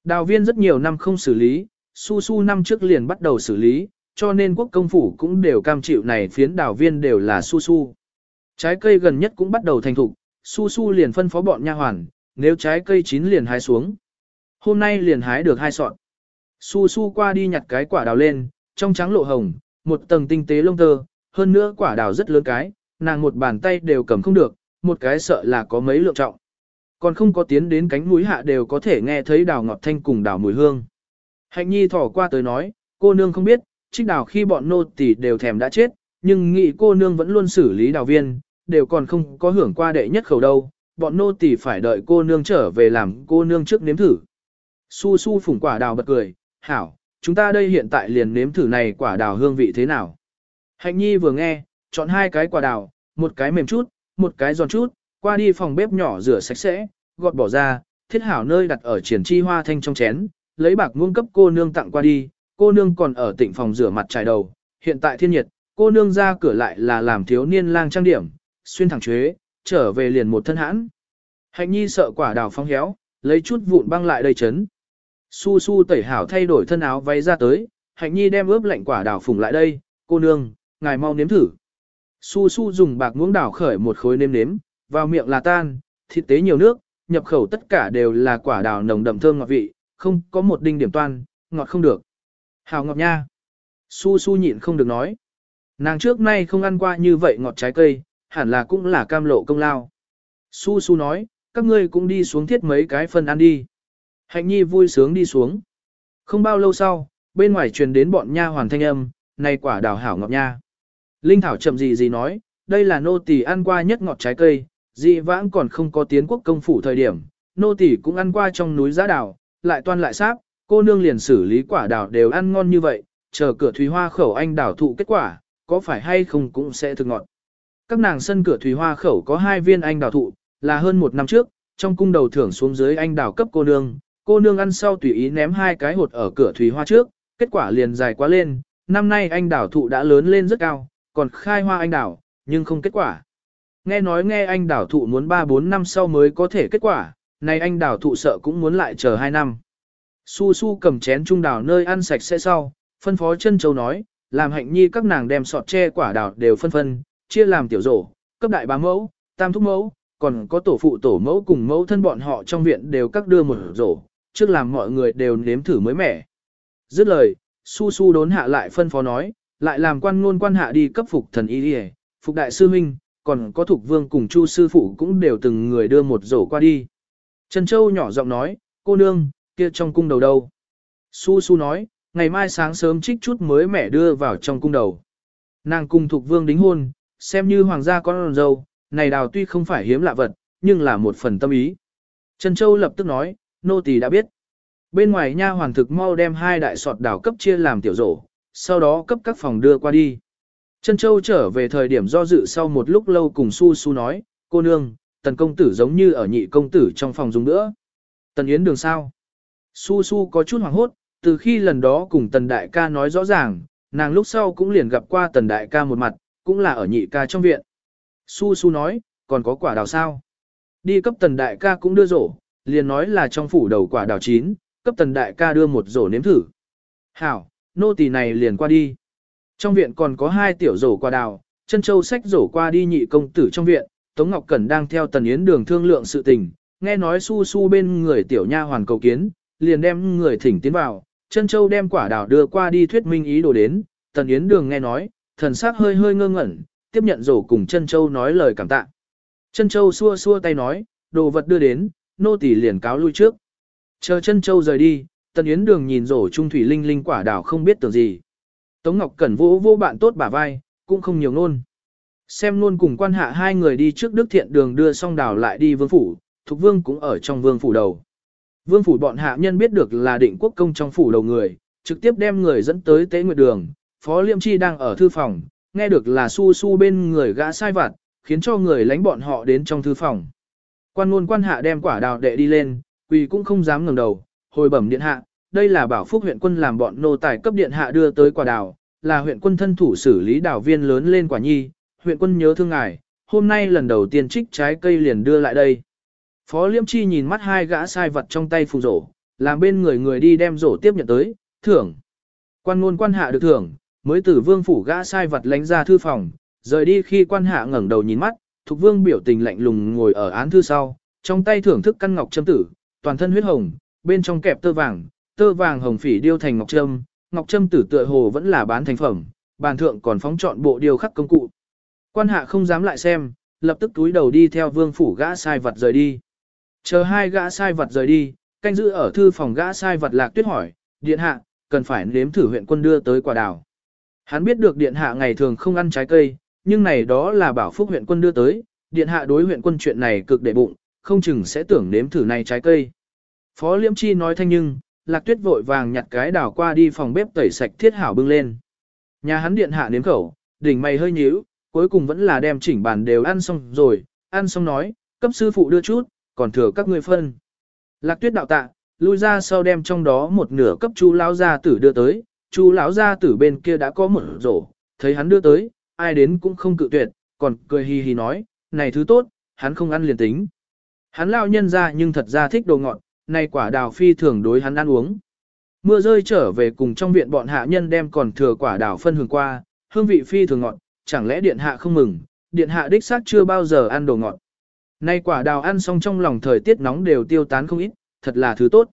Đào viên rất nhiều năm không xử lý, Su Su năm trước liền bắt đầu xử lý, cho nên quốc công phủ cũng đều cam chịu này phiến đào viên đều là Su Su. Trái cây gần nhất cũng bắt đầu thành thục, su su liền phân phó bọn nha hoàn, nếu trái cây chín liền hái xuống. Hôm nay liền hái được hai sọt. Su su qua đi nhặt cái quả đào lên, trong trắng lộ hồng, một tầng tinh tế lông tơ, hơn nữa quả đào rất lớn cái, nàng một bàn tay đều cầm không được, một cái sợ là có mấy lượng trọng. Còn không có tiến đến cánh núi hạ đều có thể nghe thấy đào ngọt thanh cùng đào mùi hương. Hạnh nhi thỏ qua tới nói, cô nương không biết, trích đào khi bọn nô tỳ đều thèm đã chết, nhưng nghị cô nương vẫn luôn xử lý đào viên, đều còn không có hưởng qua đệ nhất khẩu đâu, bọn nô tỳ phải đợi cô nương trở về làm cô nương trước nếm thử. Su su phủng quả đào bật cười, hảo, chúng ta đây hiện tại liền nếm thử này quả đào hương vị thế nào. Hạnh nhi vừa nghe, chọn hai cái quả đào, một cái mềm chút, một cái giòn chút, qua đi phòng bếp nhỏ rửa sạch sẽ, gọt bỏ ra, thiết hảo nơi đặt ở triển chi hoa thanh trong chén, lấy bạc muông cấp cô nương tặng qua đi, cô nương còn ở tịnh phòng rửa mặt trải đầu, hiện tại thiên nhiệt, cô nương ra cửa lại là làm thiếu niên lang trang điểm, xuyên thẳng chuế, trở về liền một thân hãn. Hạnh nhi sợ quả đào phong héo, lấy chút vụn băng lại đầy chấn. Su su tẩy hảo thay đổi thân áo váy ra tới, hạnh nhi đem ướp lạnh quả đào phùng lại đây, cô nương, ngài mau nếm thử. Su su dùng bạc muỗng đảo khởi một khối nêm nếm, vào miệng là tan, thịt tế nhiều nước, nhập khẩu tất cả đều là quả đào nồng đậm thơm ngọt vị, không có một đinh điểm toan, ngọt không được. Hào ngọt nha. Su su nhịn không được nói. Nàng trước nay không ăn qua như vậy ngọt trái cây, hẳn là cũng là cam lộ công lao. Su su nói, các ngươi cũng đi xuống thiết mấy cái phần ăn đi. Hạnh nhi vui sướng đi xuống. Không bao lâu sau, bên ngoài truyền đến bọn nha hoàn thanh âm, này quả đào hảo ngọt nha. Linh Thảo chậm gì gì nói, đây là nô tỳ ăn qua nhất ngọt trái cây, dị vãng còn không có tiến quốc công phủ thời điểm, nô tỳ cũng ăn qua trong núi giá đào, lại toan lại sáp, cô nương liền xử lý quả đào đều ăn ngon như vậy, chờ cửa thủy hoa khẩu anh đào thụ kết quả, có phải hay không cũng sẽ thực ngọt. Các nàng sân cửa thủy hoa khẩu có hai viên anh đào thụ, là hơn một năm trước, trong cung đầu thưởng xuống dưới anh đào cấp cô nương, cô nương ăn sau tùy ý ném hai cái hột ở cửa thủy hoa trước, kết quả liền dài quá lên, năm nay anh đào thụ đã lớn lên rất cao, còn khai hoa anh đào, nhưng không kết quả. Nghe nói nghe anh đào thụ muốn 3-4 năm sau mới có thể kết quả, này anh đào thụ sợ cũng muốn lại chờ 2 năm. Su su cầm chén trung đào nơi ăn sạch sẽ sau, phân phó chân châu nói, làm hạnh nhi các nàng đem sọt tre quả đào đều phân phân, chia làm tiểu rổ, cấp đại bá mẫu, tam thúc mẫu, còn có tổ phụ tổ mẫu cùng mẫu thân bọn họ trong viện đều các đưa một rổ, trước làm mọi người đều nếm thử mới mẻ. Dứt lời, su su đốn hạ lại phân phó nói, lại làm quan ngôn quan hạ đi cấp phục thần y đi phục đại sư huynh, còn có thuộc vương cùng chu sư phụ cũng đều từng người đưa một rổ qua đi. Trần Châu nhỏ giọng nói, cô nương, kia trong cung đầu đâu. Su su nói, ngày mai sáng sớm trích chút mới mẻ đưa vào trong cung đầu. Nàng cùng thuộc vương đính hôn, xem như hoàng gia con dâu, này đào tuy không phải hiếm lạ vật, nhưng là một phần tâm ý. Trần Châu lập tức nói, nô tỳ đã biết. Bên ngoài nha hoàng thực mau đem hai đại sọt đào cấp chia làm tiểu rổ, sau đó cấp các phòng đưa qua đi. Trân Châu trở về thời điểm do dự sau một lúc lâu cùng Su Su nói, cô nương, tần công tử giống như ở nhị công tử trong phòng dùng nữa. Tần Yến đường sao? Su Su có chút hoảng hốt, từ khi lần đó cùng tần đại ca nói rõ ràng, nàng lúc sau cũng liền gặp qua tần đại ca một mặt, cũng là ở nhị ca trong viện. Su Su nói, còn có quả đào sao? Đi cấp tần đại ca cũng đưa rổ, liền nói là trong phủ đầu quả đào chín, cấp tần đại ca đưa một rổ nếm thử. Hảo, nô tỳ này liền qua đi. Trong viện còn có hai tiểu rổ quả đào, chân châu sách rổ qua đi nhị công tử trong viện, Tống Ngọc Cẩn đang theo Tần Yến đường thương lượng sự tình, nghe nói su su bên người tiểu nha hoàn cầu kiến, liền đem người thỉnh tiến vào, chân châu đem quả đào đưa qua đi thuyết minh ý đồ đến, Tần Yến đường nghe nói, thần sắc hơi hơi ngơ ngẩn, tiếp nhận rổ cùng chân châu nói lời cảm tạ. Chân châu xua xua tay nói, đồ vật đưa đến, nô tỳ liền cáo lui trước. Chờ chân châu rời đi, Tần Yến đường nhìn rổ trung thủy linh linh quả đảo không biết tưởng gì. Tống Ngọc Cẩn vũ vô bạn tốt bả vai, cũng không nhiều ngôn. Xem luôn cùng quan hạ hai người đi trước Đức Thiện đường đưa xong đảo lại đi vương phủ, Thục Vương cũng ở trong vương phủ đầu. Vương phủ bọn hạ nhân biết được là định quốc công trong phủ đầu người, trực tiếp đem người dẫn tới tế nguyệt đường, Phó Liêm Chi đang ở thư phòng, nghe được là su su bên người gã sai vặt, khiến cho người lánh bọn họ đến trong thư phòng. Quan ngôn quan hạ đem quả đào đệ đi lên, quỳ cũng không dám ngẩng đầu, hồi bẩm điện hạ, đây là bảo phúc huyện quân làm bọn nô tài cấp điện hạ đưa tới quả đào, là huyện quân thân thủ xử lý đào viên lớn lên quả nhi, huyện quân nhớ thương ngài, hôm nay lần đầu tiên trích trái cây liền đưa lại đây. Phó Liêm Chi nhìn mắt hai gã sai vật trong tay phù rổ, làm bên người người đi đem rổ tiếp nhận tới, thưởng. Quan ngôn quan hạ được thưởng, mới từ vương phủ gã sai vật lánh ra thư phòng, rời đi khi quan hạ ngẩng đầu nhìn mắt, thục vương biểu tình lạnh lùng ngồi ở án thư sau, trong tay thưởng thức căn ngọc châm tử, toàn thân huyết hồng, bên trong kẹp tơ vàng, tơ vàng hồng phỉ điêu thành ngọc trâm, ngọc trâm tử tựa hồ vẫn là bán thành phẩm, bàn thượng còn phóng chọn bộ điêu khắc công cụ. Quan hạ không dám lại xem, lập tức túi đầu đi theo vương phủ gã sai vật rời đi. Chờ hai gã sai vật rời đi, canh giữ ở thư phòng gã sai vật lạc tuyết hỏi, điện hạ, cần phải nếm thử huyện quân đưa tới quả đào. Hắn biết được điện hạ ngày thường không ăn trái cây, nhưng này đó là bảo phúc huyện quân đưa tới, điện hạ đối huyện quân chuyện này cực để bụng, không chừng sẽ tưởng nếm thử này trái cây. Phó Liễm Chi nói thanh nhưng, lạc tuyết vội vàng nhặt cái đảo qua đi phòng bếp tẩy sạch thiết hảo bưng lên. Nhà hắn điện hạ nếm khẩu, đỉnh mày hơi nhíu, cuối cùng vẫn là đem chỉnh bàn đều ăn xong rồi, ăn xong nói, cấp sư phụ đưa chút, còn thừa các ngươi phân. Lạc tuyết đạo tạ, lui ra sau đem trong đó một nửa cấp chu lão gia tử đưa tới, chu lão gia tử bên kia đã có một rổ, thấy hắn đưa tới, ai đến cũng không cự tuyệt, còn cười hì hì nói, này thứ tốt, hắn không ăn liền tính. Hắn lao nhân ra nhưng thật ra thích đồ ngọt, này quả đào phi thường đối hắn ăn uống. Mưa rơi trở về cùng trong viện bọn hạ nhân đem còn thừa quả đào phân hưởng qua, hương vị phi thường ngọt, chẳng lẽ điện hạ không mừng, điện hạ đích xác chưa bao giờ ăn đồ ngọt. Nay quả đào ăn xong trong lòng thời tiết nóng đều tiêu tán không ít, thật là thứ tốt.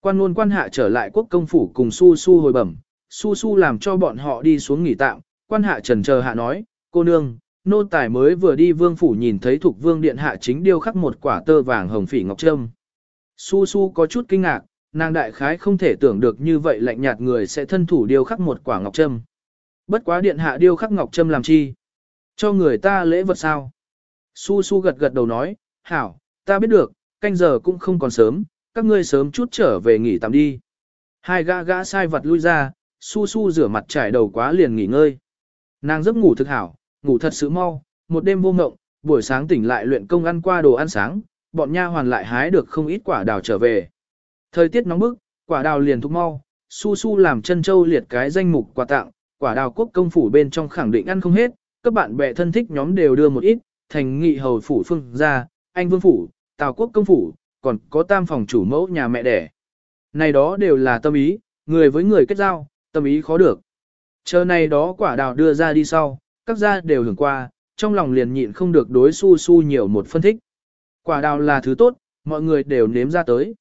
Quan luôn quan hạ trở lại quốc công phủ cùng su su hồi bẩm, su su làm cho bọn họ đi xuống nghỉ tạm, quan hạ trần chờ hạ nói, cô nương, nô tài mới vừa đi vương phủ nhìn thấy thuộc vương điện hạ chính điêu khắc một quả tơ vàng hồng phỉ ngọc trâm. Su su có chút kinh ngạc, nàng đại khái không thể tưởng được như vậy lạnh nhạt người sẽ thân thủ điêu khắc một quả ngọc trâm. Bất quá điện hạ điêu khắc ngọc trâm làm chi? Cho người ta lễ vật sao? Su su gật gật đầu nói, hảo, ta biết được, canh giờ cũng không còn sớm, các ngươi sớm chút trở về nghỉ tạm đi. Hai gã gã sai vật lui ra, su su rửa mặt trải đầu quá liền nghỉ ngơi. Nàng giấc ngủ thực hảo, ngủ thật sự mau, một đêm vô ngộng, buổi sáng tỉnh lại luyện công ăn qua đồ ăn sáng, bọn nha hoàn lại hái được không ít quả đào trở về. Thời tiết nóng bức, quả đào liền thúc mau, su su làm chân châu liệt cái danh mục quà tặng, quả đào quốc công phủ bên trong khẳng định ăn không hết, các bạn bè thân thích nhóm đều đưa một ít, thành nghị hầu phủ phương ra, anh vương phủ, tào quốc công phủ, còn có tam phòng chủ mẫu nhà mẹ đẻ. Này đó đều là tâm ý, người với người kết giao, tâm ý khó được. Chờ này đó quả đào đưa ra đi sau, các gia đều hưởng qua, trong lòng liền nhịn không được đối su su nhiều một phân thích. Quả đào là thứ tốt, mọi người đều nếm ra tới.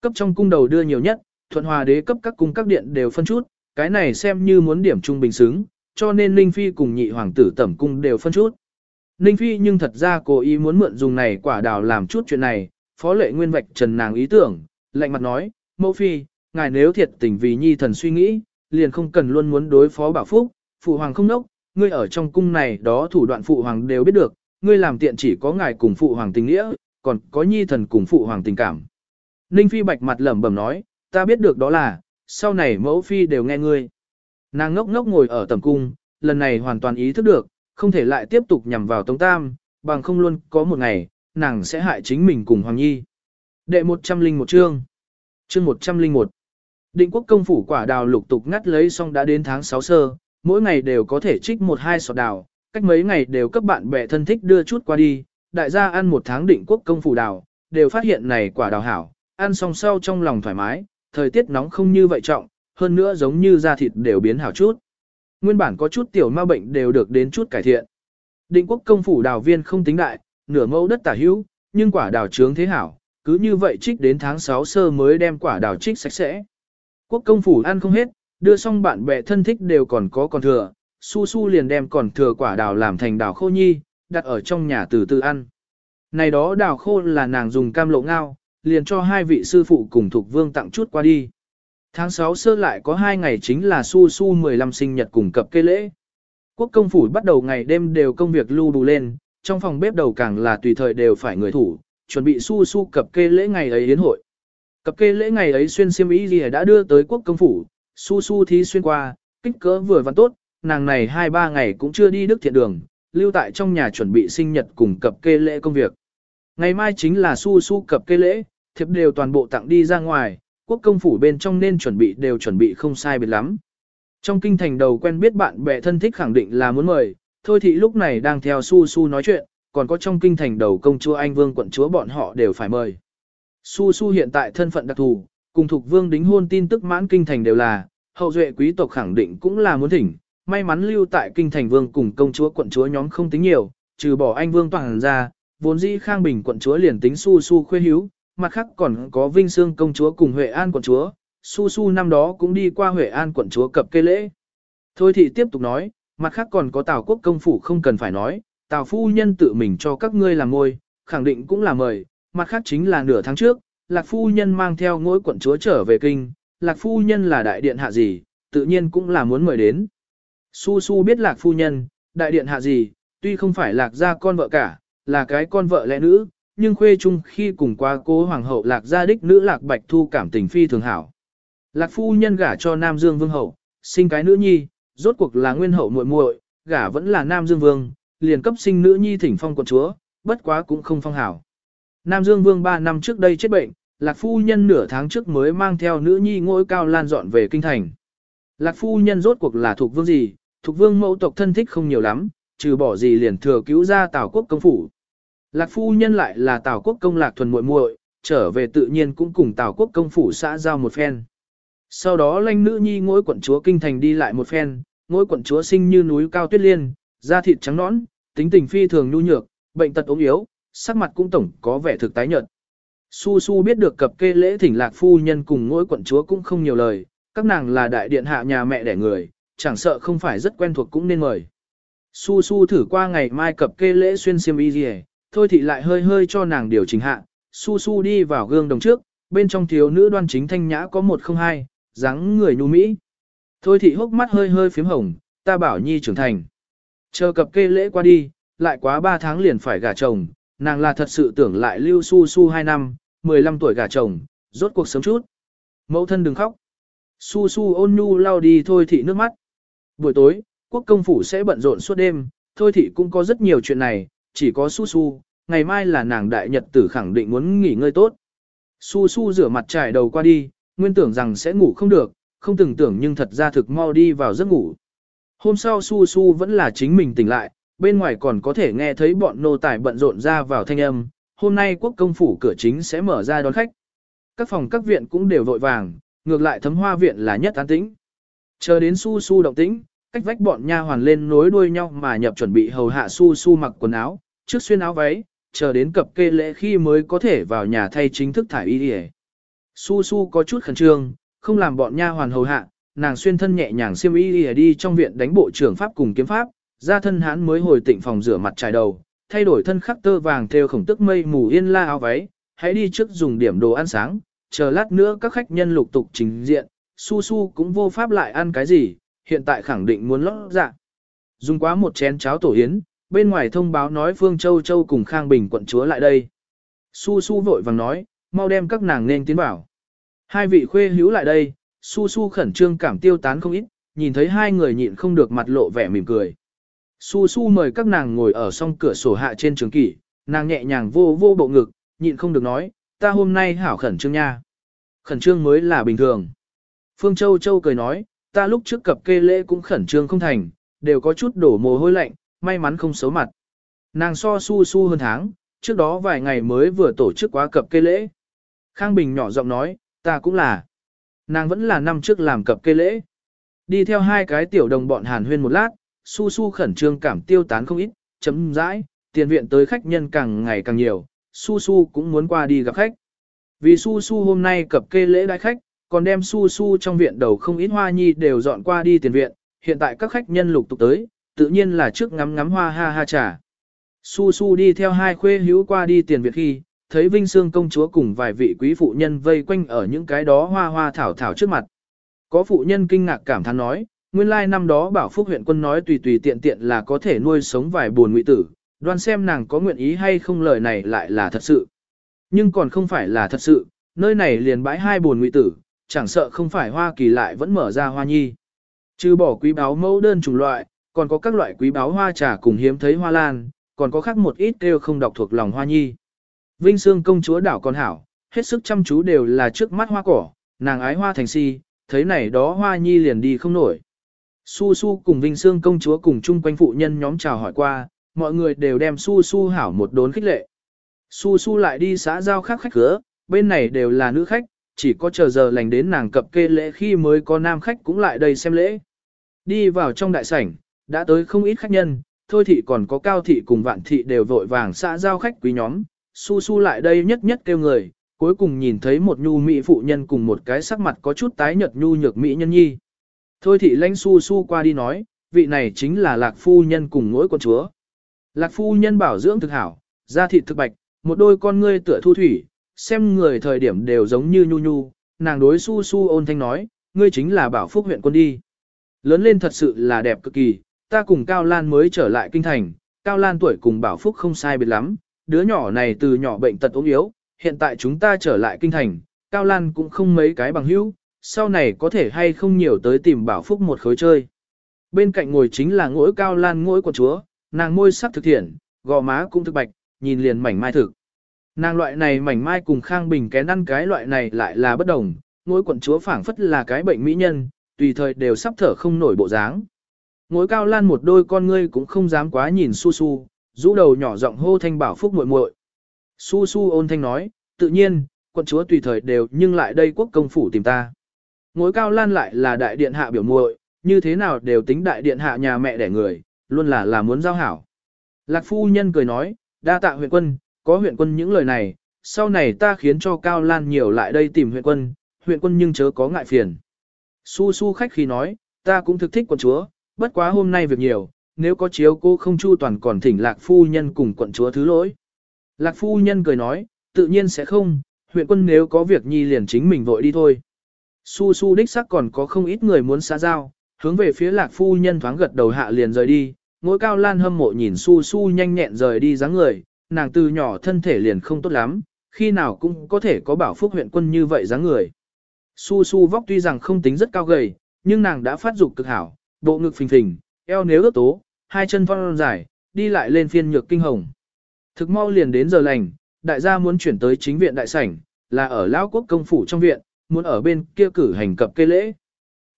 Cấp trong cung đầu đưa nhiều nhất, thuận hòa đế cấp các cung các điện đều phân chút, cái này xem như muốn điểm trung bình xứng, cho nên Ninh Phi cùng nhị hoàng tử tẩm cung đều phân chút. Ninh Phi nhưng thật ra cố ý muốn mượn dùng này quả đào làm chút chuyện này, phó lệ nguyên vạch trần nàng ý tưởng, lạnh mặt nói, mẫu phi, ngài nếu thiệt tình vì nhi thần suy nghĩ, liền không cần luôn muốn đối phó bảo phúc, phụ hoàng không nốc, ngươi ở trong cung này đó thủ đoạn phụ hoàng đều biết được, ngươi làm tiện chỉ có ngài cùng phụ hoàng tình nghĩa, còn có nhi thần cùng phụ hoàng tình cảm. Ninh phi bạch mặt lẩm bẩm nói, ta biết được đó là, sau này mẫu phi đều nghe ngươi. Nàng ngốc ngốc ngồi ở tầm cung, lần này hoàn toàn ý thức được, không thể lại tiếp tục nhằm vào Tống Tam, bằng không luôn có một ngày, nàng sẽ hại chính mình cùng Hoàng Nhi. Đệ 101 chương Chương 101 Định quốc công phủ quả đào lục tục ngắt lấy xong đã đến tháng 6 sơ, mỗi ngày đều có thể trích một hai sọt đào, cách mấy ngày đều cấp bạn bè thân thích đưa chút qua đi, đại gia ăn một tháng định quốc công phủ đào, đều phát hiện này quả đào hảo, ăn xong sau trong lòng thoải mái, thời tiết nóng không như vậy trọng, hơn nữa giống như da thịt đều biến hảo chút. Nguyên bản có chút tiểu ma bệnh đều được đến chút cải thiện. Định quốc công phủ đào viên không tính đại, nửa mẫu đất tả hữu, nhưng quả đào trướng thế hảo, cứ như vậy trích đến tháng 6 sơ mới đem quả đào trích sạch sẽ. Quốc công phủ ăn không hết, đưa xong bạn bè thân thích đều còn có còn thừa, su su liền đem còn thừa quả đào làm thành đào khô nhi, đặt ở trong nhà từ từ ăn. Này đó đào khô là nàng dùng cam lộ ngao, liền cho hai vị sư phụ cùng thuộc vương tặng chút qua đi. Tháng 6 sơ lại có hai ngày chính là su su 15 sinh nhật cùng cập cây lễ. Quốc công phủ bắt đầu ngày đêm đều công việc lưu đủ lên, trong phòng bếp đầu càng là tùy thời đều phải người thủ, chuẩn bị su su cập kê lễ ngày ấy yến hội. Cập kê lễ ngày ấy xuyên xiêm y gì đã đưa tới quốc công phủ, su su thí xuyên qua, kích cỡ vừa văn tốt, nàng này hai ba ngày cũng chưa đi đức thiện đường, lưu tại trong nhà chuẩn bị sinh nhật cùng cập kê lễ công việc. Ngày mai chính là su su cập kê lễ, thiệp đều toàn bộ tặng đi ra ngoài, quốc công phủ bên trong nên chuẩn bị đều chuẩn bị không sai biệt lắm. Trong kinh thành đầu quen biết bạn bè thân thích khẳng định là muốn mời, thôi thì lúc này đang theo su su nói chuyện, còn có trong kinh thành đầu công chúa Anh Vương quận chúa bọn họ đều phải mời. Su Su hiện tại thân phận đặc thù, cùng thuộc vương đính hôn tin tức mãn kinh thành đều là, hậu duệ quý tộc khẳng định cũng là muốn thỉnh, may mắn lưu tại kinh thành vương cùng công chúa quận chúa nhóm không tính nhiều, trừ bỏ anh vương toàn ra, vốn dĩ khang bình quận chúa liền tính Su Su khuê hiếu, mặt khác còn có Vinh Sương công chúa cùng Huệ An quận chúa, Su Su năm đó cũng đi qua Huệ An quận chúa cập kê lễ. Thôi thì tiếp tục nói, mặt khác còn có Tào quốc công phủ không cần phải nói, Tào phu nhân tự mình cho các ngươi làm ngôi, khẳng định cũng là mời, mặt khác chính là nửa tháng trước, Lạc phu nhân mang theo ngôi quận chúa trở về kinh, Lạc phu nhân là đại điện hạ gì, tự nhiên cũng là muốn mời đến. Su Su biết Lạc phu nhân, đại điện hạ gì, tuy không phải Lạc gia con vợ cả, là cái con vợ lẽ nữ, nhưng khuê chung khi cùng qua cố hoàng hậu Lạc gia đích nữ Lạc Bạch Thu cảm tình phi thường hảo. Lạc phu nhân gả cho Nam Dương Vương hậu, sinh cái nữ nhi, rốt cuộc là nguyên hậu muội muội, gả vẫn là Nam Dương Vương, liền cấp sinh nữ nhi thỉnh phong quận chúa, bất quá cũng không phong hảo. Nam Dương Vương 3 năm trước đây chết bệnh, Lạc phu nhân nửa tháng trước mới mang theo nữ nhi ngôi cao lan dọn về kinh thành. Lạc phu nhân rốt cuộc là thuộc vương gì, thuộc vương mẫu tộc thân thích không nhiều lắm, trừ bỏ gì liền thừa cứu ra Tào quốc công phủ. Lạc phu nhân lại là Tào quốc công lạc thuần muội muội, trở về tự nhiên cũng cùng Tào quốc công phủ xã giao một phen. Sau đó lanh nữ nhi ngôi quận chúa kinh thành đi lại một phen, ngôi quận chúa sinh như núi cao tuyết liên, da thịt trắng nõn, tính tình phi thường nhu nhược, bệnh tật ốm yếu, sắc mặt cũng tổng có vẻ thực tái nhợt. Su Su biết được cập kê lễ thỉnh lạc phu nhân cùng ngôi quận chúa cũng không nhiều lời, các nàng là đại điện hạ nhà mẹ đẻ người, chẳng sợ không phải rất quen thuộc cũng nên mời. Su Su thử qua ngày mai cập kê lễ xuyên xiêm y gì thôi thì lại hơi hơi cho nàng điều chỉnh hạ. Su Su đi vào gương đồng trước, bên trong thiếu nữ đoan chính thanh nhã có một không hai, dáng người nhu mỹ. Thôi thị hốc mắt hơi hơi phím hồng, ta bảo nhi trưởng thành. Chờ cập kê lễ qua đi, lại quá 3 tháng liền phải gả chồng, nàng là thật sự tưởng lại lưu su su 2 năm, 15 tuổi gả chồng, rốt cuộc sớm chút. Mẫu thân đừng khóc. Su su ôn nhu lau đi thôi thị nước mắt. Buổi tối, quốc công phủ sẽ bận rộn suốt đêm, thôi thị cũng có rất nhiều chuyện này, chỉ có su su, ngày mai là nàng đại nhật tử khẳng định muốn nghỉ ngơi tốt. Su su rửa mặt trải đầu qua đi, nguyên tưởng rằng sẽ ngủ không được, không từng tưởng nhưng thật ra thực mau đi vào giấc ngủ. Hôm sau su su vẫn là chính mình tỉnh lại, bên ngoài còn có thể nghe thấy bọn nô tài bận rộn ra vào thanh âm, hôm nay quốc công phủ cửa chính sẽ mở ra đón khách. Các phòng các viện cũng đều vội vàng, ngược lại thấm hoa viện là nhất an tĩnh. Chờ đến su su động tĩnh, cách vách bọn nha hoàn lên nối đuôi nhau mà nhập chuẩn bị hầu hạ su su mặc quần áo, trước xuyên áo váy, chờ đến cập kê lễ khi mới có thể vào nhà thay chính thức thải y đi Su su có chút khẩn trương, không làm bọn nha hoàn hầu hạ, nàng xuyên thân nhẹ nhàng xiêm y đi trong viện đánh bộ trưởng pháp cùng kiếm pháp, ra thân hãn mới hồi tịnh phòng rửa mặt trải đầu, thay đổi thân khắc tơ vàng theo khổng tức mây mù yên la áo váy, hãy đi trước dùng điểm đồ ăn sáng, chờ lát nữa các khách nhân lục tục trình diện, su su cũng vô pháp lại ăn cái gì, hiện tại khẳng định muốn lót dạ. Dùng quá một chén cháo tổ yến, bên ngoài thông báo nói Phương Châu Châu cùng Khang Bình quận chúa lại đây. Su su vội vàng nói, mau đem các nàng nên tiến bảo Hai vị khuê hữu lại đây, su su khẩn trương cảm tiêu tán không ít, nhìn thấy hai người nhịn không được mặt lộ vẻ mỉm cười. Su su mời các nàng ngồi ở song cửa sổ hạ trên trường kỷ, nàng nhẹ nhàng vô vô bộ ngực, nhịn không được nói, ta hôm nay hảo khẩn trương nha. Khẩn trương mới là bình thường. Phương Châu Châu cười nói, ta lúc trước cập kê lễ cũng khẩn trương không thành, đều có chút đổ mồ hôi lạnh, may mắn không xấu mặt. Nàng so su su hơn tháng, trước đó vài ngày mới vừa tổ chức quá cập kê lễ. Khang Bình nhỏ giọng nói, ta cũng là. Nàng vẫn là năm trước làm cập kê lễ. Đi theo hai cái tiểu đồng bọn hàn huyên một lát, su su khẩn trương cảm tiêu tán không ít, chấm dãi, tiền viện tới khách nhân càng ngày càng nhiều, su su cũng muốn qua đi gặp khách. Vì su su hôm nay cập kê lễ đại khách, còn đem su su trong viện đầu không ít hoa nhi đều dọn qua đi tiền viện, hiện tại các khách nhân lục tục tới, tự nhiên là trước ngắm ngắm hoa ha ha trà. Su su đi theo hai khuê hữu qua đi tiền viện khi, thấy Vinh Sương công chúa cùng vài vị quý phụ nhân vây quanh ở những cái đó hoa hoa thảo thảo trước mặt. Có phụ nhân kinh ngạc cảm thán nói, nguyên lai năm đó bảo phúc huyện quân nói tùy tùy tiện tiện là có thể nuôi sống vài buồn ngụy tử, đoan xem nàng có nguyện ý hay không lời này lại là thật sự. Nhưng còn không phải là thật sự, nơi này liền bãi hai buồn ngụy tử, chẳng sợ không phải hoa kỳ lại vẫn mở ra hoa nhi. Trừ bỏ quý báo mẫu đơn chủng loại, còn có các loại quý báo hoa trà cùng hiếm thấy hoa lan, còn có khác một ít kêu không đọc thuộc lòng hoa nhi. Vinh Sương công chúa đảo con hảo, hết sức chăm chú đều là trước mắt hoa cỏ, nàng ái hoa thành si, thấy này đó hoa nhi liền đi không nổi. Su Su cùng Vinh Sương công chúa cùng chung quanh phụ nhân nhóm chào hỏi qua, mọi người đều đem Su Su hảo một đốn khích lệ. Su Su lại đi xã giao khác khách cửa, bên này đều là nữ khách, chỉ có chờ giờ lành đến nàng cập kê lễ khi mới có nam khách cũng lại đây xem lễ. Đi vào trong đại sảnh, đã tới không ít khách nhân, thôi thị còn có cao thị cùng vạn thị đều vội vàng xã giao khách quý nhóm, su su lại đây nhất nhất kêu người, cuối cùng nhìn thấy một nhu mỹ phụ nhân cùng một cái sắc mặt có chút tái nhợt nhu nhược mỹ nhân nhi. Thôi thị lãnh su su qua đi nói, vị này chính là lạc phu nhân cùng ngỗi con chúa. Lạc phu nhân bảo dưỡng thực hảo, da thịt thực bạch, một đôi con ngươi tựa thu thủy, xem người thời điểm đều giống như nhu nhu, nàng đối su su ôn thanh nói, ngươi chính là bảo phúc huyện quân đi. Lớn lên thật sự là đẹp cực kỳ, ta cùng Cao Lan mới trở lại kinh thành, Cao Lan tuổi cùng bảo phúc không sai biệt lắm, đứa nhỏ này từ nhỏ bệnh tật ốm yếu, hiện tại chúng ta trở lại kinh thành, Cao Lan cũng không mấy cái bằng hữu, sau này có thể hay không nhiều tới tìm bảo phúc một khối chơi. Bên cạnh ngồi chính là ngỗi cao lan ngỗi của chúa, nàng môi sắc thực thiện, gò má cũng thực bạch, nhìn liền mảnh mai thực. Nàng loại này mảnh mai cùng Khang Bình kén ăn cái loại này lại là bất đồng, ngỗi quận chúa phảng phất là cái bệnh mỹ nhân, tùy thời đều sắp thở không nổi bộ dáng. Ngỗi cao lan một đôi con ngươi cũng không dám quá nhìn su su, rũ đầu nhỏ giọng hô thanh bảo phúc muội muội. Su su ôn thanh nói, tự nhiên, quận chúa tùy thời đều nhưng lại đây quốc công phủ tìm ta. Ngối cao lan lại là đại điện hạ biểu muội, như thế nào đều tính đại điện hạ nhà mẹ đẻ người, luôn là là muốn giao hảo. Lạc phu nhân cười nói, đa tạ huyện quân, có huyện quân những lời này, sau này ta khiến cho Cao Lan nhiều lại đây tìm huyện quân, huyện quân nhưng chớ có ngại phiền. Su su khách khi nói, ta cũng thực thích quận chúa, bất quá hôm nay việc nhiều, nếu có chiếu cô không chu toàn còn thỉnh lạc phu nhân cùng quận chúa thứ lỗi. Lạc phu nhân cười nói, tự nhiên sẽ không, huyện quân nếu có việc nhi liền chính mình vội đi thôi. Su su đích sắc còn có không ít người muốn xã giao, hướng về phía lạc phu nhân thoáng gật đầu hạ liền rời đi, ngôi cao lan hâm mộ nhìn su su nhanh nhẹn rời đi dáng người, nàng từ nhỏ thân thể liền không tốt lắm, khi nào cũng có thể có bảo phúc huyện quân như vậy dáng người. Su su vóc tuy rằng không tính rất cao gầy, nhưng nàng đã phát dục cực hảo, bộ ngực phình phình, eo nếu ước tố, hai chân phong dài, đi lại lên phiên nhược kinh hồng. Thực mau liền đến giờ lành, đại gia muốn chuyển tới chính viện đại sảnh, là ở Lão Quốc công phủ trong viện, muốn ở bên kia cử hành cập cây lễ.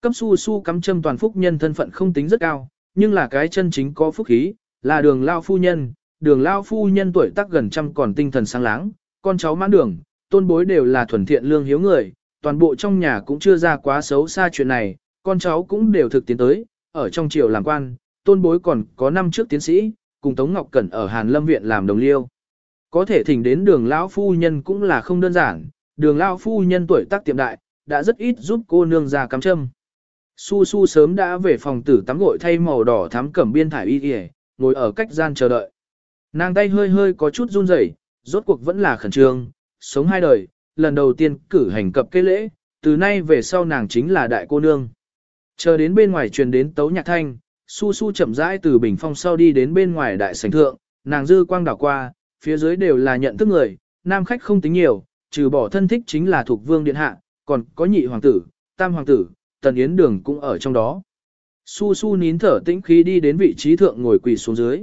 Cấp su su cắm châm toàn phúc nhân thân phận không tính rất cao, nhưng là cái chân chính có phúc khí, là đường lao phu nhân, đường lao phu nhân tuổi tác gần trăm còn tinh thần sáng láng, con cháu mãn đường, tôn bối đều là thuần thiện lương hiếu người, toàn bộ trong nhà cũng chưa ra quá xấu xa chuyện này, con cháu cũng đều thực tiến tới, ở trong triều làm quan, tôn bối còn có năm trước tiến sĩ, cùng Tống Ngọc Cẩn ở Hàn Lâm Viện làm đồng liêu. Có thể thỉnh đến đường lão phu nhân cũng là không đơn giản, đường lao phu nhân tuổi tác tiệm đại, đã rất ít giúp cô nương ra cắm châm. Su Su sớm đã về phòng tử tắm gội thay màu đỏ thắm cẩm biên thải y y, ngồi ở cách gian chờ đợi. Nàng tay hơi hơi có chút run rẩy, rốt cuộc vẫn là khẩn trương, sống hai đời, lần đầu tiên cử hành cập cây lễ, từ nay về sau nàng chính là đại cô nương. Chờ đến bên ngoài truyền đến tấu nhạc thanh, Su Su chậm rãi từ bình phong sau đi đến bên ngoài đại sảnh thượng, nàng dư quang đảo qua, phía dưới đều là nhận thức người, nam khách không tính nhiều, trừ bỏ thân thích chính là thuộc vương điện hạ, còn có nhị hoàng tử, tam hoàng tử, tần yến đường cũng ở trong đó. Su Su nín thở tĩnh khí đi đến vị trí thượng ngồi quỳ xuống dưới.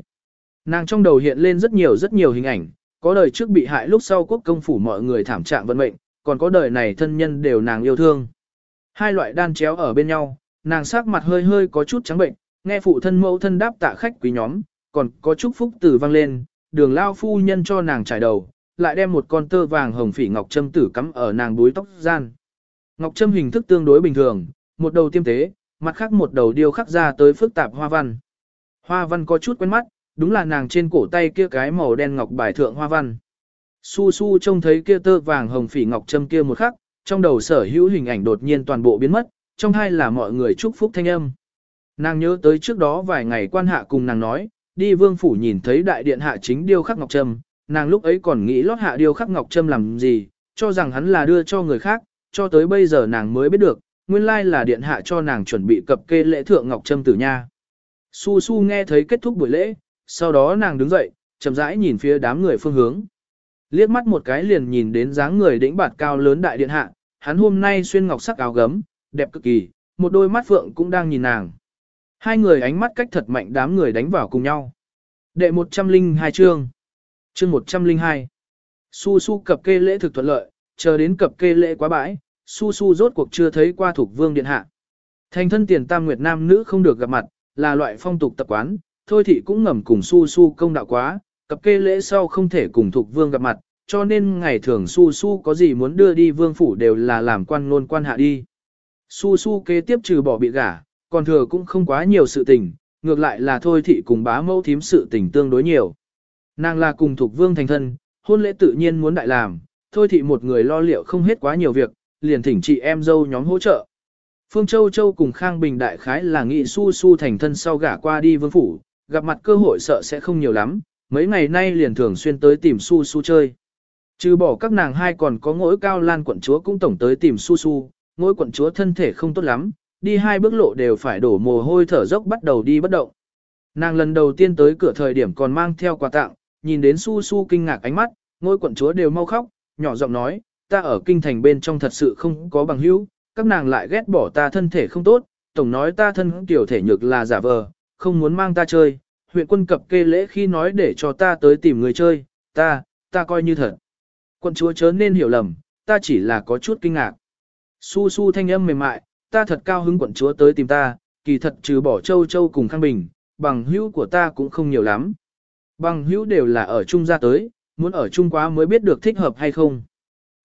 Nàng trong đầu hiện lên rất nhiều rất nhiều hình ảnh, có đời trước bị hại lúc sau quốc công phủ mọi người thảm trạng vận mệnh, còn có đời này thân nhân đều nàng yêu thương. Hai loại đan chéo ở bên nhau, nàng sắc mặt hơi hơi có chút trắng bệnh, nghe phụ thân mẫu thân đáp tạ khách quý nhóm, còn có chúc phúc từ vang lên, đường lao phu nhân cho nàng trải đầu, lại đem một con tơ vàng hồng phỉ ngọc trâm tử cắm ở nàng búi tóc gian. Ngọc trâm hình thức tương đối bình thường, một đầu tiêm tế, mặt khác một đầu điêu khắc ra tới phức tạp hoa văn. Hoa văn có chút quen mắt, đúng là nàng trên cổ tay kia cái màu đen ngọc bài thượng hoa văn. Su su trông thấy kia tơ vàng hồng phỉ ngọc trâm kia một khắc, trong đầu sở hữu hình ảnh đột nhiên toàn bộ biến mất, trong hai là mọi người chúc phúc thanh âm. Nàng nhớ tới trước đó vài ngày quan hạ cùng nàng nói, đi vương phủ nhìn thấy đại điện hạ chính điêu khắc ngọc trâm, nàng lúc ấy còn nghĩ lót hạ điêu khắc ngọc trâm làm gì, cho rằng hắn là đưa cho người khác, cho tới bây giờ nàng mới biết được, nguyên lai là điện hạ cho nàng chuẩn bị cập kê lễ thượng ngọc trâm tử nha. Su su nghe thấy kết thúc buổi lễ, sau đó nàng đứng dậy, chậm rãi nhìn phía đám người phương hướng. Liếc mắt một cái liền nhìn đến dáng người đĩnh bạt cao lớn đại điện hạ, hắn hôm nay xuyên ngọc sắc áo gấm, đẹp cực kỳ, một đôi mắt phượng cũng đang nhìn nàng. Hai người ánh mắt cách thật mạnh đám người đánh vào cùng nhau. Đệ 102 chương. Chương 102. Su su cập kê lễ thực thuận lợi, chờ đến cập kê lễ quá bãi, su su rốt cuộc chưa thấy qua thuộc vương điện hạ. Thành thân tiền tam nguyệt nam nữ không được gặp mặt, là loại phong tục tập quán, thôi thị cũng ngầm cùng su su công đạo quá, cập kê lễ sau không thể cùng thuộc vương gặp mặt, cho nên ngày thường su su có gì muốn đưa đi vương phủ đều là làm quan ngôn quan hạ đi. Su su kế tiếp trừ bỏ bị gả, còn thừa cũng không quá nhiều sự tình, ngược lại là thôi thị cùng bá mẫu thím sự tình tương đối nhiều. Nàng là cùng thuộc vương thành thân, hôn lễ tự nhiên muốn đại làm, thôi thị một người lo liệu không hết quá nhiều việc, liền thỉnh chị em dâu nhóm hỗ trợ. Phương Châu Châu cùng Khang Bình đại khái là nghị su su thành thân sau gả qua đi vương phủ, gặp mặt cơ hội sợ sẽ không nhiều lắm, mấy ngày nay liền thường xuyên tới tìm su su chơi. Trừ bỏ các nàng hai còn có ngỗi cao lan quận chúa cũng tổng tới tìm su su, ngỗi quận chúa thân thể không tốt lắm, đi hai bước lộ đều phải đổ mồ hôi thở dốc bắt đầu đi bất động. Nàng lần đầu tiên tới cửa thời điểm còn mang theo quà tặng, nhìn đến su su kinh ngạc ánh mắt, ngôi quận chúa đều mau khóc, nhỏ giọng nói, ta ở kinh thành bên trong thật sự không có bằng hữu, các nàng lại ghét bỏ ta thân thể không tốt, tổng nói ta thân tiểu thể nhược là giả vờ, không muốn mang ta chơi, huyện quân cập kê lễ khi nói để cho ta tới tìm người chơi, ta, ta coi như thật. Quận chúa chớ nên hiểu lầm, ta chỉ là có chút kinh ngạc. Su su thanh âm mềm mại, ta thật cao hứng quận chúa tới tìm ta, kỳ thật trừ bỏ châu châu cùng khang bình, bằng hữu của ta cũng không nhiều lắm. Bằng hữu đều là ở chung ra tới, muốn ở chung quá mới biết được thích hợp hay không.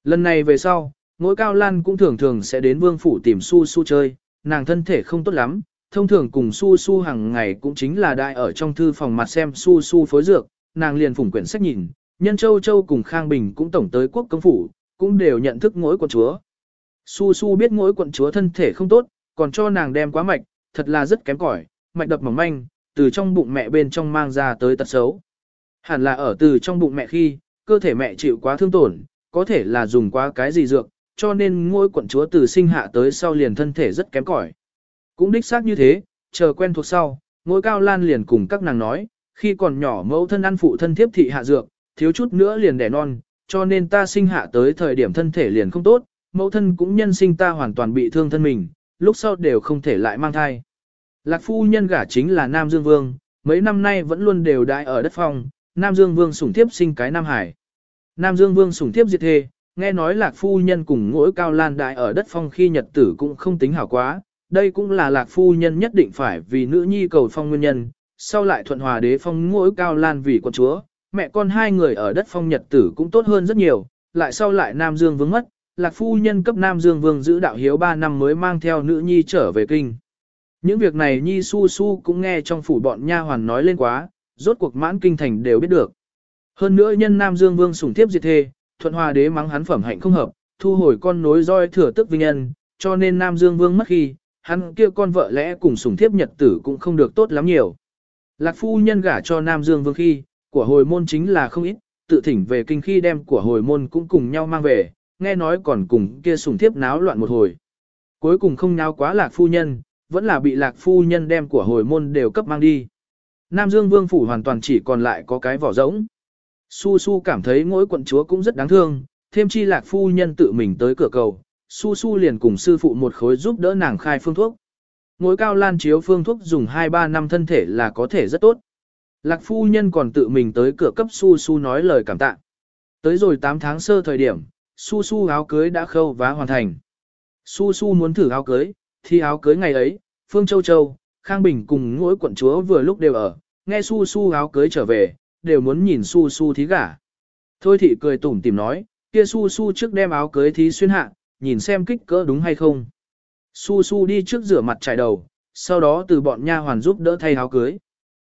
Lần này về sau, mỗi cao lan cũng thường thường sẽ đến vương phủ tìm su su chơi, nàng thân thể không tốt lắm, thông thường cùng su su hàng ngày cũng chính là đại ở trong thư phòng mặt xem su su phối dược, nàng liền phủng quyển sách nhìn, nhân châu châu cùng khang bình cũng tổng tới quốc công phủ, cũng đều nhận thức mỗi quận chúa. Su su biết mỗi quận chúa thân thể không tốt, còn cho nàng đem quá mạch, thật là rất kém cỏi, mạch đập mỏng manh, từ trong bụng mẹ bên trong mang ra tới tật xấu. Hẳn là ở từ trong bụng mẹ khi, cơ thể mẹ chịu quá thương tổn, có thể là dùng quá cái gì dược, cho nên ngôi quận chúa từ sinh hạ tới sau liền thân thể rất kém cỏi. Cũng đích xác như thế, chờ quen thuộc sau, ngôi cao lan liền cùng các nàng nói, khi còn nhỏ mẫu thân ăn phụ thân thiếp thị hạ dược, thiếu chút nữa liền đẻ non, cho nên ta sinh hạ tới thời điểm thân thể liền không tốt, mẫu thân cũng nhân sinh ta hoàn toàn bị thương thân mình, lúc sau đều không thể lại mang thai. Lạc phu nhân gả chính là Nam Dương Vương, mấy năm nay vẫn luôn đều đại ở đất phong, Nam Dương Vương sủng thiếp sinh cái Nam Hải. Nam Dương Vương sủng thiếp diệt thê, nghe nói Lạc phu nhân cùng ngỗi cao lan đại ở đất phong khi nhật tử cũng không tính hảo quá, đây cũng là Lạc phu nhân nhất định phải vì nữ nhi cầu phong nguyên nhân, sau lại thuận hòa đế phong ngỗi cao lan vì con chúa, mẹ con hai người ở đất phong nhật tử cũng tốt hơn rất nhiều, lại sau lại Nam Dương Vương mất, Lạc phu nhân cấp Nam Dương Vương giữ đạo hiếu 3 năm mới mang theo nữ nhi trở về kinh. Những việc này Nhi Su Su cũng nghe trong phủ bọn nha hoàn nói lên quá, rốt cuộc mãn kinh thành đều biết được. Hơn nữa nhân Nam Dương Vương sủng tiếp diệt thê, thuận hòa đế mắng hắn phẩm hạnh không hợp, thu hồi con nối roi thừa tức vinh nhân, cho nên Nam Dương Vương mất khi, hắn kia con vợ lẽ cùng sủng thiếp nhật tử cũng không được tốt lắm nhiều. Lạc phu nhân gả cho Nam Dương Vương khi, của hồi môn chính là không ít, tự thỉnh về kinh khi đem của hồi môn cũng cùng nhau mang về, nghe nói còn cùng kia sủng thiếp náo loạn một hồi. Cuối cùng không náo quá lạc phu nhân, vẫn là bị lạc phu nhân đem của hồi môn đều cấp mang đi. Nam Dương Vương Phủ hoàn toàn chỉ còn lại có cái vỏ rỗng. Su Su cảm thấy mỗi quận chúa cũng rất đáng thương, thêm chi lạc phu nhân tự mình tới cửa cầu, Su Su liền cùng sư phụ một khối giúp đỡ nàng khai phương thuốc. Ngối cao lan chiếu phương thuốc dùng 2-3 năm thân thể là có thể rất tốt. Lạc phu nhân còn tự mình tới cửa cấp Su Su nói lời cảm tạ. Tới rồi 8 tháng sơ thời điểm, Su Su áo cưới đã khâu vá hoàn thành. Su Su muốn thử áo cưới, thi áo cưới ngày ấy, Phương Châu Châu, Khang Bình cùng ngỗi quận chúa vừa lúc đều ở, nghe su su áo cưới trở về, đều muốn nhìn su su thí gả. Thôi thị cười tủm tìm nói, kia su su trước đem áo cưới thí xuyên hạ, nhìn xem kích cỡ đúng hay không. Su su đi trước rửa mặt trải đầu, sau đó từ bọn nha hoàn giúp đỡ thay áo cưới.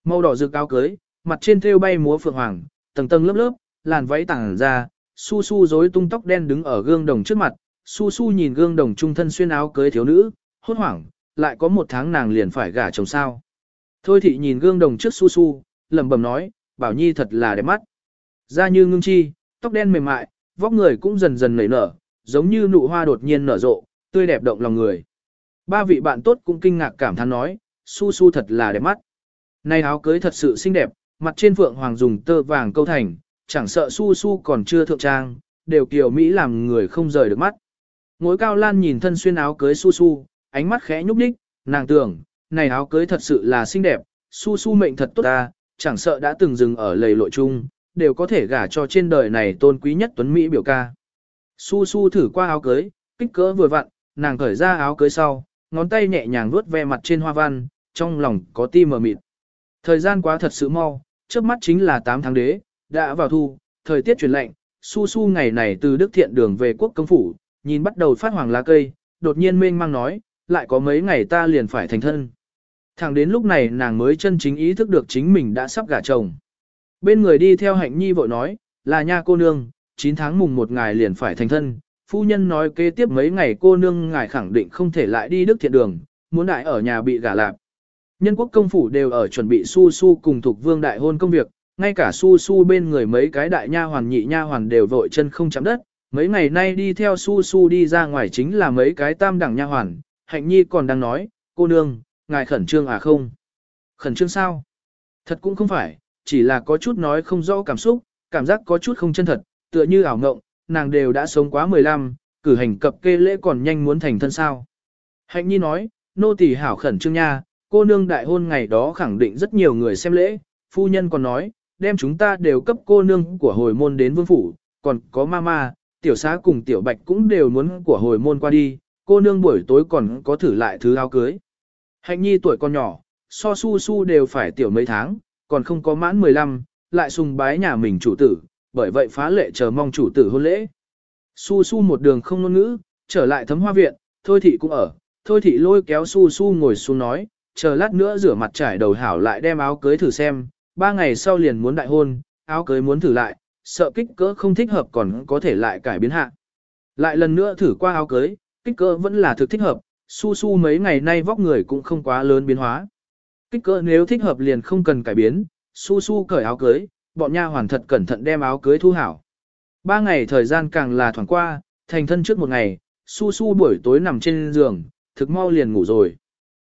Màu đỏ rực áo cưới, mặt trên thêu bay múa phượng hoàng, tầng tầng lớp lớp, làn váy tảng ra, su su rối tung tóc đen đứng ở gương đồng trước mặt, su su nhìn gương đồng trung thân xuyên áo cưới thiếu nữ, hốt hoảng, lại có một tháng nàng liền phải gả chồng sao. Thôi thị nhìn gương đồng trước su su, lẩm bẩm nói, bảo nhi thật là đẹp mắt. Da như ngưng chi, tóc đen mềm mại, vóc người cũng dần dần nảy nở, giống như nụ hoa đột nhiên nở rộ, tươi đẹp động lòng người. Ba vị bạn tốt cũng kinh ngạc cảm thán nói, su su thật là đẹp mắt. Này áo cưới thật sự xinh đẹp, mặt trên phượng hoàng dùng tơ vàng câu thành, chẳng sợ su su còn chưa thượng trang, đều kiều Mỹ làm người không rời được mắt. Ngối cao lan nhìn thân xuyên áo cưới su su, ánh mắt khẽ nhúc nhích, nàng tưởng, này áo cưới thật sự là xinh đẹp, su su mệnh thật tốt ta, chẳng sợ đã từng dừng ở lầy lội chung, đều có thể gả cho trên đời này tôn quý nhất tuấn Mỹ biểu ca. Su su thử qua áo cưới, kích cỡ vừa vặn, nàng cởi ra áo cưới sau, ngón tay nhẹ nhàng vuốt ve mặt trên hoa văn, trong lòng có ti mờ mịt. Thời gian quá thật sự mau, trước mắt chính là 8 tháng đế, đã vào thu, thời tiết chuyển lạnh, su su ngày này từ Đức Thiện đường về quốc công phủ, nhìn bắt đầu phát hoàng lá cây, đột nhiên mênh mang nói, lại có mấy ngày ta liền phải thành thân. Thẳng đến lúc này nàng mới chân chính ý thức được chính mình đã sắp gả chồng. Bên người đi theo hạnh nhi vội nói, là nha cô nương, 9 tháng mùng một ngày liền phải thành thân. Phu nhân nói kế tiếp mấy ngày cô nương ngài khẳng định không thể lại đi đức thiện đường, muốn đại ở nhà bị gả lạp. Nhân quốc công phủ đều ở chuẩn bị su su cùng thuộc vương đại hôn công việc, ngay cả su su bên người mấy cái đại nha hoàn nhị nha hoàn đều vội chân không chạm đất. Mấy ngày nay đi theo su su đi ra ngoài chính là mấy cái tam đẳng nha hoàn, hạnh nhi còn đang nói, cô nương, ngài khẩn trương à không? Khẩn trương sao? Thật cũng không phải, chỉ là có chút nói không rõ cảm xúc, cảm giác có chút không chân thật, tựa như ảo ngộng, nàng đều đã sống quá 15, cử hành cập kê lễ còn nhanh muốn thành thân sao. Hạnh nhi nói, nô tỳ hảo khẩn trương nha, cô nương đại hôn ngày đó khẳng định rất nhiều người xem lễ, phu nhân còn nói, đem chúng ta đều cấp cô nương của hồi môn đến vương phủ, còn có mama, tiểu xá cùng tiểu bạch cũng đều muốn của hồi môn qua đi, cô nương buổi tối còn có thử lại thứ áo cưới. Hạnh nhi tuổi còn nhỏ, so su su đều phải tiểu mấy tháng, còn không có mãn 15, lại sùng bái nhà mình chủ tử, bởi vậy phá lệ chờ mong chủ tử hôn lễ. Su su một đường không ngôn ngữ, trở lại thấm hoa viện, thôi thị cũng ở, thôi thị lôi kéo su su ngồi xuống nói, chờ lát nữa rửa mặt trải đầu hảo lại đem áo cưới thử xem, ba ngày sau liền muốn đại hôn, áo cưới muốn thử lại, sợ kích cỡ không thích hợp còn có thể lại cải biến hạ. Lại lần nữa thử qua áo cưới, kích cỡ vẫn là thực thích hợp, su su mấy ngày nay vóc người cũng không quá lớn biến hóa. Kích cỡ nếu thích hợp liền không cần cải biến, su su cởi áo cưới, bọn nha hoàn thật cẩn thận đem áo cưới thu hảo. Ba ngày thời gian càng là thoảng qua, thành thân trước một ngày, su su buổi tối nằm trên giường, thực mau liền ngủ rồi.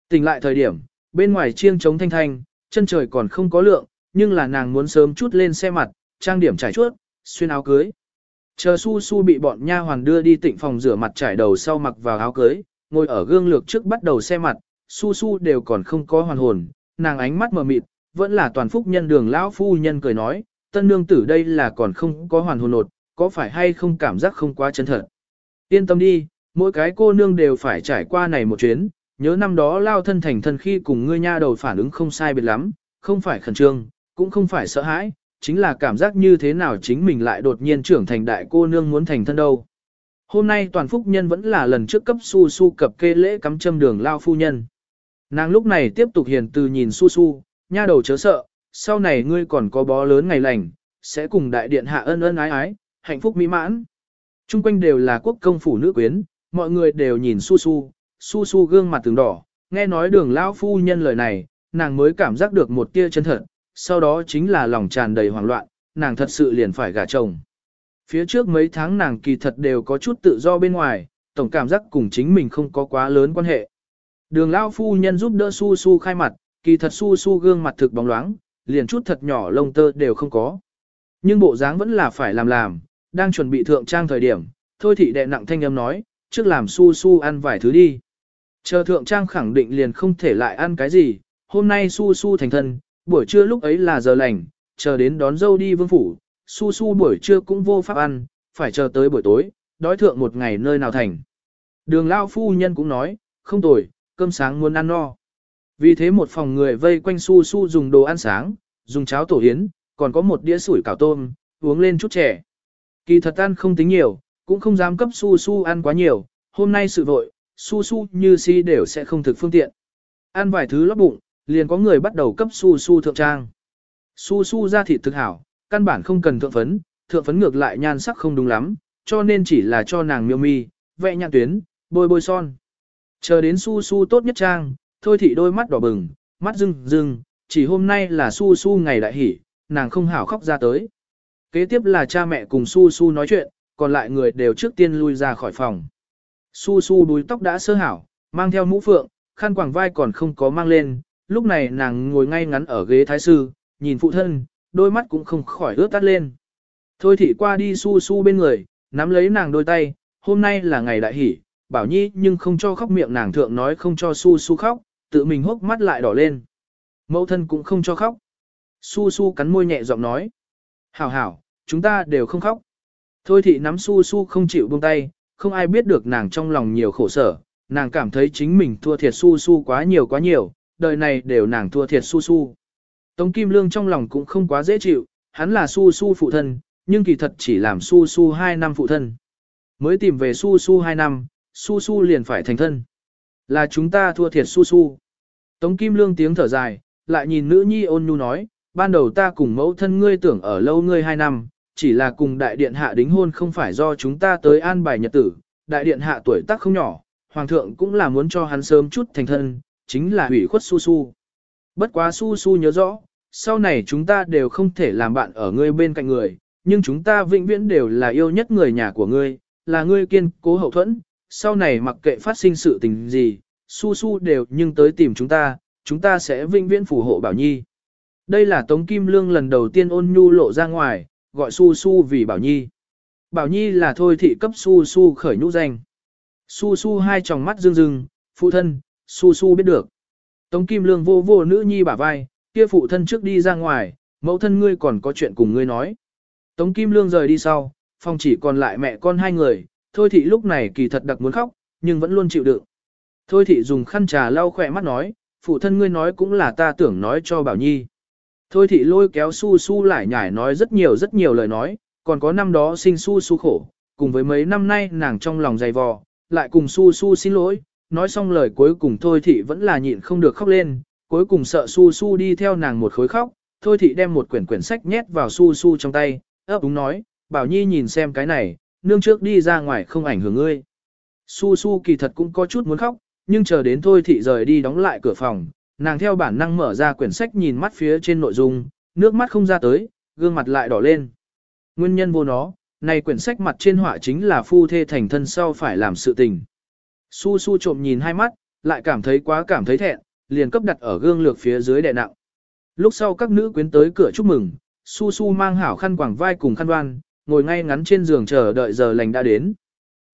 Tỉnh lại thời điểm, bên ngoài chiêng trống thanh thanh, chân trời còn không có lượng, nhưng là nàng muốn sớm chút lên xe mặt, trang điểm trải chuốt, xuyên áo cưới. Chờ su su bị bọn nha hoàn đưa đi tịnh phòng rửa mặt trải đầu sau mặc vào áo cưới, ngồi ở gương lược trước bắt đầu xe mặt, su su đều còn không có hoàn hồn, nàng ánh mắt mờ mịt, vẫn là toàn phúc nhân đường lão phu nhân cười nói, tân nương tử đây là còn không có hoàn hồn nột, có phải hay không cảm giác không quá chân thật. Yên tâm đi, mỗi cái cô nương đều phải trải qua này một chuyến, nhớ năm đó lao thân thành thân khi cùng ngươi nha đầu phản ứng không sai biệt lắm, không phải khẩn trương, cũng không phải sợ hãi, chính là cảm giác như thế nào chính mình lại đột nhiên trưởng thành đại cô nương muốn thành thân đâu. Hôm nay toàn phúc nhân vẫn là lần trước cấp su su cập kê lễ cắm châm đường lao phu nhân. Nàng lúc này tiếp tục hiền từ nhìn su su, nha đầu chớ sợ, sau này ngươi còn có bó lớn ngày lành, sẽ cùng đại điện hạ ân ân ái ái, hạnh phúc mỹ mãn. Trung quanh đều là quốc công phủ nữ quyến, mọi người đều nhìn su su, su su gương mặt từng đỏ, nghe nói đường lao phu nhân lời này, nàng mới cảm giác được một tia chân thật, sau đó chính là lòng tràn đầy hoảng loạn, nàng thật sự liền phải gả chồng. Phía trước mấy tháng nàng kỳ thật đều có chút tự do bên ngoài, tổng cảm giác cùng chính mình không có quá lớn quan hệ. Đường lao phu nhân giúp đỡ su su khai mặt, kỳ thật su su gương mặt thực bóng loáng, liền chút thật nhỏ lông tơ đều không có. Nhưng bộ dáng vẫn là phải làm làm, đang chuẩn bị thượng trang thời điểm, thôi thị đệ nặng thanh âm nói, trước làm su su ăn vài thứ đi. Chờ thượng trang khẳng định liền không thể lại ăn cái gì, hôm nay su su thành thân, buổi trưa lúc ấy là giờ lành, chờ đến đón dâu đi vương phủ, su su buổi trưa cũng vô pháp ăn, phải chờ tới buổi tối, đói thượng một ngày nơi nào thành. Đường lao phu nhân cũng nói, không tồi, cơm sáng muốn ăn no. Vì thế một phòng người vây quanh su su dùng đồ ăn sáng, dùng cháo tổ yến, còn có một đĩa sủi cảo tôm, uống lên chút trẻ. Kỳ thật ăn không tính nhiều, cũng không dám cấp su su ăn quá nhiều, hôm nay sự vội, su su như si đều sẽ không thực phương tiện. Ăn vài thứ lót bụng, liền có người bắt đầu cấp su su thượng trang. Su su ra thịt thực hảo, căn bản không cần thượng phấn, thượng phấn ngược lại nhan sắc không đúng lắm, cho nên chỉ là cho nàng miêu mi, vẽ nhạn tuyến, bôi bôi son. Chờ đến su su tốt nhất trang, thôi thị đôi mắt đỏ bừng, mắt rưng rưng, chỉ hôm nay là su su ngày đại hỉ, nàng không hảo khóc ra tới. Kế tiếp là cha mẹ cùng su su nói chuyện, còn lại người đều trước tiên lui ra khỏi phòng. Su su đuôi tóc đã sơ hảo, mang theo mũ phượng, khăn quàng vai còn không có mang lên, lúc này nàng ngồi ngay ngắn ở ghế thái sư, nhìn phụ thân, đôi mắt cũng không khỏi ướt tắt lên. Thôi thị qua đi su su bên người, nắm lấy nàng đôi tay, hôm nay là ngày đại hỷ, bảo nhi nhưng không cho khóc miệng nàng thượng nói không cho su su khóc, tự mình hốc mắt lại đỏ lên. Mẫu thân cũng không cho khóc. Su su cắn môi nhẹ giọng nói. Hảo hảo, chúng ta đều không khóc. Thôi thị nắm su su không chịu buông tay, không ai biết được nàng trong lòng nhiều khổ sở, nàng cảm thấy chính mình thua thiệt su su quá nhiều quá nhiều, đời này đều nàng thua thiệt su su. Tống Kim Lương trong lòng cũng không quá dễ chịu, hắn là su su phụ thân, nhưng kỳ thật chỉ làm su su 2 năm phụ thân. Mới tìm về su su 2 năm, su su liền phải thành thân. Là chúng ta thua thiệt su su. Tống Kim Lương tiếng thở dài, lại nhìn nữ nhi ôn nhu nói, ban đầu ta cùng mẫu thân ngươi tưởng ở lâu ngươi 2 năm, chỉ là cùng đại điện hạ đính hôn không phải do chúng ta tới an bài nhật tử, đại điện hạ tuổi tác không nhỏ, hoàng thượng cũng là muốn cho hắn sớm chút thành thân, chính là hủy khuất su su. Bất quá su su nhớ rõ, sau này chúng ta đều không thể làm bạn ở ngươi bên cạnh người, nhưng chúng ta vĩnh viễn đều là yêu nhất người nhà của ngươi, là ngươi kiên cố hậu thuẫn, sau này mặc kệ phát sinh sự tình gì, su su đều nhưng tới tìm chúng ta, chúng ta sẽ vĩnh viễn phù hộ Bảo Nhi. Đây là Tống Kim Lương lần đầu tiên ôn nhu lộ ra ngoài, gọi su su vì Bảo Nhi. Bảo Nhi là thôi thị cấp su su khởi nhũ danh. Su su hai tròng mắt rưng rưng, phụ thân, su su biết được. Tống Kim Lương vô vô nữ nhi bả vai, kia phụ thân trước đi ra ngoài, mẫu thân ngươi còn có chuyện cùng ngươi nói. Tống Kim Lương rời đi sau, phòng chỉ còn lại mẹ con hai người, thôi thị lúc này kỳ thật đặc muốn khóc, nhưng vẫn luôn chịu đựng. Thôi thị dùng khăn trà lau khỏe mắt nói, phụ thân ngươi nói cũng là ta tưởng nói cho Bảo Nhi. Thôi thị lôi kéo su su lại nhải nói rất nhiều rất nhiều lời nói, còn có năm đó sinh su su khổ, cùng với mấy năm nay nàng trong lòng dày vò, lại cùng su su xin lỗi, nói xong lời cuối cùng thôi thị vẫn là nhịn không được khóc lên, cuối cùng sợ su su đi theo nàng một khối khóc, thôi thị đem một quyển quyển sách nhét vào su su trong tay, ấp úng nói, bảo nhi nhìn xem cái này, nương trước đi ra ngoài không ảnh hưởng ngươi. Su su kỳ thật cũng có chút muốn khóc, nhưng chờ đến thôi thị rời đi đóng lại cửa phòng, nàng theo bản năng mở ra quyển sách nhìn mắt phía trên nội dung, nước mắt không ra tới, gương mặt lại đỏ lên. Nguyên nhân vô nó, này quyển sách mặt trên họa chính là phu thê thành thân sau phải làm sự tình. Su su trộm nhìn hai mắt, lại cảm thấy quá cảm thấy thẹn, liền cấp đặt ở gương lược phía dưới đè nặng. Lúc sau các nữ quyến tới cửa chúc mừng, su su mang hảo khăn quàng vai cùng khăn đoan, ngồi ngay ngắn trên giường chờ đợi giờ lành đã đến.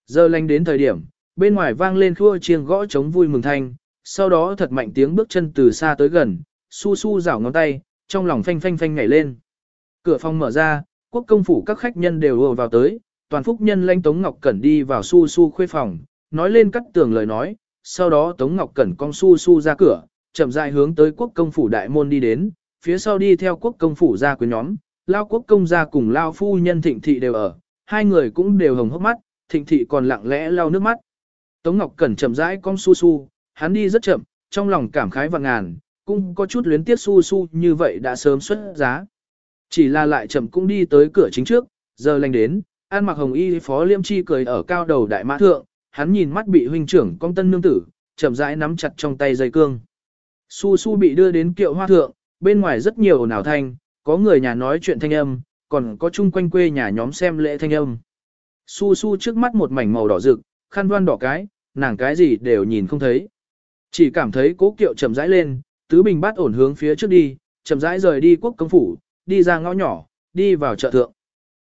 Giờ lành đến thời điểm, bên ngoài vang lên khua chiêng gõ chống vui mừng thanh, sau đó thật mạnh tiếng bước chân từ xa tới gần, su su rảo ngón tay, trong lòng phanh phanh phanh nhảy lên. Cửa phòng mở ra, quốc công phủ các khách nhân đều ùa vào tới, toàn phúc nhân lãnh Tống Ngọc Cẩn đi vào su su khuê phòng, nói lên cắt tường lời nói, sau đó Tống Ngọc Cẩn cong su su ra cửa, chậm rãi hướng tới quốc công phủ đại môn đi đến, phía sau đi theo quốc công phủ ra quyến nhóm, lao quốc công gia cùng lao phu nhân thịnh thị đều ở, hai người cũng đều hồng hốc mắt, thịnh thị còn lặng lẽ lau nước mắt. Tống Ngọc Cẩn chậm rãi cong su su, hắn đi rất chậm, trong lòng cảm khái và ngàn, cũng có chút luyến tiếc su su như vậy đã sớm xuất giá. Chỉ là lại chậm cũng đi tới cửa chính trước, giờ lành đến, An mặc hồng y phó liêm chi cười ở cao đầu đại mã thượng, hắn nhìn mắt bị huynh trưởng công tân nương tử, chậm rãi nắm chặt trong tay dây cương. Su su bị đưa đến kiệu hoa thượng, bên ngoài rất nhiều ồn ào thanh, có người nhà nói chuyện thanh âm, còn có chung quanh quê nhà nhóm xem lễ thanh âm. Su su trước mắt một mảnh màu đỏ rực, khăn đoan đỏ cái, nàng cái gì đều nhìn không thấy. Chỉ cảm thấy cố kiệu chậm rãi lên, tứ bình bát ổn hướng phía trước đi, chậm rãi rời đi quốc công phủ, đi ra ngõ nhỏ, đi vào chợ thượng.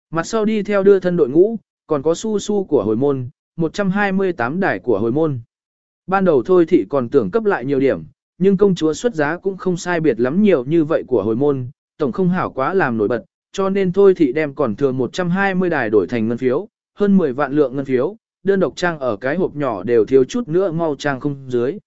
Mặt sau đi theo đưa thân đội ngũ, còn có su su của hồi môn, 128 đài của hồi môn. Ban đầu thôi thị còn tưởng cấp lại nhiều điểm, nhưng công chúa xuất giá cũng không sai biệt lắm nhiều như vậy của hồi môn, tổng không hảo quá làm nổi bật, cho nên thôi thị đem còn thừa 120 đài đổi thành ngân phiếu, hơn 10 vạn lượng ngân phiếu, đơn độc trang ở cái hộp nhỏ đều thiếu chút nữa mau trang không dưới.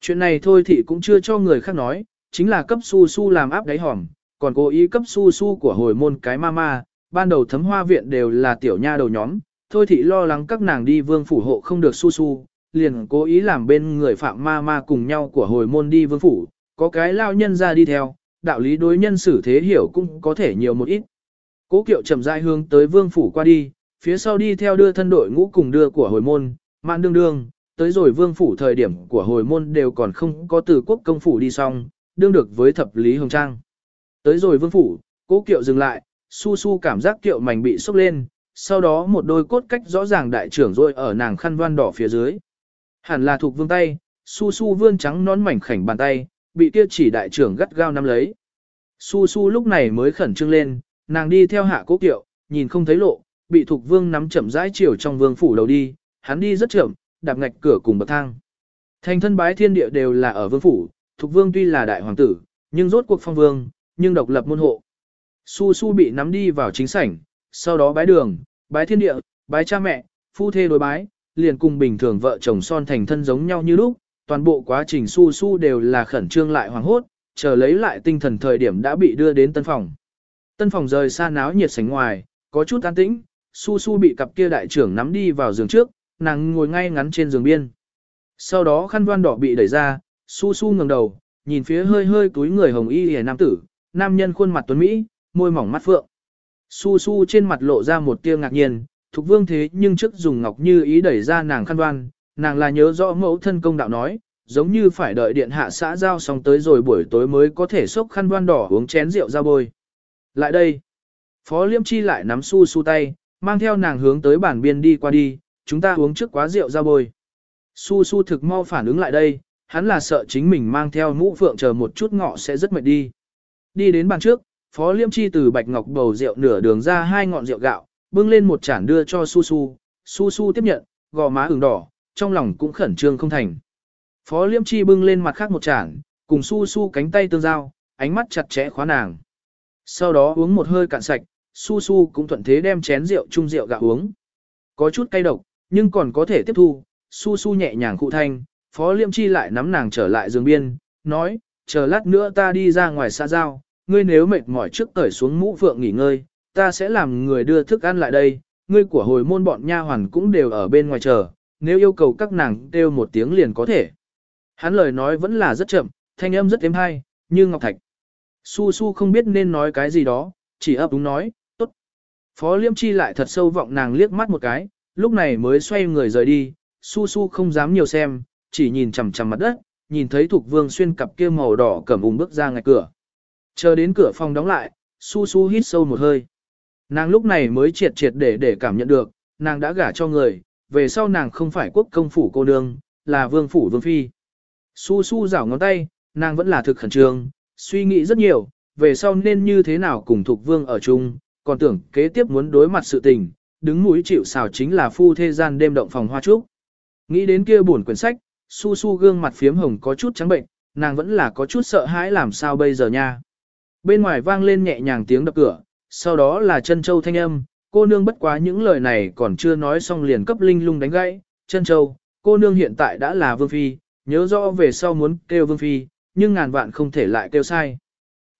Chuyện này thôi thị cũng chưa cho người khác nói, chính là cấp su su làm áp đáy hỏng, còn cố ý cấp su su của hồi môn cái mama, ban đầu thấm hoa viện đều là tiểu nha đầu nhóm, thôi thị lo lắng các nàng đi vương phủ hộ không được su su, liền cố ý làm bên người phạm ma ma cùng nhau của hồi môn đi vương phủ, có cái lao nhân ra đi theo, đạo lý đối nhân xử thế hiểu cũng có thể nhiều một ít. Cố kiệu chậm rãi hướng tới vương phủ qua đi, phía sau đi theo đưa thân đội ngũ cùng đưa của hồi môn, mạn đương đương, tới rồi vương phủ thời điểm của hồi môn đều còn không có từ quốc công phủ đi xong, đương được với thập lý hồng trang. Tới rồi vương phủ, cố kiệu dừng lại, su su cảm giác kiệu mảnh bị sốc lên, sau đó một đôi cốt cách rõ ràng đại trưởng rồi ở nàng khăn voan đỏ phía dưới. Hẳn là thuộc vương tay, su su vươn trắng nón mảnh khảnh bàn tay, bị kia chỉ đại trưởng gắt gao nắm lấy. Su su lúc này mới khẩn trương lên, nàng đi theo hạ cố kiệu, nhìn không thấy lộ, bị thuộc vương nắm chậm rãi chiều trong vương phủ đầu đi, hắn đi rất chậm, đạp ngạch cửa cùng bậc thang. Thành thân bái thiên địa đều là ở vương phủ, thuộc vương tuy là đại hoàng tử, nhưng rốt cuộc phong vương, nhưng độc lập môn hộ. Su su bị nắm đi vào chính sảnh, sau đó bái đường, bái thiên địa, bái cha mẹ, phu thê đối bái, liền cùng bình thường vợ chồng son thành thân giống nhau như lúc, toàn bộ quá trình su su đều là khẩn trương lại hoàng hốt, chờ lấy lại tinh thần thời điểm đã bị đưa đến tân phòng. Tân phòng rời xa náo nhiệt sánh ngoài, có chút an tĩnh, su su bị cặp kia đại trưởng nắm đi vào giường trước, nàng ngồi ngay ngắn trên giường biên. Sau đó khăn đoan đỏ bị đẩy ra, su su ngẩng đầu, nhìn phía hơi hơi túi người hồng y hề nam tử, nam nhân khuôn mặt tuấn Mỹ, môi mỏng mắt phượng. Su su trên mặt lộ ra một tia ngạc nhiên, Thục vương thế nhưng trước dùng ngọc như ý đẩy ra nàng khăn đoan, nàng là nhớ rõ mẫu thân công đạo nói, giống như phải đợi điện hạ xã giao xong tới rồi buổi tối mới có thể xốc khăn đoan đỏ uống chén rượu ra bôi. Lại đây, Phó Liêm Chi lại nắm su su tay, mang theo nàng hướng tới bản biên đi qua đi, chúng ta uống trước quá rượu ra bôi. Su su thực mau phản ứng lại đây, hắn là sợ chính mình mang theo mũ phượng chờ một chút ngọ sẽ rất mệt đi. Đi đến bàn trước, Phó Liêm Chi từ bạch ngọc bầu rượu nửa đường ra hai ngọn rượu gạo, bưng lên một chản đưa cho Su Su, Su Su tiếp nhận, gò má ửng đỏ, trong lòng cũng khẩn trương không thành. Phó Liêm Chi bưng lên mặt khác một chản, cùng Su Su cánh tay tương giao, ánh mắt chặt chẽ khóa nàng. Sau đó uống một hơi cạn sạch, Su Su cũng thuận thế đem chén rượu chung rượu gạo uống. Có chút cay độc, nhưng còn có thể tiếp thu, Su Su nhẹ nhàng cụ thanh, Phó Liêm Chi lại nắm nàng trở lại giường biên, nói, chờ lát nữa ta đi ra ngoài xa giao, ngươi nếu mệt mỏi trước cởi xuống mũ phượng nghỉ ngơi, ta sẽ làm người đưa thức ăn lại đây, ngươi của hồi môn bọn nha hoàn cũng đều ở bên ngoài chờ, nếu yêu cầu các nàng kêu một tiếng liền có thể. Hắn lời nói vẫn là rất chậm, thanh âm rất êm hay, như ngọc thạch. Su Su không biết nên nói cái gì đó, chỉ ấp đúng nói, tốt. Phó Liêm Chi lại thật sâu vọng nàng liếc mắt một cái, lúc này mới xoay người rời đi, Su Su không dám nhiều xem, chỉ nhìn chằm chằm mặt đất, nhìn thấy Thục Vương xuyên cặp kia màu đỏ cẩm ủng bước ra ngay cửa. Chờ đến cửa phòng đóng lại, Su Su hít sâu một hơi. Nàng lúc này mới triệt triệt để để cảm nhận được, nàng đã gả cho người, về sau nàng không phải quốc công phủ cô nương, là vương phủ vương phi. Su Su rảo ngón tay, nàng vẫn là thực khẩn trương, suy nghĩ rất nhiều, về sau nên như thế nào cùng thuộc Vương ở chung, còn tưởng kế tiếp muốn đối mặt sự tình, đứng mũi chịu xào chính là phu thế gian đêm động phòng hoa trúc. Nghĩ đến kia buồn quyển sách, su su gương mặt phiếm hồng có chút trắng bệnh, nàng vẫn là có chút sợ hãi làm sao bây giờ nha. Bên ngoài vang lên nhẹ nhàng tiếng đập cửa, sau đó là chân châu thanh âm, cô nương bất quá những lời này còn chưa nói xong liền cấp linh lung đánh gãy, chân châu, cô nương hiện tại đã là vương phi, nhớ rõ về sau muốn kêu vương phi, nhưng ngàn vạn không thể lại kêu sai.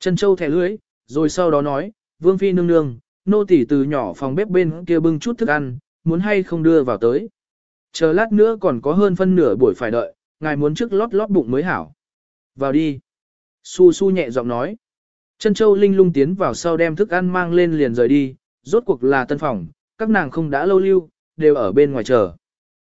Chân châu thẻ lưới, rồi sau đó nói, vương phi nương nương, nô tỳ từ nhỏ phòng bếp bên kia bưng chút thức ăn, muốn hay không đưa vào tới. Chờ lát nữa còn có hơn phân nửa buổi phải đợi, ngài muốn trước lót lót bụng mới hảo. Vào đi. Su su nhẹ giọng nói. Chân châu linh lung tiến vào sau đem thức ăn mang lên liền rời đi, rốt cuộc là tân phòng, các nàng không đã lâu lưu, đều ở bên ngoài chờ.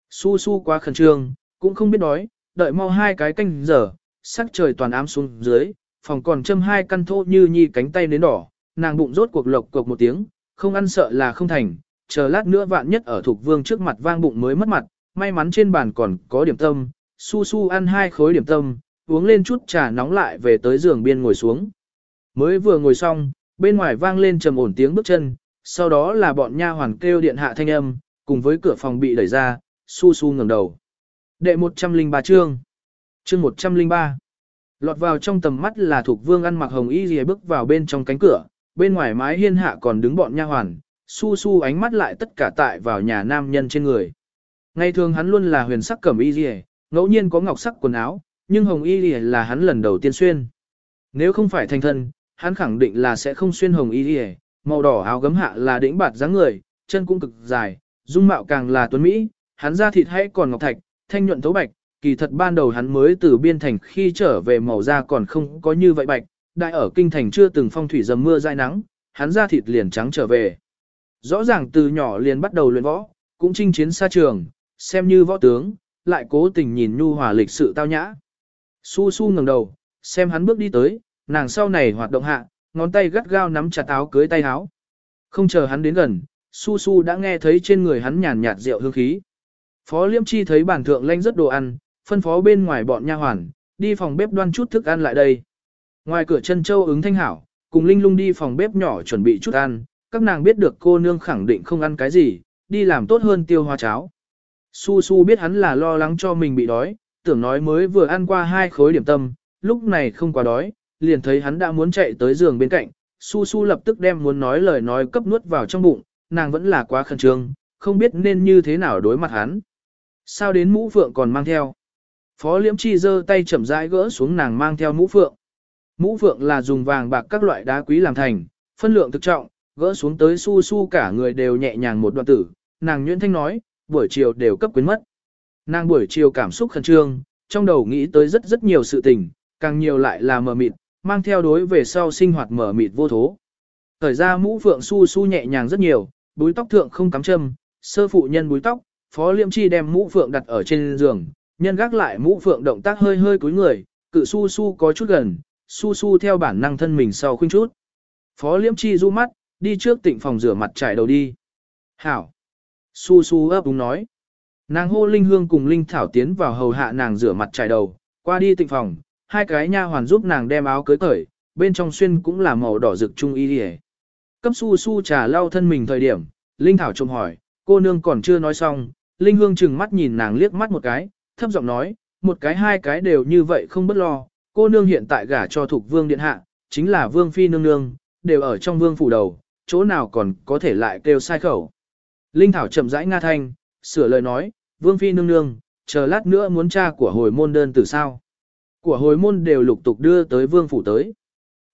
Su su quá khẩn trương, cũng không biết đói, đợi mau hai cái canh giờ, sắc trời toàn ám xuống dưới, phòng còn châm hai căn thô như nhi cánh tay đến đỏ, nàng bụng rốt cuộc lộc cộc một tiếng, không ăn sợ là không thành, chờ lát nữa vạn nhất ở thuộc vương trước mặt vang bụng mới mất mặt, may mắn trên bàn còn có điểm tâm, su su ăn hai khối điểm tâm, uống lên chút trà nóng lại về tới giường biên ngồi xuống. Mới vừa ngồi xong, bên ngoài vang lên trầm ổn tiếng bước chân, sau đó là bọn nha hoàn kêu điện hạ thanh âm, cùng với cửa phòng bị đẩy ra, su su ngẩng đầu. Đệ 103 chương. Chương 103. Lọt vào trong tầm mắt là thuộc vương ăn mặc hồng y rìa bước vào bên trong cánh cửa, bên ngoài mái hiên hạ còn đứng bọn nha hoàn, su su ánh mắt lại tất cả tại vào nhà nam nhân trên người. Ngày thường hắn luôn là huyền sắc cẩm y rìa, ngẫu nhiên có ngọc sắc quần áo, nhưng hồng y rìa là hắn lần đầu tiên xuyên. Nếu không phải thành thân, hắn khẳng định là sẽ không xuyên hồng y rìa, màu đỏ áo gấm hạ là đĩnh bạt dáng người, chân cũng cực dài, dung mạo càng là tuấn mỹ, hắn da thịt hay còn ngọc thạch, thanh nhuận thấu bạch, kỳ thật ban đầu hắn mới từ biên thành khi trở về màu da còn không có như vậy bạch, đại ở kinh thành chưa từng phong thủy dầm mưa dai nắng, hắn da thịt liền trắng trở về. Rõ ràng từ nhỏ liền bắt đầu luyện võ, cũng chinh chiến xa trường, xem như võ tướng, lại cố tình nhìn nhu hòa lịch sự tao nhã. Su su ngẩng đầu, xem hắn bước đi tới, nàng sau này hoạt động hạ, ngón tay gắt gao nắm chặt áo cưới tay áo. Không chờ hắn đến gần, Su Su đã nghe thấy trên người hắn nhàn nhạt rượu hương khí. Phó Liêm Chi thấy bản thượng lanh rất đồ ăn, phân phó bên ngoài bọn nha hoàn, đi phòng bếp đoan chút thức ăn lại đây. Ngoài cửa chân châu ứng thanh hảo, cùng Linh Lung đi phòng bếp nhỏ chuẩn bị chút ăn, các nàng biết được cô nương khẳng định không ăn cái gì, đi làm tốt hơn tiêu hoa cháo. Su Su biết hắn là lo lắng cho mình bị đói, tưởng nói mới vừa ăn qua hai khối điểm tâm, lúc này không quá đói, liền thấy hắn đã muốn chạy tới giường bên cạnh, Su Su lập tức đem muốn nói lời nói cấp nuốt vào trong bụng, nàng vẫn là quá khẩn trương, không biết nên như thế nào đối mặt hắn. Sao đến mũ phượng còn mang theo? Phó Liễm Chi giơ tay chậm rãi gỡ xuống nàng mang theo mũ phượng. Mũ phượng là dùng vàng bạc các loại đá quý làm thành, phân lượng thực trọng, gỡ xuống tới su su cả người đều nhẹ nhàng một đoạn tử, nàng nhuyễn thanh nói, buổi chiều đều cấp quyến mất. Nàng buổi chiều cảm xúc khẩn trương, trong đầu nghĩ tới rất rất nhiều sự tình, càng nhiều lại là mờ mịt, mang theo đối về sau sinh hoạt mờ mịt vô thố. Thời ra mũ phượng su su nhẹ nhàng rất nhiều, búi tóc thượng không cắm châm, sơ phụ nhân búi tóc, phó liêm chi đem mũ phượng đặt ở trên giường, nhân gác lại mũ phượng động tác hơi hơi cúi người, cự su su có chút gần, su su theo bản năng thân mình sau khuynh chút. Phó liêm chi du mắt, đi trước tịnh phòng rửa mặt trải đầu đi. Hảo. Su su ấp đúng nói. Nàng hô Linh Hương cùng Linh Thảo tiến vào hầu hạ nàng rửa mặt trải đầu, qua đi tịnh phòng, hai cái nha hoàn giúp nàng đem áo cưới cởi, bên trong xuyên cũng là màu đỏ rực trung y đi Cấp su su trà lau thân mình thời điểm, Linh Thảo trông hỏi, cô nương còn chưa nói xong, Linh Hương chừng mắt nhìn nàng liếc mắt một cái, thấp giọng nói, một cái hai cái đều như vậy không bất lo, cô nương hiện tại gả cho thuộc vương điện hạ, chính là vương phi nương nương, đều ở trong vương phủ đầu, chỗ nào còn có thể lại kêu sai khẩu. Linh Thảo chậm rãi nga thanh, sửa lời nói, vương phi nương nương, chờ lát nữa muốn tra của hồi môn đơn từ sao. Của hồi môn đều lục tục đưa tới vương phủ tới.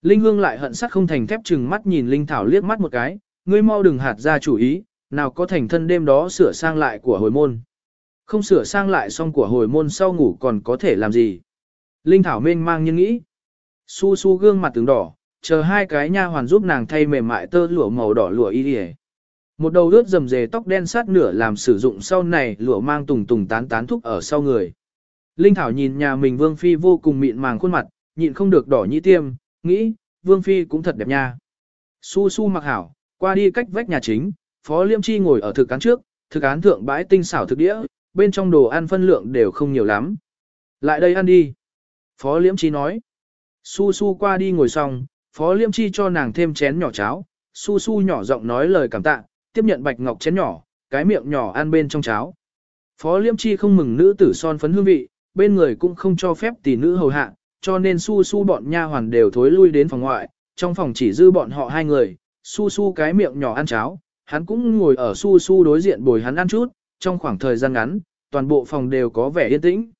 Linh Hương lại hận sắt không thành thép chừng mắt nhìn Linh Thảo liếc mắt một cái, ngươi mau đừng hạt ra chủ ý, nào có thành thân đêm đó sửa sang lại của hồi môn. Không sửa sang lại xong của hồi môn sau ngủ còn có thể làm gì. Linh Thảo mênh mang nhưng nghĩ. Su su gương mặt tướng đỏ, chờ hai cái nha hoàn giúp nàng thay mềm mại tơ lụa màu đỏ lụa y đi Một đầu ướt rầm rề tóc đen sát nửa làm sử dụng sau này lụa mang tùng tùng tán tán thúc ở sau người. Linh Thảo nhìn nhà mình Vương Phi vô cùng mịn màng khuôn mặt, nhịn không được đỏ nhĩ tiêm, nghĩ, Vương Phi cũng thật đẹp nha. Su su mặc hảo, qua đi cách vách nhà chính, Phó Liêm Chi ngồi ở thực án trước, thực án thượng bãi tinh xảo thực đĩa, bên trong đồ ăn phân lượng đều không nhiều lắm. Lại đây ăn đi. Phó Liêm Chi nói. Su su qua đi ngồi xong, Phó Liêm Chi cho nàng thêm chén nhỏ cháo, Su su nhỏ giọng nói lời cảm tạ, tiếp nhận bạch ngọc chén nhỏ, cái miệng nhỏ ăn bên trong cháo. Phó Liêm Chi không mừng nữ tử son phấn hương vị, bên người cũng không cho phép tỷ nữ hầu hạ, cho nên su su bọn nha hoàn đều thối lui đến phòng ngoại, trong phòng chỉ dư bọn họ hai người, su su cái miệng nhỏ ăn cháo, hắn cũng ngồi ở su su đối diện bồi hắn ăn chút, trong khoảng thời gian ngắn, toàn bộ phòng đều có vẻ yên tĩnh.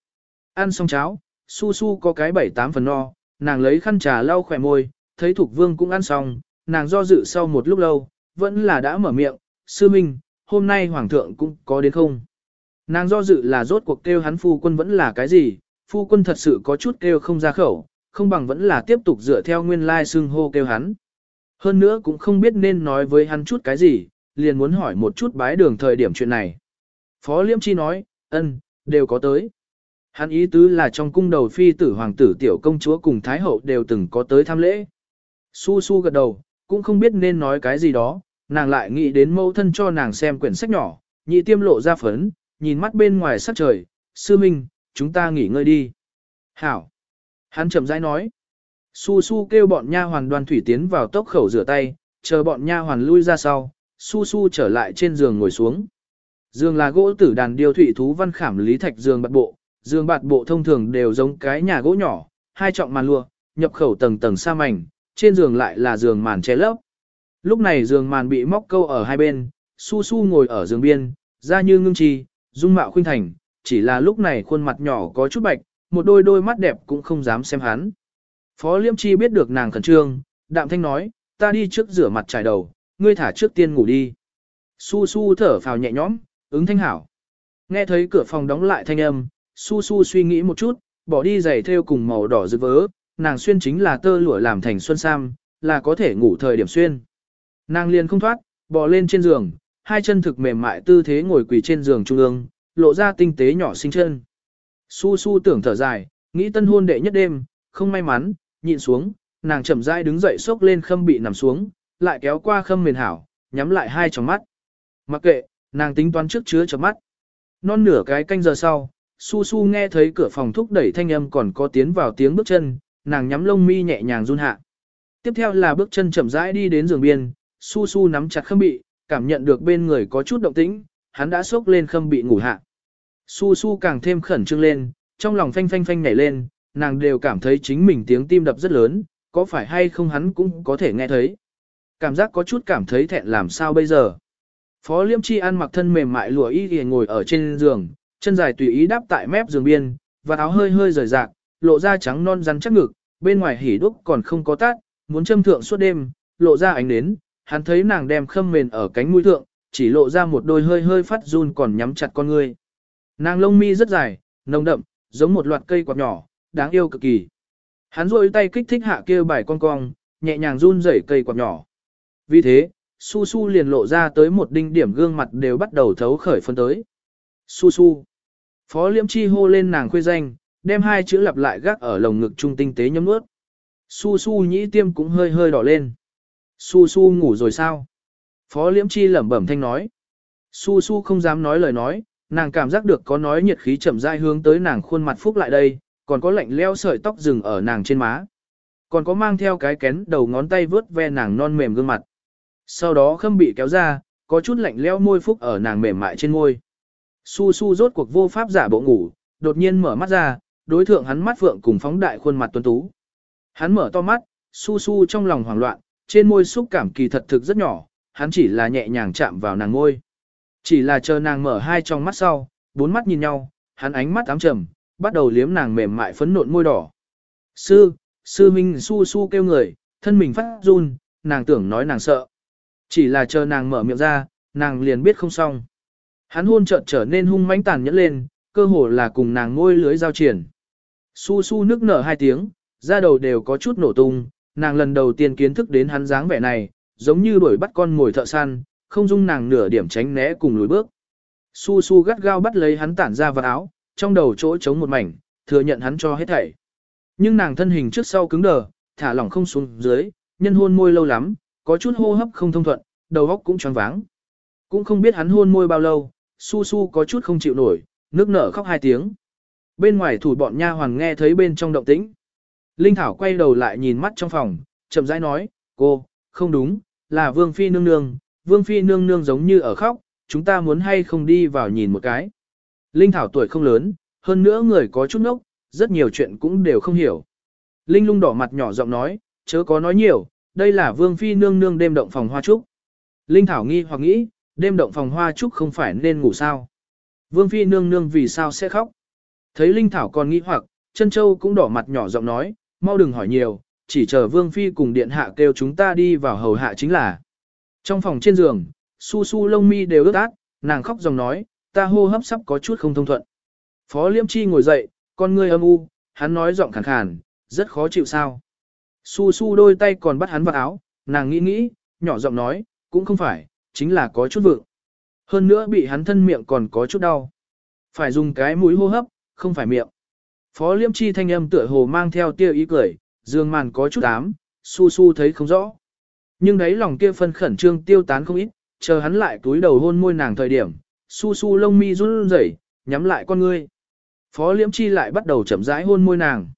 Ăn xong cháo, su su có cái bảy tám phần no, nàng lấy khăn trà lau khỏe môi, thấy Thục Vương cũng ăn xong, nàng do dự sau một lúc lâu, vẫn là đã mở miệng, sư minh, hôm nay Hoàng thượng cũng có đến không? Nàng do dự là rốt cuộc kêu hắn phu quân vẫn là cái gì, phu quân thật sự có chút kêu không ra khẩu, không bằng vẫn là tiếp tục dựa theo nguyên lai xưng hô kêu hắn. Hơn nữa cũng không biết nên nói với hắn chút cái gì, liền muốn hỏi một chút bái đường thời điểm chuyện này. Phó Liêm Chi nói, ân, đều có tới. Hắn ý tứ là trong cung đầu phi tử hoàng tử tiểu công chúa cùng thái hậu đều từng có tới tham lễ. Su su gật đầu, cũng không biết nên nói cái gì đó, nàng lại nghĩ đến mâu thân cho nàng xem quyển sách nhỏ, nhị tiêm lộ ra phấn, nhìn mắt bên ngoài sắc trời, sư minh, chúng ta nghỉ ngơi đi. Hảo. Hắn chậm rãi nói. Su su kêu bọn nha hoàn đoàn thủy tiến vào tốc khẩu rửa tay, chờ bọn nha hoàn lui ra sau, su su trở lại trên giường ngồi xuống. Giường là gỗ tử đàn điêu thủy thú văn khảm lý thạch giường bạt bộ, giường bạt bộ thông thường đều giống cái nhà gỗ nhỏ, hai trọng màn lụa, nhập khẩu tầng tầng sa mảnh, trên giường lại là giường màn che lấp. Lúc này giường màn bị móc câu ở hai bên, su su ngồi ở giường biên, da như ngưng trì, dung mạo khuynh thành, chỉ là lúc này khuôn mặt nhỏ có chút bạch, một đôi đôi mắt đẹp cũng không dám xem hắn. Phó Liêm Chi biết được nàng khẩn trương, đạm thanh nói, ta đi trước rửa mặt trải đầu, ngươi thả trước tiên ngủ đi. Su su thở phào nhẹ nhõm, ứng thanh hảo. Nghe thấy cửa phòng đóng lại thanh âm, su su suy nghĩ một chút, bỏ đi giày thêu cùng màu đỏ rực vỡ, nàng xuyên chính là tơ lụa làm thành xuân sam, là có thể ngủ thời điểm xuyên. Nàng liền không thoát, bò lên trên giường, hai chân thực mềm mại tư thế ngồi quỳ trên giường trung ương, lộ ra tinh tế nhỏ xinh chân. Su su tưởng thở dài, nghĩ tân hôn đệ nhất đêm, không may mắn, nhịn xuống, nàng chậm rãi đứng dậy xốc lên khâm bị nằm xuống, lại kéo qua khâm mền hảo, nhắm lại hai tròng mắt. Mặc kệ, nàng tính toán trước chứa chớp mắt. Non nửa cái canh giờ sau, Su Su nghe thấy cửa phòng thúc đẩy thanh âm còn có tiến vào tiếng bước chân, nàng nhắm lông mi nhẹ nhàng run hạ. Tiếp theo là bước chân chậm rãi đi đến giường biên, Su Su nắm chặt khâm bị, cảm nhận được bên người có chút động tĩnh, hắn đã xốc lên khâm bị ngủ hạ. Su Su càng thêm khẩn trương lên, trong lòng phanh phanh phanh nhảy lên, nàng đều cảm thấy chính mình tiếng tim đập rất lớn, có phải hay không hắn cũng có thể nghe thấy. Cảm giác có chút cảm thấy thẹn làm sao bây giờ. Phó Liêm Chi ăn mặc thân mềm mại lụa y thì ngồi ở trên giường, chân dài tùy ý đáp tại mép giường biên, và áo hơi hơi rời rạc, lộ ra trắng non rắn chắc ngực, bên ngoài hỉ đúc còn không có tát, muốn châm thượng suốt đêm, lộ ra ánh nến, hắn thấy nàng đem khâm mền ở cánh mũi thượng, chỉ lộ ra một đôi hơi hơi phát run còn nhắm chặt con ngươi. Nàng lông mi rất dài, nồng đậm, giống một loạt cây quạt nhỏ, đáng yêu cực kỳ. Hắn rôi tay kích thích hạ kia bài con cong, nhẹ nhàng run rẩy cây quạt nhỏ. Vì thế, Su Su liền lộ ra tới một đinh điểm gương mặt đều bắt đầu thấu khởi phân tới. Su Su. Phó Liễm Chi hô lên nàng khuê danh, đem hai chữ lặp lại gác ở lồng ngực trung tinh tế nhấm nuốt. Su Su nhĩ tiêm cũng hơi hơi đỏ lên. Su Su ngủ rồi sao? Phó Liễm Chi lẩm bẩm thanh nói. Su Su không dám nói lời nói, nàng cảm giác được có nói nhiệt khí chậm rãi hướng tới nàng khuôn mặt phúc lại đây, còn có lạnh leo sợi tóc rừng ở nàng trên má. Còn có mang theo cái kén đầu ngón tay vướt ve nàng non mềm gương mặt. Sau đó khâm bị kéo ra, có chút lạnh leo môi phúc ở nàng mềm mại trên môi. Su su rốt cuộc vô pháp giả bộ ngủ, đột nhiên mở mắt ra, đối thượng hắn mắt phượng cùng phóng đại khuôn mặt tuấn tú. Hắn mở to mắt, su su trong lòng hoảng loạn, trên môi xúc cảm kỳ thật thực rất nhỏ, hắn chỉ là nhẹ nhàng chạm vào nàng ngôi. Chỉ là chờ nàng mở hai trong mắt sau, bốn mắt nhìn nhau, hắn ánh mắt ám trầm, bắt đầu liếm nàng mềm mại phấn nộn môi đỏ. Sư, sư minh su su kêu người, thân mình phát run, nàng tưởng nói nàng sợ. Chỉ là chờ nàng mở miệng ra, nàng liền biết không xong. Hắn hôn chợt trở nên hung mãnh tàn nhẫn lên, cơ hồ là cùng nàng ngôi lưới giao triển. Su su nước nở hai tiếng, da đầu đều có chút nổ tung, nàng lần đầu tiên kiến thức đến hắn dáng vẻ này, giống như đuổi bắt con ngồi thợ săn, không dung nàng nửa điểm tránh né cùng lùi bước. Su su gắt gao bắt lấy hắn tản ra vào áo, trong đầu chỗ trống một mảnh, thừa nhận hắn cho hết thảy. Nhưng nàng thân hình trước sau cứng đờ, thả lỏng không xuống dưới, nhân hôn môi lâu lắm, có chút hô hấp không thông thuận, đầu óc cũng choáng váng. Cũng không biết hắn hôn môi bao lâu, su su có chút không chịu nổi, nước nở khóc hai tiếng. Bên ngoài thủ bọn nha hoàng nghe thấy bên trong động tĩnh. Linh Thảo quay đầu lại nhìn mắt trong phòng, chậm rãi nói, cô, không đúng, là Vương Phi nương nương, Vương Phi nương nương giống như ở khóc, chúng ta muốn hay không đi vào nhìn một cái. Linh Thảo tuổi không lớn, hơn nữa người có chút nốc, rất nhiều chuyện cũng đều không hiểu. Linh lung đỏ mặt nhỏ giọng nói, chớ có nói nhiều, đây là Vương Phi nương nương đêm động phòng hoa trúc. Linh Thảo nghi hoặc nghĩ, đêm động phòng hoa trúc không phải nên ngủ sao. Vương Phi nương nương vì sao sẽ khóc. Thấy Linh Thảo còn nghi hoặc, Trân châu cũng đỏ mặt nhỏ giọng nói, mau đừng hỏi nhiều, chỉ chờ Vương Phi cùng điện hạ kêu chúng ta đi vào hầu hạ chính là. Trong phòng trên giường, su su lông mi đều ướt át, nàng khóc dòng nói, ta hô hấp sắp có chút không thông thuận. Phó Liêm Chi ngồi dậy, con ngươi âm u, hắn nói giọng khàn khàn, rất khó chịu sao. Su su đôi tay còn bắt hắn vào áo, nàng nghĩ nghĩ, nhỏ giọng nói, cũng không phải, chính là có chút vượng. Hơn nữa bị hắn thân miệng còn có chút đau. Phải dùng cái mũi hô hấp, không phải miệng. Phó liêm chi thanh âm tựa hồ mang theo tia ý cười, dương màn có chút ám, su su thấy không rõ. Nhưng đấy lòng kia phân khẩn trương tiêu tán không ít, chờ hắn lại túi đầu hôn môi nàng thời điểm, su su lông mi run rẩy, nhắm lại con ngươi. Phó liễm chi lại bắt đầu chậm rãi hôn môi nàng.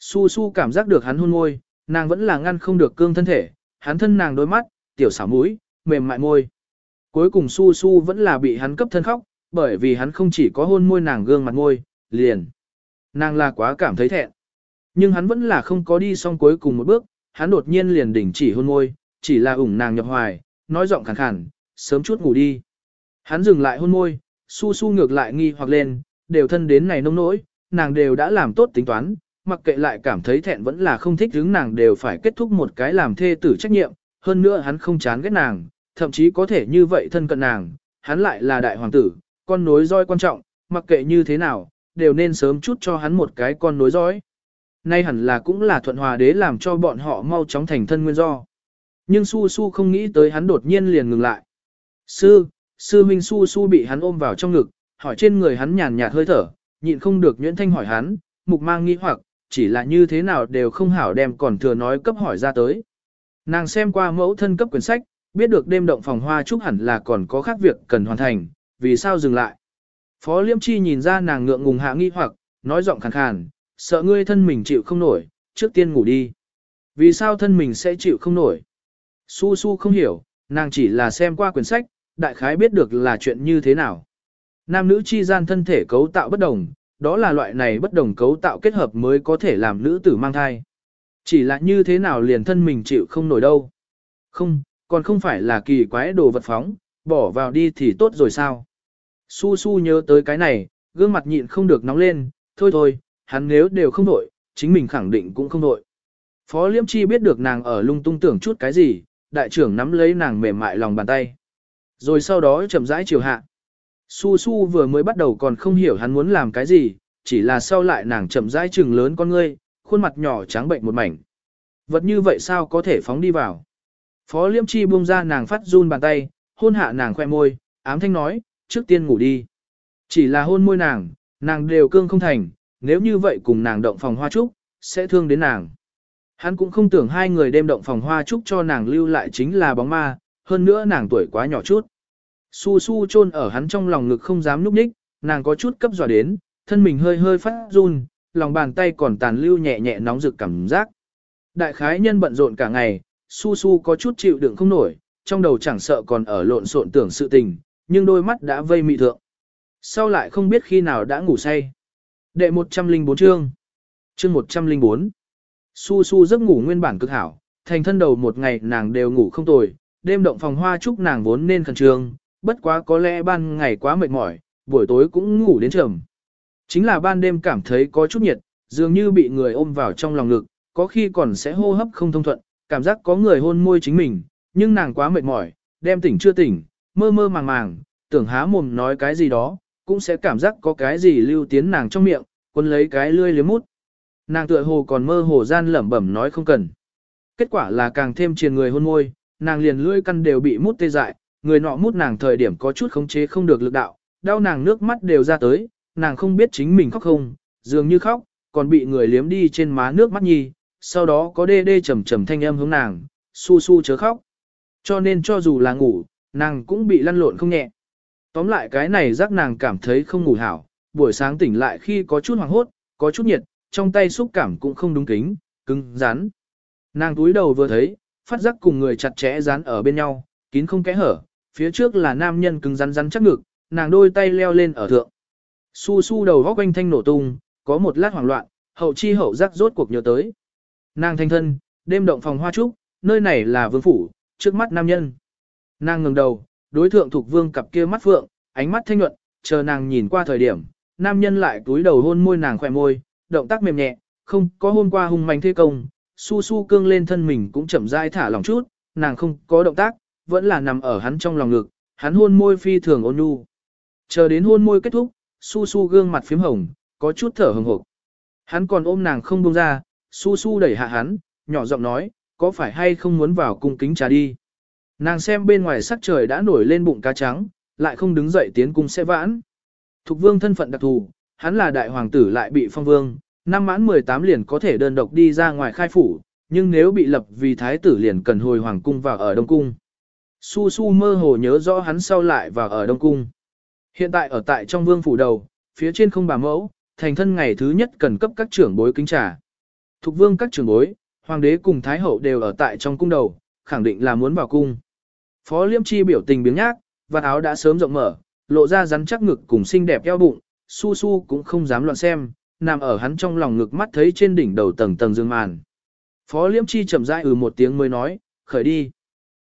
Su su cảm giác được hắn hôn môi, nàng vẫn là ngăn không được cương thân thể, hắn thân nàng đôi mắt, tiểu xảo mũi, mềm mại môi. Cuối cùng su su vẫn là bị hắn cấp thân khóc, bởi vì hắn không chỉ có hôn môi nàng gương mặt môi, liền. Nàng là quá cảm thấy thẹn. Nhưng hắn vẫn là không có đi xong cuối cùng một bước, hắn đột nhiên liền đỉnh chỉ hôn môi, chỉ là ủng nàng nhập hoài, nói giọng khàn khàn, sớm chút ngủ đi. Hắn dừng lại hôn môi, su su ngược lại nghi hoặc lên, đều thân đến này nông nỗi, nàng đều đã làm tốt tính toán, mặc kệ lại cảm thấy thẹn vẫn là không thích hứng nàng đều phải kết thúc một cái làm thê tử trách nhiệm, hơn nữa hắn không chán ghét nàng, thậm chí có thể như vậy thân cận nàng, hắn lại là đại hoàng tử, con nối roi quan trọng, mặc kệ như thế nào, đều nên sớm chút cho hắn một cái con nối dõi. Nay hẳn là cũng là thuận hòa đế làm cho bọn họ mau chóng thành thân nguyên do. Nhưng Su Su không nghĩ tới hắn đột nhiên liền ngừng lại. Sư, sư huynh Su Su bị hắn ôm vào trong ngực, hỏi trên người hắn nhàn nhạt hơi thở, nhịn không được nhuyễn thanh hỏi hắn, mục mang nghi hoặc, chỉ là như thế nào đều không hảo đem còn thừa nói cấp hỏi ra tới. Nàng xem qua mẫu thân cấp quyển sách, biết được đêm động phòng hoa chúc hẳn là còn có khác việc cần hoàn thành, vì sao dừng lại. Phó Liêm Chi nhìn ra nàng ngượng ngùng hạ nghi hoặc, nói giọng khàn khàn, sợ ngươi thân mình chịu không nổi, trước tiên ngủ đi. Vì sao thân mình sẽ chịu không nổi? Su Su không hiểu, nàng chỉ là xem qua quyển sách, đại khái biết được là chuyện như thế nào. Nam nữ chi gian thân thể cấu tạo bất đồng, đó là loại này bất đồng cấu tạo kết hợp mới có thể làm nữ tử mang thai. Chỉ là như thế nào liền thân mình chịu không nổi đâu. Không, còn không phải là kỳ quái đồ vật phóng, bỏ vào đi thì tốt rồi sao. Su su nhớ tới cái này, gương mặt nhịn không được nóng lên, thôi thôi, hắn nếu đều không đổi, chính mình khẳng định cũng không đổi. Phó Liễm Chi biết được nàng ở lung tung tưởng chút cái gì, đại trưởng nắm lấy nàng mềm mại lòng bàn tay. Rồi sau đó chậm rãi chiều hạ. Su Su vừa mới bắt đầu còn không hiểu hắn muốn làm cái gì, chỉ là sau lại nàng chậm rãi trừng lớn con ngươi, khuôn mặt nhỏ trắng bệnh một mảnh. Vật như vậy sao có thể phóng đi vào? Phó Liễm Chi buông ra nàng phát run bàn tay, hôn hạ nàng khoe môi, ám thanh nói, trước tiên ngủ đi. Chỉ là hôn môi nàng, nàng đều cương không thành, nếu như vậy cùng nàng động phòng hoa trúc, sẽ thương đến nàng. Hắn cũng không tưởng hai người đêm động phòng hoa trúc cho nàng lưu lại chính là bóng ma, hơn nữa nàng tuổi quá nhỏ chút. Su su chôn ở hắn trong lòng ngực không dám núp đích, nàng có chút cấp dọa đến, thân mình hơi hơi phát run, lòng bàn tay còn tàn lưu nhẹ nhẹ nóng rực cảm giác. Đại khái nhân bận rộn cả ngày, su su có chút chịu đựng không nổi, trong đầu chẳng sợ còn ở lộn xộn tưởng sự tình, nhưng đôi mắt đã vây mị thượng. Sau lại không biết khi nào đã ngủ say. Đệ 104 chương. Chương 104. Su su giấc ngủ nguyên bản cực hảo, thành thân đầu một ngày nàng đều ngủ không tồi, đêm động phòng hoa chúc nàng vốn nên khẩn trương, bất quá có lẽ ban ngày quá mệt mỏi, buổi tối cũng ngủ đến trầm. Chính là ban đêm cảm thấy có chút nhiệt, dường như bị người ôm vào trong lòng ngực, có khi còn sẽ hô hấp không thông thuận, cảm giác có người hôn môi chính mình, nhưng nàng quá mệt mỏi, đem tỉnh chưa tỉnh, mơ mơ màng màng, tưởng há mồm nói cái gì đó, cũng sẽ cảm giác có cái gì lưu tiến nàng trong miệng, quân lấy cái lươi liếm mút. Nàng tựa hồ còn mơ hồ gian lẩm bẩm nói không cần. Kết quả là càng thêm triền người hôn môi, nàng liền lưỡi căn đều bị mút tê dại, người nọ mút nàng thời điểm có chút khống chế không được lực đạo, đau nàng nước mắt đều ra tới, nàng không biết chính mình khóc không, dường như khóc, còn bị người liếm đi trên má nước mắt nhi, sau đó có đê đê trầm trầm thanh âm hướng nàng, su su chớ khóc. Cho nên cho dù là ngủ, nàng cũng bị lăn lộn không nhẹ. Tóm lại cái này rắc nàng cảm thấy không ngủ hảo, buổi sáng tỉnh lại khi có chút hoảng hốt, có chút nhiệt, trong tay xúc cảm cũng không đúng kính, cứng, rắn. Nàng túi đầu vừa thấy, phát giác cùng người chặt chẽ dán ở bên nhau, kín không kẽ hở, phía trước là nam nhân cứng rắn rắn chắc ngực, nàng đôi tay leo lên ở thượng. Su su đầu góc quanh thanh nổ tung, có một lát hoảng loạn, hậu chi hậu giác rốt cuộc nhớ tới. Nàng thanh thân, đêm động phòng hoa trúc, nơi này là vương phủ, trước mắt nam nhân. Nàng ngừng đầu, đối thượng thuộc vương cặp kia mắt phượng, ánh mắt thanh nhuận, chờ nàng nhìn qua thời điểm, nam nhân lại túi đầu hôn môi nàng khỏe môi, động tác mềm nhẹ, không có hôn qua hung manh thế công, su su cương lên thân mình cũng chậm rãi thả lòng chút, nàng không có động tác, vẫn là nằm ở hắn trong lòng ngực, hắn hôn môi phi thường ôn nhu. Chờ đến hôn môi kết thúc, su su gương mặt phím hồng, có chút thở hừng hực. Hắn còn ôm nàng không buông ra, su su đẩy hạ hắn, nhỏ giọng nói, có phải hay không muốn vào cung kính trà đi. Nàng xem bên ngoài sắc trời đã nổi lên bụng cá trắng, lại không đứng dậy tiến cung sẽ vãn. Thục vương thân phận đặc thù, hắn là đại hoàng tử lại bị phong vương, năm mãn 18 liền có thể đơn độc đi ra ngoài khai phủ, nhưng nếu bị lập vì thái tử liền cần hồi hoàng cung vào ở Đông Cung. Su Su mơ hồ nhớ rõ hắn sau lại vào ở Đông Cung. Hiện tại ở tại trong vương phủ đầu, phía trên không bà mẫu, thành thân ngày thứ nhất cần cấp các trưởng bối kính trả. Thục vương các trưởng bối, hoàng đế cùng thái hậu đều ở tại trong cung đầu, khẳng định là muốn vào cung. Phó Liêm Chi biểu tình biếng nhác, và áo đã sớm rộng mở, lộ ra rắn chắc ngực cùng xinh đẹp eo bụng, Su Su cũng không dám loạn xem, nằm ở hắn trong lòng ngực mắt thấy trên đỉnh đầu tầng tầng dương màn. Phó Liêm Chi chậm rãi ừ một tiếng mới nói, khởi đi.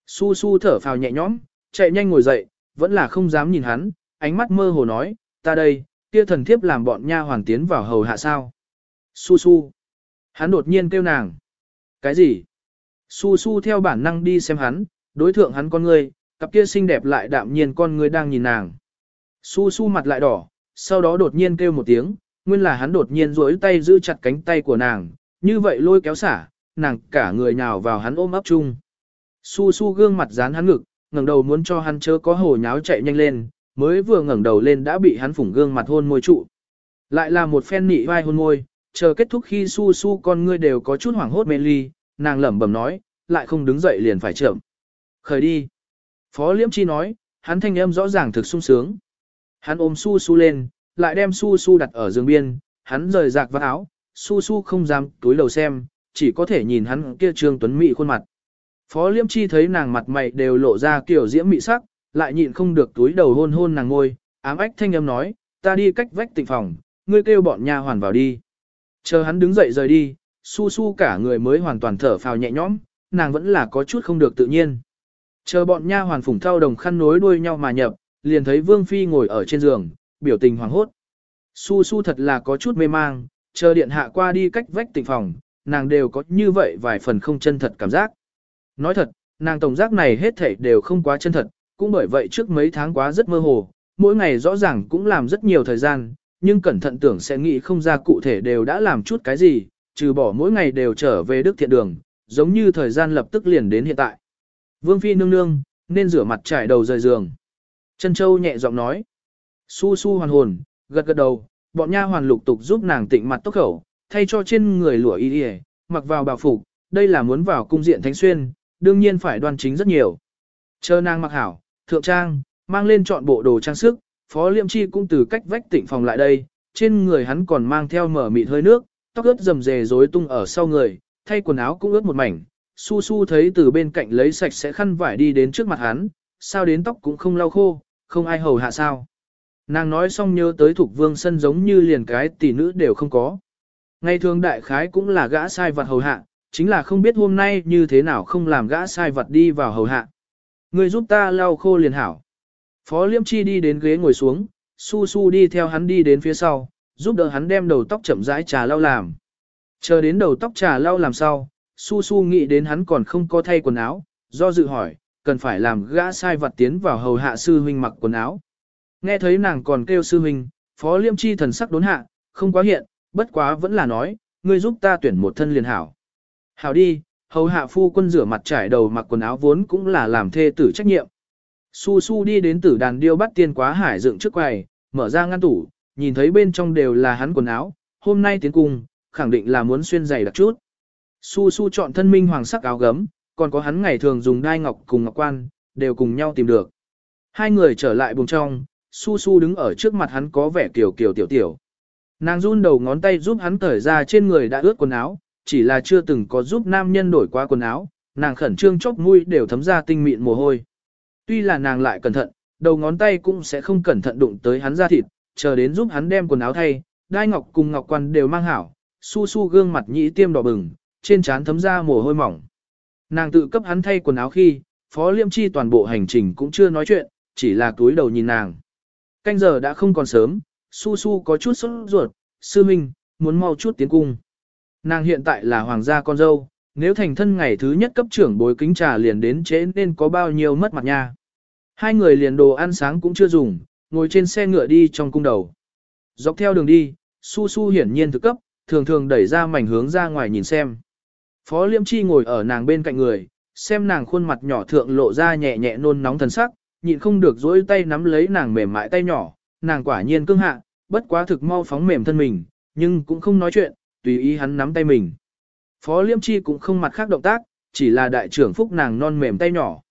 Su Su thở phào nhẹ nhõm, chạy nhanh ngồi dậy, vẫn là không dám nhìn hắn, ánh mắt mơ hồ nói, ta đây, kia thần thiếp làm bọn nha hoàn tiến vào hầu hạ sao. Su Su. Hắn đột nhiên kêu nàng. Cái gì? Su Su theo bản năng đi xem hắn, đối thượng hắn con ngươi, cặp kia xinh đẹp lại đạm nhiên con ngươi đang nhìn nàng. Su Su mặt lại đỏ, sau đó đột nhiên kêu một tiếng, nguyên là hắn đột nhiên duỗi tay giữ chặt cánh tay của nàng, như vậy lôi kéo xả, nàng cả người nhào vào hắn ôm ấp chung. Su su gương mặt dán hắn ngực, ngẩng đầu muốn cho hắn chớ có hồ nháo chạy nhanh lên, mới vừa ngẩng đầu lên đã bị hắn phủng gương mặt hôn môi trụ. Lại là một phen nị vai hôn môi, chờ kết thúc khi su su con ngươi đều có chút hoảng hốt mê ly, nàng lẩm bẩm nói, lại không đứng dậy liền phải chậm. Khởi đi. Phó Liễm Chi nói, hắn thanh âm rõ ràng thực sung sướng. Hắn ôm su su lên, lại đem su su đặt ở giường biên, hắn rời rạc vào áo, su su không dám túi đầu xem, chỉ có thể nhìn hắn kia trương tuấn mị khuôn mặt. Phó liễm Chi thấy nàng mặt mày đều lộ ra kiểu diễm mị sắc, lại nhịn không được túi đầu hôn hôn nàng ngôi, ám ách thanh âm nói, ta đi cách vách tịnh phòng, ngươi kêu bọn nha hoàn vào đi. Chờ hắn đứng dậy rời đi, su su cả người mới hoàn toàn thở phào nhẹ nhõm, nàng vẫn là có chút không được tự nhiên. Chờ bọn nha hoàn phủng thao đồng khăn nối đuôi nhau mà nhập, liền thấy Vương Phi ngồi ở trên giường, biểu tình hoàng hốt. Su su thật là có chút mê mang, chờ điện hạ qua đi cách vách tịnh phòng, nàng đều có như vậy vài phần không chân thật cảm giác. Nói thật, nàng tổng giác này hết thảy đều không quá chân thật, cũng bởi vậy trước mấy tháng quá rất mơ hồ, mỗi ngày rõ ràng cũng làm rất nhiều thời gian, nhưng cẩn thận tưởng sẽ nghĩ không ra cụ thể đều đã làm chút cái gì, trừ bỏ mỗi ngày đều trở về đức thiện đường, giống như thời gian lập tức liền đến hiện tại. Vương Phi nương nương, nên rửa mặt trải đầu rời giường. Trân Châu nhẹ giọng nói. Su su hoàn hồn, gật gật đầu, bọn nha hoàn lục tục giúp nàng tịnh mặt tốc khẩu, thay cho trên người lụa y y, mặc vào bào phục, đây là muốn vào cung diện thánh xuyên, đương nhiên phải đoan chính rất nhiều. Chờ nàng mặc hảo, thượng trang, mang lên chọn bộ đồ trang sức, phó liêm chi cũng từ cách vách tịnh phòng lại đây, trên người hắn còn mang theo mở mịt hơi nước, tóc ướt rầm rề rối tung ở sau người, thay quần áo cũng ướt một mảnh, su su thấy từ bên cạnh lấy sạch sẽ khăn vải đi đến trước mặt hắn, sao đến tóc cũng không lau khô, không ai hầu hạ sao. Nàng nói xong nhớ tới thuộc vương sân giống như liền cái tỷ nữ đều không có. Ngày thường đại khái cũng là gã sai vật hầu hạ, chính là không biết hôm nay như thế nào không làm gã sai vật đi vào hầu hạ. Người giúp ta lau khô liền hảo. Phó Liêm Chi đi đến ghế ngồi xuống, su su đi theo hắn đi đến phía sau, giúp đỡ hắn đem đầu tóc chậm rãi trà lau làm. Chờ đến đầu tóc trà lau làm sau, su su nghĩ đến hắn còn không có thay quần áo, do dự hỏi, cần phải làm gã sai vật tiến vào hầu hạ sư huynh mặc quần áo. Nghe thấy nàng còn kêu sư huynh, phó liêm chi thần sắc đốn hạ, không quá hiện, bất quá vẫn là nói, ngươi giúp ta tuyển một thân liền hảo. Hảo đi, hầu hạ phu quân rửa mặt trải đầu mặc quần áo vốn cũng là làm thê tử trách nhiệm. Su su đi đến tử đàn điêu bắt tiên quá hải dựng trước quầy, mở ra ngăn tủ, nhìn thấy bên trong đều là hắn quần áo, hôm nay tiến cung, khẳng định là muốn xuyên giày đặc chút. Su su chọn thân minh hoàng sắc áo gấm, còn có hắn ngày thường dùng đai ngọc cùng ngọc quan, đều cùng nhau tìm được. Hai người trở lại buồng trong, su su đứng ở trước mặt hắn có vẻ kiểu kiểu tiểu tiểu. Nàng run đầu ngón tay giúp hắn cởi ra trên người đã ướt quần áo, chỉ là chưa từng có giúp nam nhân đổi qua quần áo, nàng khẩn trương chốc mũi đều thấm ra tinh mịn mồ hôi. Tuy là nàng lại cẩn thận, đầu ngón tay cũng sẽ không cẩn thận đụng tới hắn da thịt, chờ đến giúp hắn đem quần áo thay, đai ngọc cùng ngọc quan đều mang hảo, su su gương mặt nhĩ tiêm đỏ bừng, trên trán thấm ra mồ hôi mỏng. Nàng tự cấp hắn thay quần áo khi, Phó Liêm Chi toàn bộ hành trình cũng chưa nói chuyện, chỉ là túi đầu nhìn nàng. Canh giờ đã không còn sớm, su su có chút sốt ruột, sư minh, muốn mau chút tiến cung. Nàng hiện tại là hoàng gia con dâu, nếu thành thân ngày thứ nhất cấp trưởng bối kính trà liền đến chế nên có bao nhiêu mất mặt nha. Hai người liền đồ ăn sáng cũng chưa dùng, ngồi trên xe ngựa đi trong cung đầu. Dọc theo đường đi, su su hiển nhiên thực cấp, thường thường đẩy ra mảnh hướng ra ngoài nhìn xem. Phó Liêm Chi ngồi ở nàng bên cạnh người, xem nàng khuôn mặt nhỏ thượng lộ ra nhẹ nhẹ nôn nóng thần sắc, nhịn không được dỗi tay nắm lấy nàng mềm mại tay nhỏ, nàng quả nhiên cương hạ, bất quá thực mau phóng mềm thân mình, nhưng cũng không nói chuyện, tùy ý hắn nắm tay mình. Phó Liêm Chi cũng không mặt khác động tác, chỉ là đại trưởng phúc nàng non mềm tay nhỏ.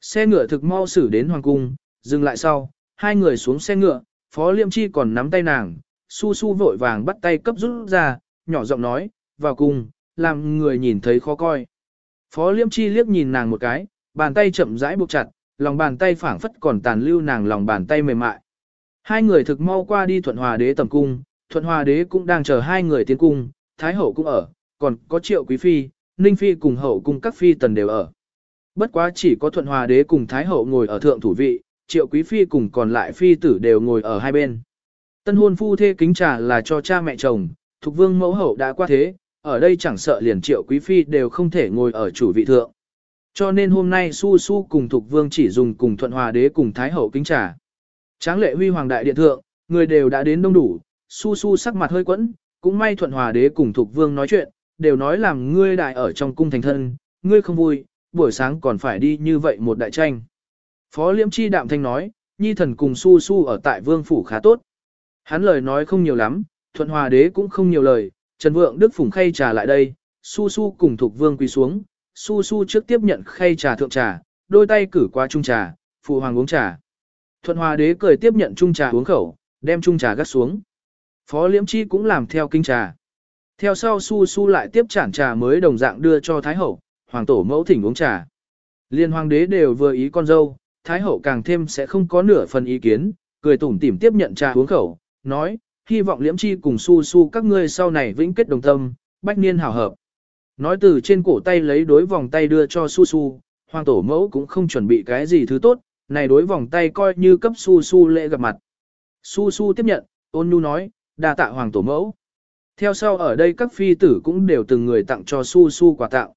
Xe ngựa thực mau xử đến hoàng cung, dừng lại sau, hai người xuống xe ngựa, Phó Liêm Chi còn nắm tay nàng, su su vội vàng bắt tay cấp rút ra, nhỏ giọng nói, vào cung, làm người nhìn thấy khó coi. Phó Liêm Chi liếc nhìn nàng một cái, bàn tay chậm rãi buộc chặt, lòng bàn tay phảng phất còn tàn lưu nàng lòng bàn tay mềm mại. Hai người thực mau qua đi thuận hòa đế tầm cung, thuận hòa đế cũng đang chờ hai người tiến cung, thái hậu cũng ở, còn có triệu quý phi, ninh phi cùng hậu cung các phi tần đều ở. Bất quá chỉ có thuận hòa đế cùng thái hậu ngồi ở thượng thủ vị, triệu quý phi cùng còn lại phi tử đều ngồi ở hai bên. Tân hôn phu thê kính trà là cho cha mẹ chồng, thục vương mẫu hậu đã qua thế, ở đây chẳng sợ liền triệu quý phi đều không thể ngồi ở chủ vị thượng. Cho nên hôm nay su su cùng Thục vương chỉ dùng cùng thuận hòa đế cùng thái hậu kính trà. Tráng lệ huy hoàng đại điện thượng, người đều đã đến đông đủ, su su sắc mặt hơi quẫn, cũng may thuận hòa đế cùng Thục vương nói chuyện, đều nói làm ngươi đại ở trong cung thành thân, ngươi không vui, buổi sáng còn phải đi như vậy một đại tranh. Phó liễm chi đạm thanh nói, nhi thần cùng su su ở tại vương phủ khá tốt. Hắn lời nói không nhiều lắm, thuận hòa đế cũng không nhiều lời, Trần Vượng Đức phùng khay trà lại đây, su su cùng Thục vương quỳ xuống, su su trước tiếp nhận khay trà thượng trà, đôi tay cử qua chung trà, phụ hoàng uống trà. Thuận hòa đế cười tiếp nhận chung trà uống khẩu, đem chung trà gắt xuống. Phó liễm chi cũng làm theo kinh trà. Theo sau su su lại tiếp chản trà mới đồng dạng đưa cho Thái Hậu, hoàng tổ mẫu thỉnh uống trà. Liên hoàng đế đều vừa ý con dâu, Thái Hậu càng thêm sẽ không có nửa phần ý kiến, cười tủm tỉm tiếp nhận trà uống khẩu, nói, hy vọng liễm chi cùng su su các ngươi sau này vĩnh kết đồng tâm, bách niên hảo hợp. Nói từ trên cổ tay lấy đối vòng tay đưa cho su su, hoàng tổ mẫu cũng không chuẩn bị cái gì thứ tốt, này đối vòng tay coi như cấp su su lễ gặp mặt. Su su tiếp nhận, ôn nhu nói, đa tạ hoàng tổ mẫu. Theo sau ở đây các phi tử cũng đều từng người tặng cho su su quà tặng.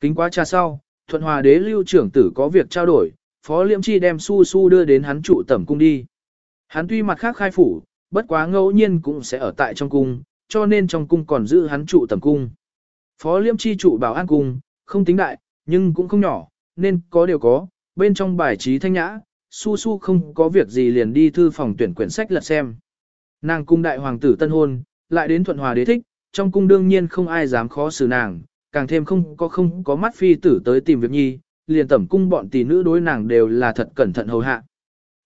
Kính quá cha sau, thuận hòa đế lưu trưởng tử có việc trao đổi, phó liễm chi đem su su đưa đến hắn trụ tẩm cung đi. Hắn tuy mặt khác khai phủ, bất quá ngẫu nhiên cũng sẽ ở tại trong cung, cho nên trong cung còn giữ hắn trụ tẩm cung. Phó Liêm chi trụ bảo an cung, không tính đại, nhưng cũng không nhỏ, nên có điều có, bên trong bài trí thanh nhã, su su không có việc gì liền đi thư phòng tuyển quyển sách lật xem. Nàng cung đại hoàng tử tân hôn, lại đến thuận hòa đế thích, trong cung đương nhiên không ai dám khó xử nàng, càng thêm không có không có mắt phi tử tới tìm việc nhi, liền tẩm cung bọn tỷ nữ đối nàng đều là thật cẩn thận hầu hạ.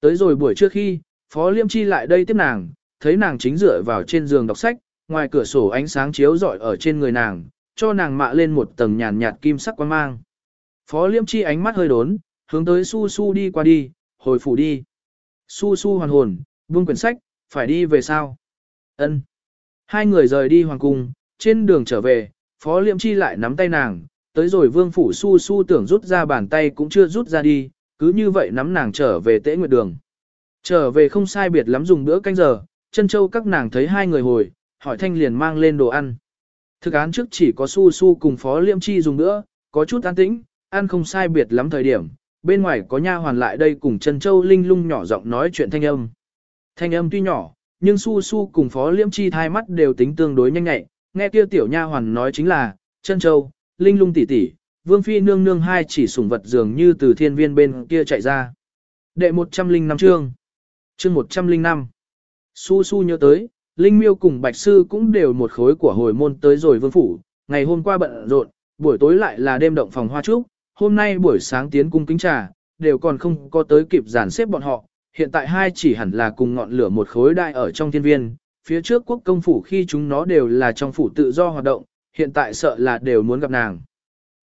Tới rồi buổi trước khi, Phó Liêm Chi lại đây tiếp nàng, thấy nàng chính dựa vào trên giường đọc sách, ngoài cửa sổ ánh sáng chiếu rọi ở trên người nàng, cho nàng mạ lên một tầng nhàn nhạt kim sắc quang mang. Phó Liêm Chi ánh mắt hơi đốn, hướng tới Su Su đi qua đi, hồi phủ đi. Su Su hoàn hồn, buông quyển sách, phải đi về sao? Ân. Hai người rời đi hoàng cung, trên đường trở về, Phó Liêm Chi lại nắm tay nàng, tới rồi vương phủ Su Su tưởng rút ra bàn tay cũng chưa rút ra đi, cứ như vậy nắm nàng trở về tễ nguyệt đường. Trở về không sai biệt lắm dùng bữa canh giờ, chân châu các nàng thấy hai người hồi, hỏi thanh liền mang lên đồ ăn. Thực án trước chỉ có su su cùng phó liêm chi dùng nữa, có chút an tĩnh, ăn không sai biệt lắm thời điểm, bên ngoài có nha hoàn lại đây cùng chân châu linh lung nhỏ giọng nói chuyện thanh âm. Thanh âm tuy nhỏ, nhưng su su cùng phó liêm chi thai mắt đều tính tương đối nhanh nhạy, nghe kia tiểu nha hoàn nói chính là, chân châu, linh lung tỷ tỷ, vương phi nương nương hai chỉ sủng vật dường như từ thiên viên bên kia chạy ra. Đệ 105 chương chương 105 Su Su nhớ tới, Linh Miêu cùng Bạch Sư cũng đều một khối của hồi môn tới rồi vương phủ, ngày hôm qua bận rộn, buổi tối lại là đêm động phòng hoa trúc, hôm nay buổi sáng tiến cung kính trà, đều còn không có tới kịp giản xếp bọn họ, hiện tại hai chỉ hẳn là cùng ngọn lửa một khối đại ở trong thiên viên, phía trước quốc công phủ khi chúng nó đều là trong phủ tự do hoạt động, hiện tại sợ là đều muốn gặp nàng.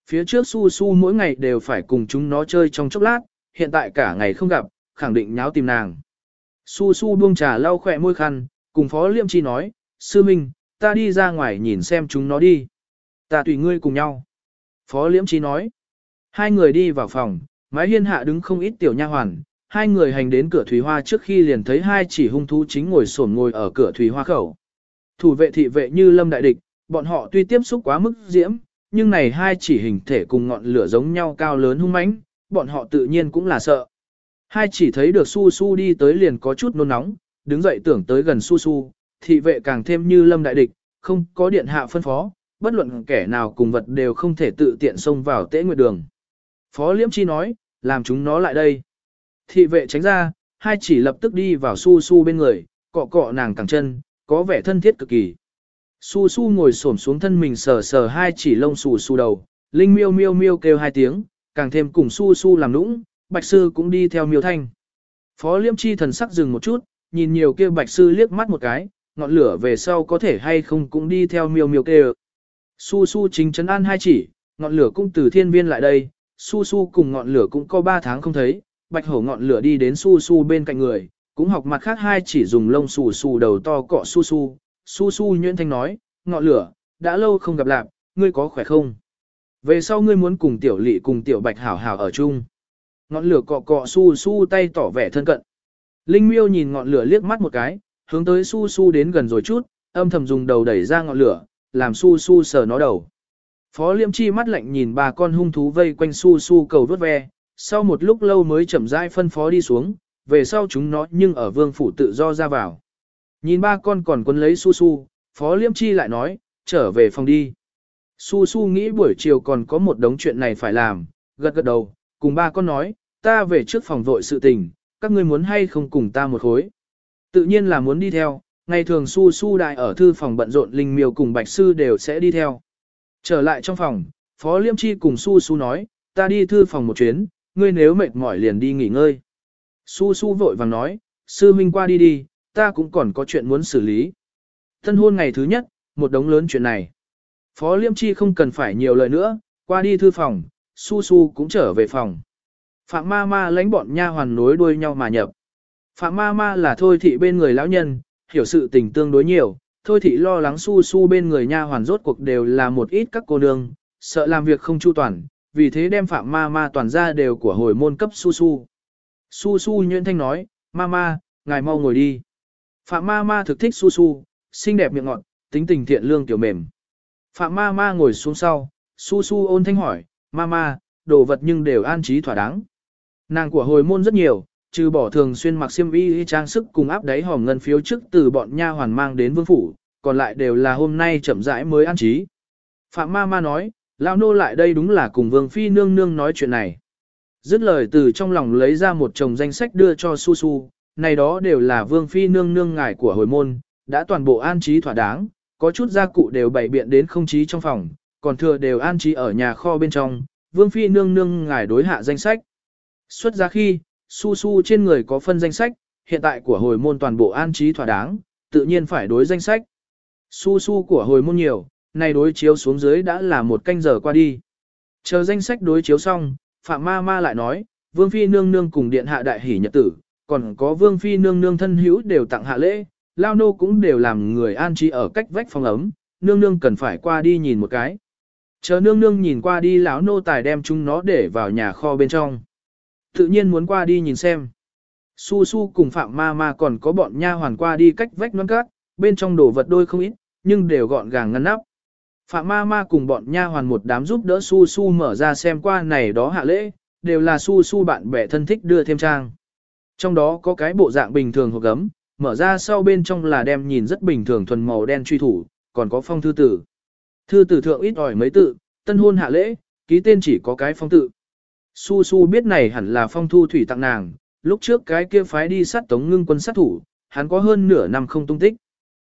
Phía trước Su Su mỗi ngày đều phải cùng chúng nó chơi trong chốc lát, hiện tại cả ngày không gặp, khẳng định nháo tìm nàng. Su su buông trà lau khỏe môi khăn, cùng Phó Liêm Chi nói, Sư Minh, ta đi ra ngoài nhìn xem chúng nó đi. Ta tùy ngươi cùng nhau. Phó Liễm Chi nói. Hai người đi vào phòng, mái hiên hạ đứng không ít tiểu nha hoàn. Hai người hành đến cửa thủy hoa trước khi liền thấy hai chỉ hung thú chính ngồi xổm ngồi ở cửa thủy hoa khẩu. Thủ vệ thị vệ như lâm đại địch, bọn họ tuy tiếp xúc quá mức diễm, nhưng này hai chỉ hình thể cùng ngọn lửa giống nhau cao lớn hung mãnh, bọn họ tự nhiên cũng là sợ. Hai chỉ thấy được su su đi tới liền có chút nôn nóng, đứng dậy tưởng tới gần su su, thị vệ càng thêm như lâm đại địch, không có điện hạ phân phó, bất luận kẻ nào cùng vật đều không thể tự tiện xông vào tế nguyệt đường. Phó Liễm Chi nói, làm chúng nó lại đây. Thị vệ tránh ra, hai chỉ lập tức đi vào su su bên người, cọ cọ nàng cẳng chân, có vẻ thân thiết cực kỳ. Su su ngồi xổm xuống thân mình sờ sờ hai chỉ lông xù xù đầu, linh miêu miêu miêu kêu hai tiếng, càng thêm cùng su su làm nũng, bạch sư cũng đi theo miêu thanh. Phó liêm chi thần sắc dừng một chút, nhìn nhiều kia bạch sư liếc mắt một cái, ngọn lửa về sau có thể hay không cũng đi theo miêu miêu kêu. Su su chính chấn an hai chỉ, ngọn lửa cũng từ thiên viên lại đây, su su cùng ngọn lửa cũng có ba tháng không thấy, bạch hổ ngọn lửa đi đến su su bên cạnh người, cũng học mặt khác hai chỉ dùng lông xù xù đầu to cọ su su, su su nhuyễn thanh nói, ngọn lửa, đã lâu không gặp lạc, ngươi có khỏe không? Về sau ngươi muốn cùng tiểu lỵ cùng tiểu bạch hảo hảo ở chung ngọn lửa cọ cọ su su tay tỏ vẻ thân cận. Linh miêu nhìn ngọn lửa liếc mắt một cái, hướng tới su su đến gần rồi chút, âm thầm dùng đầu đẩy ra ngọn lửa, làm su su sờ nó đầu. Phó liêm chi mắt lạnh nhìn ba con hung thú vây quanh su su cầu vớt ve, sau một lúc lâu mới chậm rãi phân phó đi xuống, về sau chúng nó nhưng ở vương phủ tự do ra vào. Nhìn ba con còn quấn lấy su su, phó liêm chi lại nói, trở về phòng đi. Su su nghĩ buổi chiều còn có một đống chuyện này phải làm, gật gật đầu, cùng ba con nói, ta về trước phòng vội sự tình, các ngươi muốn hay không cùng ta một khối. Tự nhiên là muốn đi theo, ngày thường su su đại ở thư phòng bận rộn linh miêu cùng bạch sư đều sẽ đi theo. Trở lại trong phòng, Phó Liêm Chi cùng su su nói, ta đi thư phòng một chuyến, ngươi nếu mệt mỏi liền đi nghỉ ngơi. Su su vội vàng nói, sư minh qua đi đi, ta cũng còn có chuyện muốn xử lý. Thân hôn ngày thứ nhất, một đống lớn chuyện này. Phó Liêm Chi không cần phải nhiều lời nữa, qua đi thư phòng, Su Su cũng trở về phòng. Phạm ma ma lãnh bọn nha hoàn nối đuôi nhau mà nhập. Phạm ma ma là thôi thị bên người lão nhân, hiểu sự tình tương đối nhiều, thôi thị lo lắng Su Su bên người nha hoàn rốt cuộc đều là một ít các cô nương, sợ làm việc không chu toàn, vì thế đem phạm ma ma toàn ra đều của hồi môn cấp Su Su. Su Su nhuyễn thanh nói, ma ma, ngài mau ngồi đi. Phạm ma ma thực thích Su Su, xinh đẹp miệng ngọt, tính tình thiện lương tiểu mềm. Phạm ma ma ngồi xuống sau, Su Su ôn thanh hỏi, Mama, đồ vật nhưng đều an trí thỏa đáng. Nàng của hồi môn rất nhiều, trừ bỏ thường xuyên mặc xiêm y trang sức cùng áp đáy hòm ngân phiếu trước từ bọn nha hoàn mang đến vương phủ, còn lại đều là hôm nay chậm rãi mới an trí. Phạm Mama nói, lão nô lại đây đúng là cùng vương phi nương nương nói chuyện này. Dứt lời từ trong lòng lấy ra một chồng danh sách đưa cho Su Su, này đó đều là vương phi nương nương ngài của hồi môn, đã toàn bộ an trí thỏa đáng, có chút gia cụ đều bày biện đến không trí trong phòng, còn thừa đều an trí ở nhà kho bên trong, vương phi nương nương ngài đối hạ danh sách. Xuất ra khi, su su trên người có phân danh sách, hiện tại của hồi môn toàn bộ an trí thỏa đáng, tự nhiên phải đối danh sách. Su su của hồi môn nhiều, này đối chiếu xuống dưới đã là một canh giờ qua đi. Chờ danh sách đối chiếu xong, Phạm Ma Ma lại nói, Vương Phi nương nương cùng điện hạ đại hỷ nhật tử, còn có Vương Phi nương nương thân hữu đều tặng hạ lễ, Lao Nô cũng đều làm người an trí ở cách vách phòng ấm, nương nương cần phải qua đi nhìn một cái. Chờ nương nương nhìn qua đi lão nô tài đem chúng nó để vào nhà kho bên trong. Tự nhiên muốn qua đi nhìn xem. Su su cùng Phạm Ma Ma còn có bọn nha hoàn qua đi cách vách non cát, bên trong đồ vật đôi không ít, nhưng đều gọn gàng ngăn nắp. Phạm Ma Ma cùng bọn nha hoàn một đám giúp đỡ Su Su mở ra xem qua này đó hạ lễ, đều là Su Su bạn bè thân thích đưa thêm trang. Trong đó có cái bộ dạng bình thường hộp gấm, mở ra sau bên trong là đem nhìn rất bình thường thuần màu đen truy thủ, còn có phong thư tử. Thư tử thượng ít ỏi mấy tự, tân hôn hạ lễ, ký tên chỉ có cái phong tự. Su Su biết này hẳn là phong thu thủy tặng nàng, lúc trước cái kia phái đi sát tống ngưng quân sát thủ, hắn có hơn nửa năm không tung tích.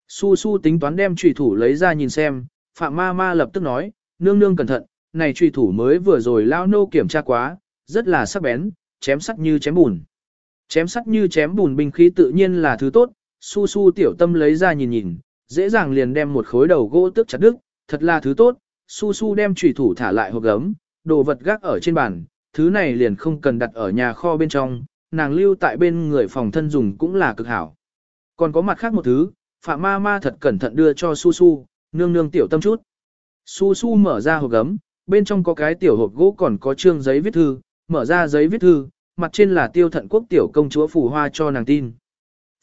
Su Su tính toán đem trùy thủ lấy ra nhìn xem, Phạm Ma Ma lập tức nói, nương nương cẩn thận, này trùy thủ mới vừa rồi lao nô kiểm tra quá, rất là sắc bén, chém sắc như chém bùn. Chém sắc như chém bùn binh khí tự nhiên là thứ tốt, Su Su tiểu tâm lấy ra nhìn nhìn, dễ dàng liền đem một khối đầu gỗ tức chặt đứt, thật là thứ tốt. Su Su đem trùy thủ thả lại hộp gấm, đồ vật gác ở trên bàn, thứ này liền không cần đặt ở nhà kho bên trong, nàng lưu tại bên người phòng thân dùng cũng là cực hảo. Còn có mặt khác một thứ, Phạm Ma Ma thật cẩn thận đưa cho Su Su, nương nương tiểu tâm chút. Su Su mở ra hộp gấm, bên trong có cái tiểu hộp gỗ còn có trương giấy viết thư, mở ra giấy viết thư, mặt trên là tiêu thận quốc tiểu công chúa Phù Hoa cho nàng tin.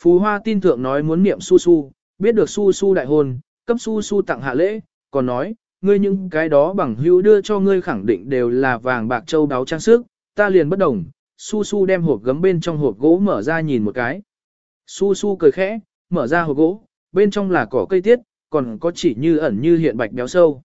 Phù Hoa tin thượng nói muốn niệm Su Su, biết được Su Su đại hôn, cấp Su Su tặng hạ lễ, còn nói, ngươi những cái đó bằng hữu đưa cho ngươi khẳng định đều là vàng bạc châu đáo trang sức, ta liền bất đồng. Su Su đem hộp gấm bên trong hộp gỗ mở ra nhìn một cái. Su Su cười khẽ, mở ra hộp gỗ, bên trong là cỏ cây tiết, còn có chỉ như ẩn như hiện bạch béo sâu.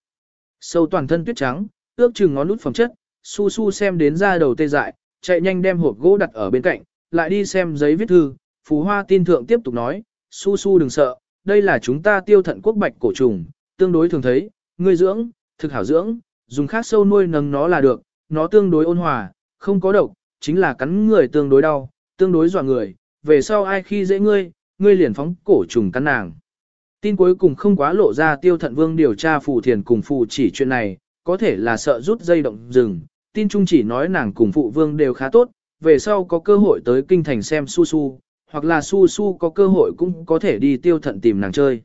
Sâu toàn thân tuyết trắng, ước chừng ngón nút phẩm chất, su su xem đến ra đầu tê dại, chạy nhanh đem hộp gỗ đặt ở bên cạnh, lại đi xem giấy viết thư, phú hoa tin thượng tiếp tục nói, su su đừng sợ, đây là chúng ta tiêu thận quốc bạch cổ trùng, tương đối thường thấy, ngươi dưỡng, thực hảo dưỡng, dùng khác sâu nuôi nấng nó là được, nó tương đối ôn hòa, không có độc, chính là cắn người tương đối đau, tương đối dọa người, về sau ai khi dễ ngươi, ngươi liền phóng cổ trùng cắn nàng. Tin cuối cùng không quá lộ ra tiêu thận vương điều tra phù thiền cùng phù chỉ chuyện này, có thể là sợ rút dây động rừng. Tin trung chỉ nói nàng cùng phụ vương đều khá tốt, về sau có cơ hội tới kinh thành xem su su, hoặc là su su có cơ hội cũng có thể đi tiêu thận tìm nàng chơi.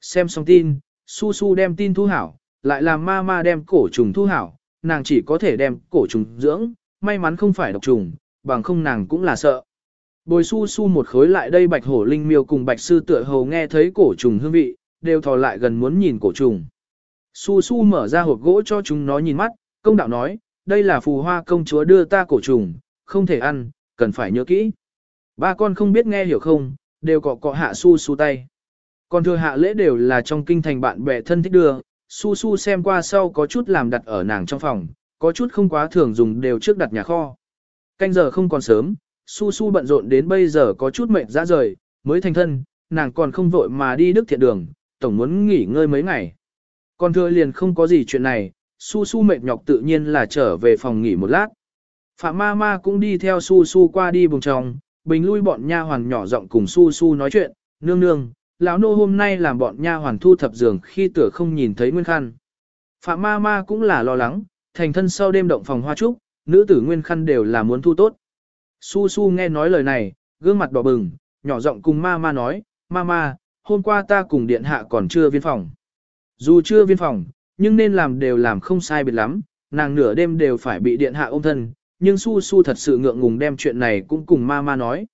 Xem xong tin, su su đem tin thu hảo, lại làm ma ma đem cổ trùng thu hảo, nàng chỉ có thể đem cổ trùng dưỡng, may mắn không phải độc trùng, bằng không nàng cũng là sợ. Bồi su su một khối lại đây bạch hổ linh miêu cùng bạch sư tựa hầu nghe thấy cổ trùng hương vị, đều thò lại gần muốn nhìn cổ trùng. Su su mở ra hộp gỗ cho chúng nó nhìn mắt, công đạo nói, đây là phù hoa công chúa đưa ta cổ trùng, không thể ăn, cần phải nhớ kỹ. Ba con không biết nghe hiểu không, đều cọ cọ hạ su su tay. Còn thừa hạ lễ đều là trong kinh thành bạn bè thân thích đưa, su su xem qua sau có chút làm đặt ở nàng trong phòng, có chút không quá thường dùng đều trước đặt nhà kho. Canh giờ không còn sớm, su su bận rộn đến bây giờ có chút mệt ra rời, mới thành thân, nàng còn không vội mà đi đức thiện đường, tổng muốn nghỉ ngơi mấy ngày. Còn thưa liền không có gì chuyện này, su su mệt nhọc tự nhiên là trở về phòng nghỉ một lát. Phạm ma ma cũng đi theo su su qua đi bùng trong, bình lui bọn nha hoàn nhỏ giọng cùng su su nói chuyện, nương nương, lão nô hôm nay làm bọn nha hoàn thu thập giường khi tựa không nhìn thấy nguyên khăn. Phạm ma ma cũng là lo lắng, thành thân sau đêm động phòng hoa trúc, nữ tử nguyên khăn đều là muốn thu tốt. Su Su nghe nói lời này, gương mặt đỏ bừng, nhỏ giọng cùng ma ma nói, ma ma, hôm qua ta cùng điện hạ còn chưa viên phòng. Dù chưa viên phòng, nhưng nên làm đều làm không sai biệt lắm, nàng nửa đêm đều phải bị điện hạ ôm thân, nhưng Su Su thật sự ngượng ngùng đem chuyện này cũng cùng ma ma nói.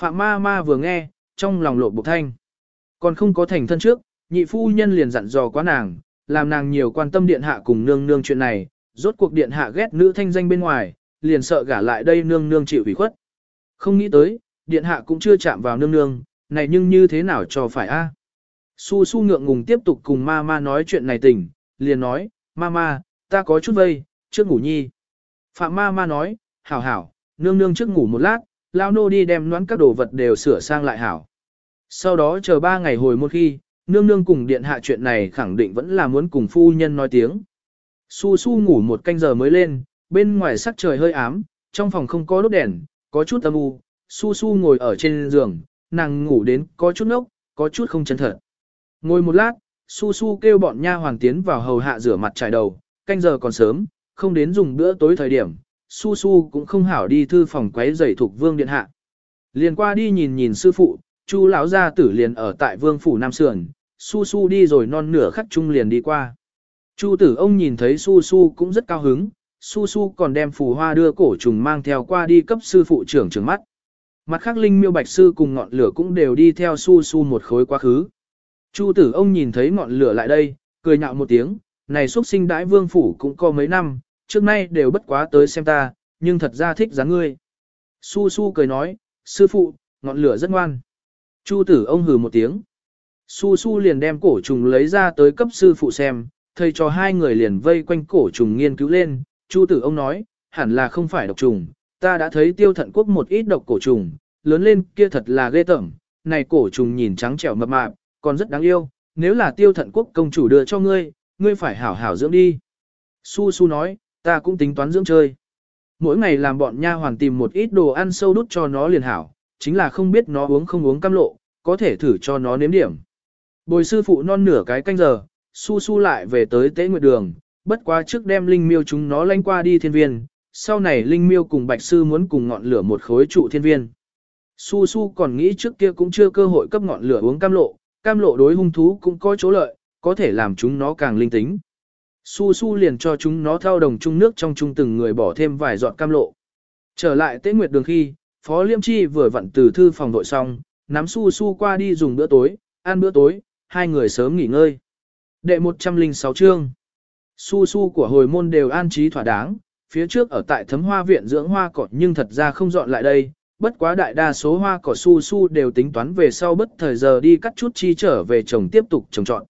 Phạm ma ma vừa nghe, trong lòng lộ bộc thanh. Còn không có thành thân trước, nhị phu nhân liền dặn dò quá nàng, làm nàng nhiều quan tâm điện hạ cùng nương nương chuyện này, rốt cuộc điện hạ ghét nữ thanh danh bên ngoài, liền sợ gả lại đây nương nương chịu ủy khuất. Không nghĩ tới, điện hạ cũng chưa chạm vào nương nương, này nhưng như thế nào cho phải a? Su su ngượng ngùng tiếp tục cùng ma ma nói chuyện này tình, liền nói, ma ma, ta có chút vây, trước ngủ nhi. Phạm ma ma nói, hảo hảo, nương nương trước ngủ một lát, lao nô đi đem nón các đồ vật đều sửa sang lại hảo. Sau đó chờ ba ngày hồi một khi, nương nương cùng điện hạ chuyện này khẳng định vẫn là muốn cùng phu nhân nói tiếng. Su su ngủ một canh giờ mới lên, bên ngoài sắc trời hơi ám, trong phòng không có đốt đèn, có chút âm u, su su ngồi ở trên giường, nàng ngủ đến có chút nốc, có chút không chân thật. Ngồi một lát, Su Su kêu bọn nha hoàng tiến vào hầu hạ rửa mặt trải đầu, canh giờ còn sớm, không đến dùng bữa tối thời điểm, Su Su cũng không hảo đi thư phòng quấy giày thuộc vương điện hạ. Liền qua đi nhìn nhìn sư phụ, Chu lão gia tử liền ở tại vương phủ Nam Sườn, Su Su đi rồi non nửa khắc chung liền đi qua. Chu tử ông nhìn thấy Su Su cũng rất cao hứng, Su Su còn đem phù hoa đưa cổ trùng mang theo qua đi cấp sư phụ trưởng trưởng mắt. Mặt khác Linh miêu bạch sư cùng ngọn lửa cũng đều đi theo Su Su một khối quá khứ. Chu tử ông nhìn thấy ngọn lửa lại đây, cười nhạo một tiếng, này xuất sinh đãi vương phủ cũng có mấy năm, trước nay đều bất quá tới xem ta, nhưng thật ra thích dáng ngươi. Su Su cười nói, sư phụ, ngọn lửa rất ngoan. Chu tử ông hừ một tiếng. Su Su liền đem cổ trùng lấy ra tới cấp sư phụ xem, thầy cho hai người liền vây quanh cổ trùng nghiên cứu lên. Chu tử ông nói, hẳn là không phải độc trùng, ta đã thấy tiêu thận quốc một ít độc cổ trùng, lớn lên kia thật là ghê tởm. Này cổ trùng nhìn trắng trẻo mập mạp, còn rất đáng yêu, nếu là tiêu thận quốc công chủ đưa cho ngươi, ngươi phải hảo hảo dưỡng đi. Su Su nói, ta cũng tính toán dưỡng chơi. Mỗi ngày làm bọn nha hoàn tìm một ít đồ ăn sâu đút cho nó liền hảo, chính là không biết nó uống không uống cam lộ, có thể thử cho nó nếm điểm. Bồi sư phụ non nửa cái canh giờ, Su Su lại về tới tế nguyệt đường, bất quá trước đem linh miêu chúng nó lanh qua đi thiên viên, sau này linh miêu cùng bạch sư muốn cùng ngọn lửa một khối trụ thiên viên. Su Su còn nghĩ trước kia cũng chưa cơ hội cấp ngọn lửa uống cam lộ, cam lộ đối hung thú cũng có chỗ lợi, có thể làm chúng nó càng linh tính. Su Su liền cho chúng nó thao đồng chung nước trong chung từng người bỏ thêm vài giọt cam lộ. Trở lại tế nguyệt đường khi, Phó Liêm Chi vừa vặn từ thư phòng đội xong, nắm Su Su qua đi dùng bữa tối, ăn bữa tối, hai người sớm nghỉ ngơi. Đệ 106 chương Su Su của hồi môn đều an trí thỏa đáng, phía trước ở tại thấm hoa viện dưỡng hoa cỏ nhưng thật ra không dọn lại đây, bất quá đại đa số hoa cỏ Su Su đều tính toán về sau bất thời giờ đi cắt chút chi trở về trồng tiếp tục trồng trọn.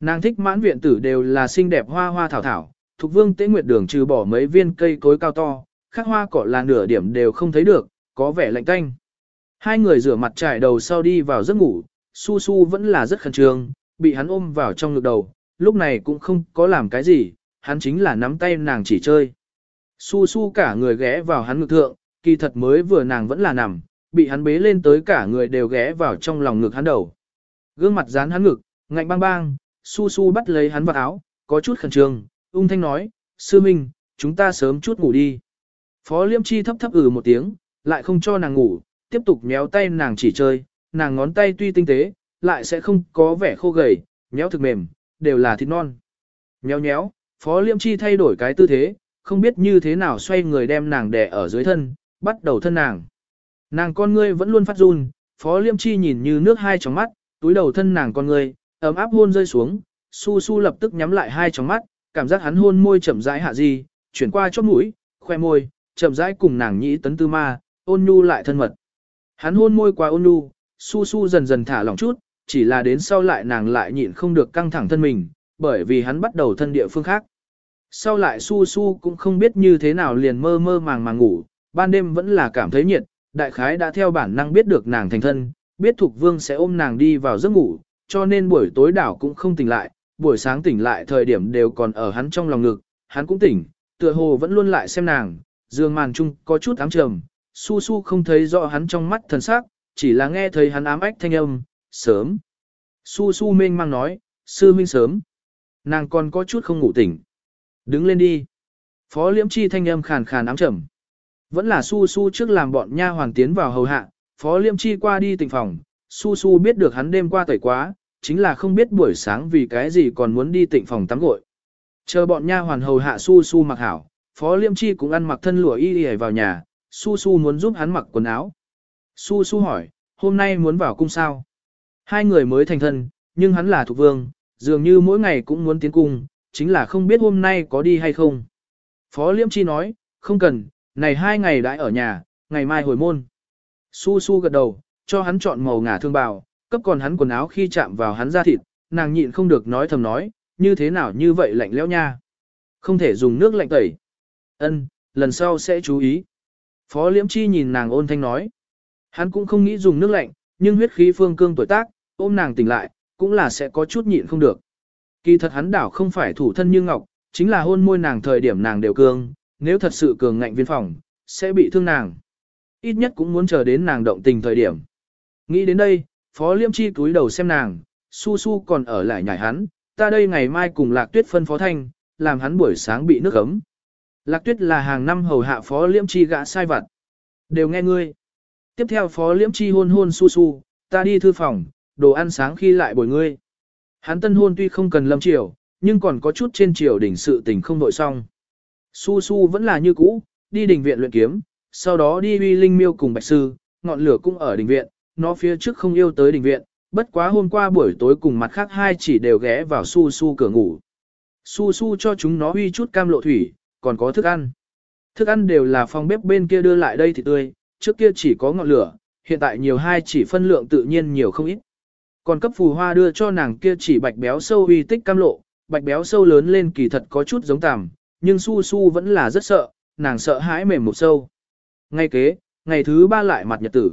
Nàng thích mãn viện tử đều là xinh đẹp hoa hoa thảo thảo, thuộc vương tế nguyệt đường trừ bỏ mấy viên cây cối cao to, khác hoa cỏ là nửa điểm đều không thấy được, có vẻ lạnh tanh. Hai người rửa mặt trải đầu sau đi vào giấc ngủ, su su vẫn là rất khẩn trương, bị hắn ôm vào trong ngực đầu, lúc này cũng không có làm cái gì, hắn chính là nắm tay nàng chỉ chơi. Su su cả người ghé vào hắn ngực thượng, kỳ thật mới vừa nàng vẫn là nằm, bị hắn bế lên tới cả người đều ghé vào trong lòng ngực hắn đầu. Gương mặt dán hắn ngực, ngạnh bang bang, su su bắt lấy hắn vào áo, có chút khẩn trương, ung thanh nói, sư minh, chúng ta sớm chút ngủ đi. Phó liêm chi thấp thấp ừ một tiếng, lại không cho nàng ngủ, tiếp tục méo tay nàng chỉ chơi, nàng ngón tay tuy tinh tế, lại sẽ không có vẻ khô gầy, méo thực mềm, đều là thịt non. méo nhéo, phó liêm chi thay đổi cái tư thế, không biết như thế nào xoay người đem nàng đè ở dưới thân, bắt đầu thân nàng. Nàng con ngươi vẫn luôn phát run, phó liêm chi nhìn như nước hai tròng mắt, túi đầu thân nàng con ngươi, ấm áp hôn rơi xuống, su su lập tức nhắm lại hai tròng mắt, cảm giác hắn hôn môi chậm rãi hạ gì, chuyển qua chóp mũi, khoe môi, chậm rãi cùng nàng nhĩ tấn tư ma, ôn nhu lại thân mật. Hắn hôn môi qua ôn nhu, su su dần dần thả lỏng chút, chỉ là đến sau lại nàng lại nhịn không được căng thẳng thân mình, bởi vì hắn bắt đầu thân địa phương khác. Sau lại su su cũng không biết như thế nào liền mơ mơ màng màng ngủ, ban đêm vẫn là cảm thấy nhiệt, đại khái đã theo bản năng biết được nàng thành thân, biết Thục Vương sẽ ôm nàng đi vào giấc ngủ, cho nên buổi tối đảo cũng không tỉnh lại, buổi sáng tỉnh lại thời điểm đều còn ở hắn trong lòng ngực, hắn cũng tỉnh, tựa hồ vẫn luôn lại xem nàng, dương màn chung có chút ám trầm, su su không thấy rõ hắn trong mắt thần sắc, chỉ là nghe thấy hắn ám ách thanh âm, sớm. Su su mênh mang nói, sư minh sớm. Nàng còn có chút không ngủ tỉnh. Đứng lên đi. Phó liễm chi thanh âm khàn khàn ám trầm. Vẫn là su su trước làm bọn nha hoàng tiến vào hầu hạ, phó liễm chi qua đi tỉnh phòng, su su biết được hắn đêm qua tẩy quá, chính là không biết buổi sáng vì cái gì còn muốn đi tịnh phòng tắm gội. Chờ bọn nha hoàn hầu hạ su su mặc hảo, phó liễm chi cũng ăn mặc thân lụa y y vào nhà, su su muốn giúp hắn mặc quần áo. Su su hỏi, hôm nay muốn vào cung sao? Hai người mới thành thân, nhưng hắn là thuộc vương, dường như mỗi ngày cũng muốn tiến cung, chính là không biết hôm nay có đi hay không. Phó liễm chi nói, không cần, này hai ngày đã ở nhà, ngày mai hồi môn. Su su gật đầu, cho hắn chọn màu ngả thương bào, cấp còn hắn quần áo khi chạm vào hắn da thịt, nàng nhịn không được nói thầm nói, như thế nào như vậy lạnh lẽo nha. Không thể dùng nước lạnh tẩy. Ân, lần sau sẽ chú ý. Phó Liễm Chi nhìn nàng ôn thanh nói. Hắn cũng không nghĩ dùng nước lạnh, nhưng huyết khí phương cương tuổi tác, ôm nàng tỉnh lại, cũng là sẽ có chút nhịn không được. Kỳ thật hắn đảo không phải thủ thân như ngọc, chính là hôn môi nàng thời điểm nàng đều cương, nếu thật sự cường ngạnh viên phòng, sẽ bị thương nàng. Ít nhất cũng muốn chờ đến nàng động tình thời điểm. Nghĩ đến đây, Phó Liêm Chi cúi đầu xem nàng, su su còn ở lại nhảy hắn, ta đây ngày mai cùng Lạc Tuyết phân phó thanh, làm hắn buổi sáng bị nước ấm. Lạc Tuyết là hàng năm hầu hạ phó liễm chi gã sai vặt. Đều nghe ngươi. Tiếp theo phó liễm chi hôn hôn su su, ta đi thư phòng, đồ ăn sáng khi lại bồi ngươi. Hắn tân hôn tuy không cần lâm triều, nhưng còn có chút trên triều đỉnh sự tình không đội xong. Su su vẫn là như cũ, đi đình viện luyện kiếm, sau đó đi uy linh miêu cùng bạch sư, ngọn lửa cũng ở đình viện, nó phía trước không yêu tới đình viện, bất quá hôm qua buổi tối cùng mặt khác hai chỉ đều ghé vào su su cửa ngủ. Su su cho chúng nó uy chút cam lộ thủy, còn có thức ăn. Thức ăn đều là phòng bếp bên kia đưa lại đây thì tươi, trước kia chỉ có ngọn lửa, hiện tại nhiều hai chỉ phân lượng tự nhiên nhiều không ít. Còn cấp phù hoa đưa cho nàng kia chỉ bạch béo sâu uy tích cam lộ, bạch béo sâu lớn lên kỳ thật có chút giống tằm, nhưng su su vẫn là rất sợ, nàng sợ hãi mềm một sâu. Ngay kế, ngày thứ ba lại mặt nhật tử.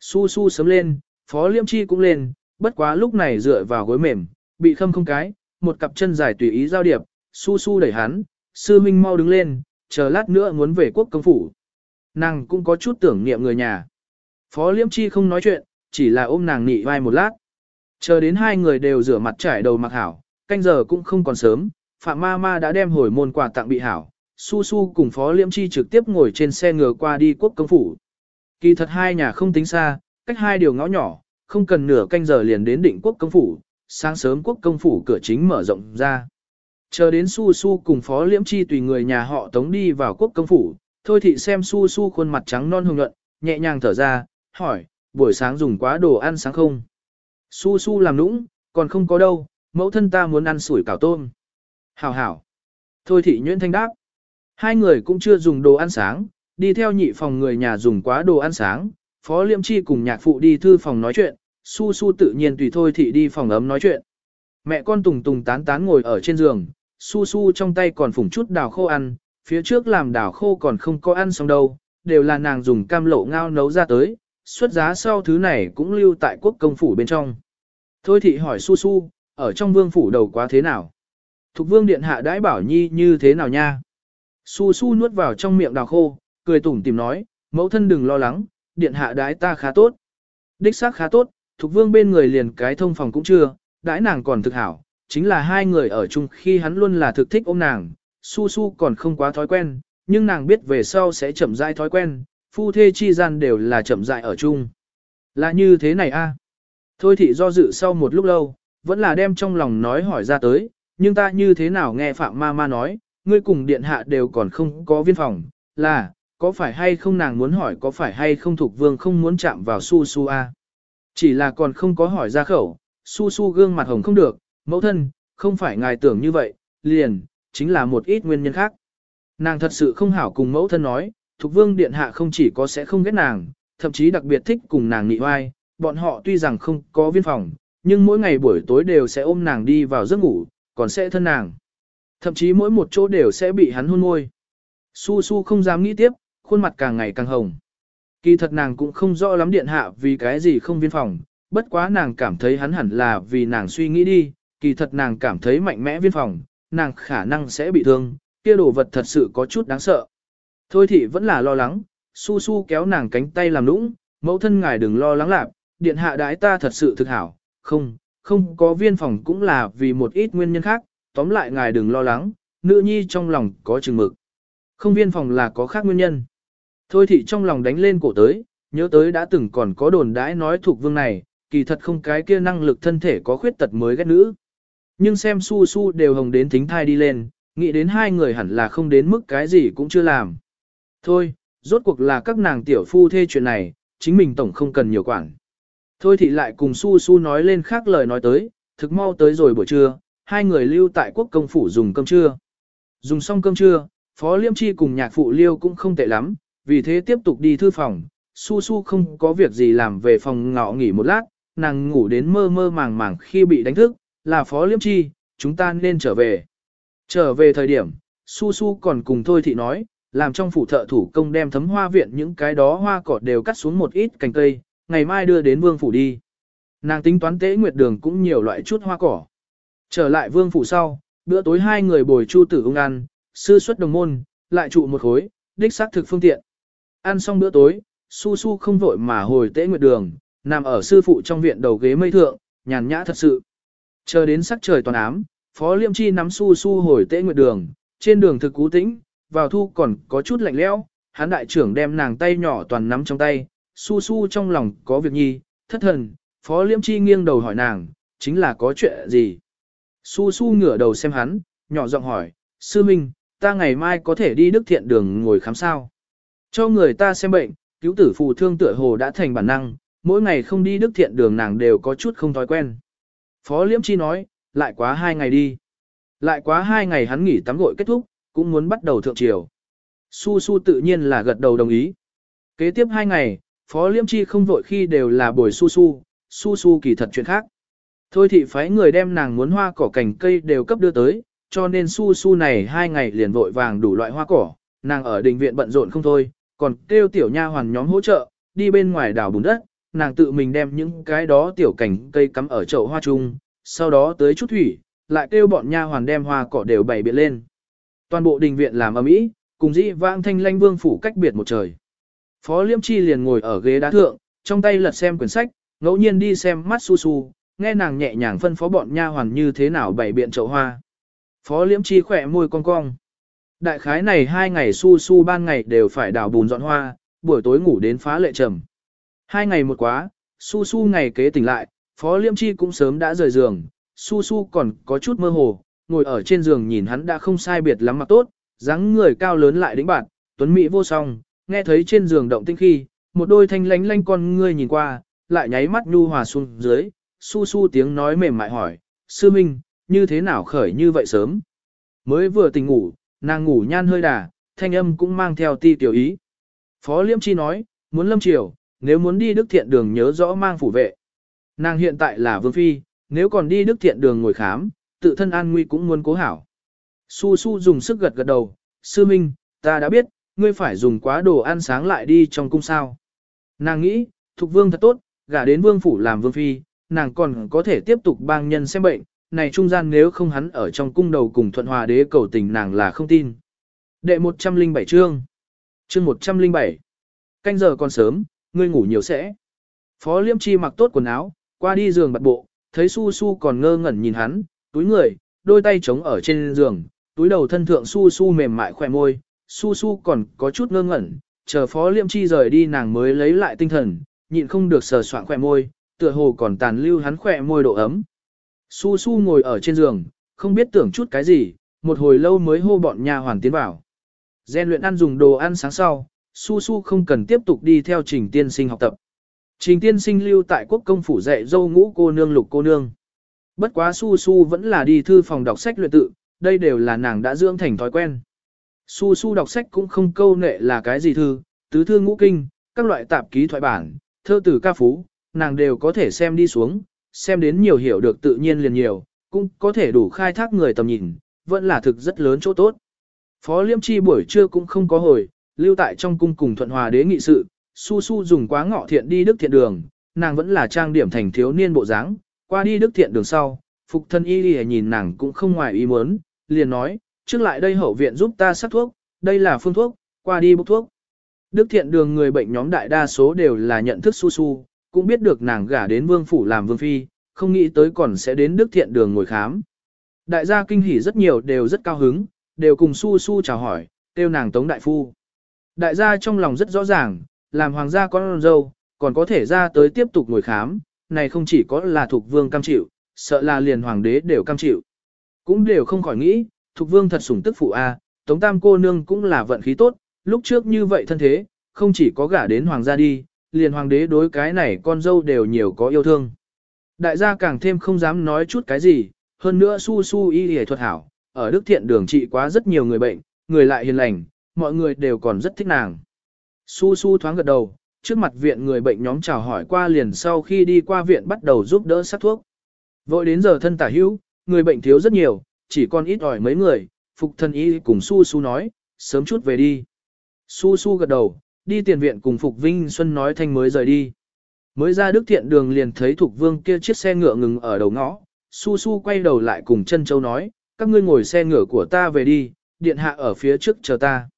Su su sớm lên, phó liêm chi cũng lên, bất quá lúc này dựa vào gối mềm, bị khâm không cái, một cặp chân dài tùy ý giao điệp, su su đẩy hắn, sư minh mau đứng lên, chờ lát nữa muốn về quốc công phủ. Nàng cũng có chút tưởng niệm người nhà. Phó Liễm chi không nói chuyện, chỉ là ôm nàng nị vai một lát. Chờ đến hai người đều rửa mặt trải đầu mặc hảo, canh giờ cũng không còn sớm, Phạm Ma Ma đã đem hồi môn quà tặng bị hảo, Su Su cùng Phó Liễm Chi trực tiếp ngồi trên xe ngựa qua đi quốc công phủ. Kỳ thật hai nhà không tính xa, cách hai điều ngõ nhỏ, không cần nửa canh giờ liền đến định quốc công phủ, sáng sớm quốc công phủ cửa chính mở rộng ra. Chờ đến Su Su cùng Phó Liễm Chi tùy người nhà họ tống đi vào quốc công phủ, thôi thị xem Su Su khuôn mặt trắng non hồng nhuận, nhẹ nhàng thở ra, hỏi, buổi sáng dùng quá đồ ăn sáng không? Su Su làm nũng, còn không có đâu, mẫu thân ta muốn ăn sủi cảo tôm. Hảo hảo. Thôi thị nhuyễn thanh đáp. Hai người cũng chưa dùng đồ ăn sáng, đi theo nhị phòng người nhà dùng quá đồ ăn sáng, Phó Liêm Chi cùng nhạc phụ đi thư phòng nói chuyện, Su Su tự nhiên tùy thôi thị đi phòng ấm nói chuyện. Mẹ con tùng tùng tán tán ngồi ở trên giường, Su Su trong tay còn phủng chút đào khô ăn, phía trước làm đào khô còn không có ăn xong đâu, đều là nàng dùng cam lộ ngao nấu ra tới, xuất giá sau thứ này cũng lưu tại quốc công phủ bên trong. Thôi thị hỏi Su Su, ở trong vương phủ đầu quá thế nào? Thục vương điện hạ đãi bảo nhi như thế nào nha? Su Su nuốt vào trong miệng đào khô, cười tủm tìm nói, mẫu thân đừng lo lắng, điện hạ đãi ta khá tốt. Đích xác khá tốt, thục vương bên người liền cái thông phòng cũng chưa, đãi nàng còn thực hảo, chính là hai người ở chung khi hắn luôn là thực thích ôm nàng, Su Su còn không quá thói quen, nhưng nàng biết về sau sẽ chậm rãi thói quen, phu thê chi gian đều là chậm rãi ở chung. Là như thế này a. Thôi thị do dự sau một lúc lâu, vẫn là đem trong lòng nói hỏi ra tới, nhưng ta như thế nào nghe Phạm Ma Ma nói, ngươi cùng điện hạ đều còn không có viên phòng, là, có phải hay không nàng muốn hỏi có phải hay không thuộc vương không muốn chạm vào su su a? Chỉ là còn không có hỏi ra khẩu, su su gương mặt hồng không được, mẫu thân, không phải ngài tưởng như vậy, liền, chính là một ít nguyên nhân khác. Nàng thật sự không hảo cùng mẫu thân nói, Thục vương điện hạ không chỉ có sẽ không ghét nàng, thậm chí đặc biệt thích cùng nàng nị oai, bọn họ tuy rằng không có viên phòng, nhưng mỗi ngày buổi tối đều sẽ ôm nàng đi vào giấc ngủ, còn sẽ thân nàng. Thậm chí mỗi một chỗ đều sẽ bị hắn hôn môi. Su Su không dám nghĩ tiếp, khuôn mặt càng ngày càng hồng. Kỳ thật nàng cũng không rõ lắm điện hạ vì cái gì không viên phòng, bất quá nàng cảm thấy hắn hẳn là vì nàng suy nghĩ đi, kỳ thật nàng cảm thấy mạnh mẽ viên phòng, nàng khả năng sẽ bị thương, kia đồ vật thật sự có chút đáng sợ. Thôi thì vẫn là lo lắng, su su kéo nàng cánh tay làm nũng, mẫu thân ngài đừng lo lắng lạc, điện hạ đái ta thật sự thực hảo, không, không có viên phòng cũng là vì một ít nguyên nhân khác, tóm lại ngài đừng lo lắng, nữ nhi trong lòng có chừng mực. Không viên phòng là có khác nguyên nhân. Thôi thì trong lòng đánh lên cổ tới, nhớ tới đã từng còn có đồn đãi nói thuộc vương này, kỳ thật không cái kia năng lực thân thể có khuyết tật mới ghét nữ. Nhưng xem su su đều hồng đến thính thai đi lên, nghĩ đến hai người hẳn là không đến mức cái gì cũng chưa làm. Thôi, rốt cuộc là các nàng tiểu phu thê chuyện này, chính mình tổng không cần nhiều quản. Thôi thì lại cùng su su nói lên khác lời nói tới, thực mau tới rồi buổi trưa, hai người lưu tại quốc công phủ dùng cơm trưa. Dùng xong cơm trưa, Phó Liêm Chi cùng nhạc phụ liêu cũng không tệ lắm, vì thế tiếp tục đi thư phòng, su su không có việc gì làm về phòng ngọ nghỉ một lát, nàng ngủ đến mơ mơ màng màng khi bị đánh thức, là Phó Liêm Chi, chúng ta nên trở về. Trở về thời điểm, su su còn cùng thôi thị nói, làm trong phủ thợ thủ công đem thấm hoa viện những cái đó hoa cỏ đều cắt xuống một ít cành cây, ngày mai đưa đến vương phủ đi. Nàng tính toán tế nguyệt đường cũng nhiều loại chút hoa cỏ. Trở lại vương phủ sau, bữa tối hai người bồi chu tử ung ăn, sư xuất đồng môn, lại trụ một khối, đích xác thực phương tiện. Ăn xong bữa tối, su su không vội mà hồi tế nguyệt đường, nằm ở sư phụ trong viện đầu ghế mây thượng, nhàn nhã thật sự. Chờ đến sắc trời toàn ám, Phó Liêm Chi nắm su su hồi tễ nguyệt đường, trên đường thực cú tĩnh, vào thu còn có chút lạnh lẽo, hắn đại trưởng đem nàng tay nhỏ toàn nắm trong tay, su su trong lòng có việc nhi, thất thần, Phó Liêm Chi nghiêng đầu hỏi nàng, chính là có chuyện gì. Su su ngửa đầu xem hắn, nhỏ giọng hỏi, sư minh, ta ngày mai có thể đi đức thiện đường ngồi khám sao. Cho người ta xem bệnh, cứu tử phù thương tựa hồ đã thành bản năng, mỗi ngày không đi đức thiện đường nàng đều có chút không thói quen. Phó Liễm Chi nói, lại quá hai ngày đi. Lại quá hai ngày hắn nghỉ tắm gội kết thúc, cũng muốn bắt đầu thượng triều. Su Su tự nhiên là gật đầu đồng ý. Kế tiếp hai ngày, Phó Liễm Chi không vội khi đều là buổi Su Su, Su Su kỳ thật chuyện khác. Thôi thị phái người đem nàng muốn hoa cỏ cành cây đều cấp đưa tới, cho nên Su Su này hai ngày liền vội vàng đủ loại hoa cỏ, nàng ở đình viện bận rộn không thôi, còn kêu tiểu nha hoàn nhóm hỗ trợ, đi bên ngoài đào bùn đất, nàng tự mình đem những cái đó tiểu cảnh cây cắm ở chậu hoa chung, sau đó tới chút thủy, lại kêu bọn nha hoàn đem hoa cỏ đều bày biện lên. Toàn bộ đình viện làm ầm ĩ, cùng dĩ vãng thanh lanh vương phủ cách biệt một trời. Phó Liêm Chi liền ngồi ở ghế đá thượng, trong tay lật xem quyển sách, ngẫu nhiên đi xem mắt su su, nghe nàng nhẹ nhàng phân phó bọn nha hoàn như thế nào bày biện chậu hoa. Phó liễm Chi khỏe môi cong cong. Đại khái này hai ngày su su ban ngày đều phải đào bùn dọn hoa, buổi tối ngủ đến phá lệ trầm. Hai ngày một quá, su su ngày kế tỉnh lại, Phó Liêm Chi cũng sớm đã rời giường, su su còn có chút mơ hồ, ngồi ở trên giường nhìn hắn đã không sai biệt lắm mặc tốt, dáng người cao lớn lại đĩnh bạn, tuấn mỹ vô song, nghe thấy trên giường động tinh khi, một đôi thanh lánh lanh con ngươi nhìn qua, lại nháy mắt nhu hòa xuống dưới, su su tiếng nói mềm mại hỏi, sư minh, như thế nào khởi như vậy sớm? Mới vừa tỉnh ngủ, nàng ngủ nhan hơi đà, thanh âm cũng mang theo ti tiểu ý. Phó Liêm Chi nói, muốn lâm chiều nếu muốn đi đức thiện đường nhớ rõ mang phủ vệ. Nàng hiện tại là vương phi, nếu còn đi đức thiện đường ngồi khám, tự thân an nguy cũng muốn cố hảo. Su su dùng sức gật gật đầu, sư minh, ta đã biết, ngươi phải dùng quá đồ ăn sáng lại đi trong cung sao. Nàng nghĩ, thục vương thật tốt, gả đến vương phủ làm vương phi, nàng còn có thể tiếp tục bang nhân xem bệnh, này trung gian nếu không hắn ở trong cung đầu cùng thuận hòa đế cầu tình nàng là không tin. Đệ 107 chương Chương 107 Canh giờ còn sớm, ngươi ngủ nhiều sẽ. Phó Liêm Chi mặc tốt quần áo, qua đi giường bật bộ, thấy Su Su còn ngơ ngẩn nhìn hắn, túi người, đôi tay trống ở trên giường, túi đầu thân thượng Su Su mềm mại khỏe môi, Su Su còn có chút ngơ ngẩn, chờ Phó Liêm Chi rời đi nàng mới lấy lại tinh thần, nhịn không được sờ soạn khỏe môi, tựa hồ còn tàn lưu hắn khỏe môi độ ấm. Su Su ngồi ở trên giường, không biết tưởng chút cái gì, một hồi lâu mới hô bọn nhà hoàn tiến vào. Gen luyện ăn dùng đồ ăn sáng sau, Su Su không cần tiếp tục đi theo trình tiên sinh học tập. Trình tiên sinh lưu tại quốc công phủ dạy dâu ngũ cô nương lục cô nương. Bất quá Su Su vẫn là đi thư phòng đọc sách luyện tự, đây đều là nàng đã dưỡng thành thói quen. Su Su đọc sách cũng không câu nệ là cái gì thư, tứ thư ngũ kinh, các loại tạp ký thoại bản, thơ từ ca phú, nàng đều có thể xem đi xuống, xem đến nhiều hiểu được tự nhiên liền nhiều, cũng có thể đủ khai thác người tầm nhìn, vẫn là thực rất lớn chỗ tốt. Phó Liêm Chi buổi trưa cũng không có hồi, lưu tại trong cung cùng thuận hòa đế nghị sự, su su dùng quá ngọ thiện đi đức thiện đường, nàng vẫn là trang điểm thành thiếu niên bộ dáng, qua đi đức thiện đường sau, phục thân y đi nhìn nàng cũng không ngoài ý muốn, liền nói, trước lại đây hậu viện giúp ta sắc thuốc, đây là phương thuốc, qua đi bốc thuốc. Đức thiện đường người bệnh nhóm đại đa số đều là nhận thức su su, cũng biết được nàng gả đến vương phủ làm vương phi, không nghĩ tới còn sẽ đến đức thiện đường ngồi khám. Đại gia kinh hỉ rất nhiều đều rất cao hứng, đều cùng su su chào hỏi, kêu nàng tống đại phu. Đại gia trong lòng rất rõ ràng, làm hoàng gia con dâu, còn có thể ra tới tiếp tục ngồi khám, này không chỉ có là thuộc vương cam chịu, sợ là liền hoàng đế đều cam chịu. Cũng đều không khỏi nghĩ, thuộc vương thật sủng tức phụ a, tống tam cô nương cũng là vận khí tốt, lúc trước như vậy thân thế, không chỉ có gả đến hoàng gia đi, liền hoàng đế đối cái này con dâu đều nhiều có yêu thương. Đại gia càng thêm không dám nói chút cái gì, hơn nữa su su y y thuật hảo, ở Đức Thiện đường trị quá rất nhiều người bệnh, người lại hiền lành, mọi người đều còn rất thích nàng. Su su thoáng gật đầu, trước mặt viện người bệnh nhóm chào hỏi qua liền sau khi đi qua viện bắt đầu giúp đỡ sát thuốc. Vội đến giờ thân tả hữu, người bệnh thiếu rất nhiều, chỉ còn ít ỏi mấy người, phục thân y cùng su su nói, sớm chút về đi. Su su gật đầu, đi tiền viện cùng Phục Vinh Xuân nói thanh mới rời đi. Mới ra Đức Thiện đường liền thấy Thục Vương kia chiếc xe ngựa ngừng ở đầu ngõ, Su Su quay đầu lại cùng chân châu nói, các ngươi ngồi xe ngựa của ta về đi, điện hạ ở phía trước chờ ta.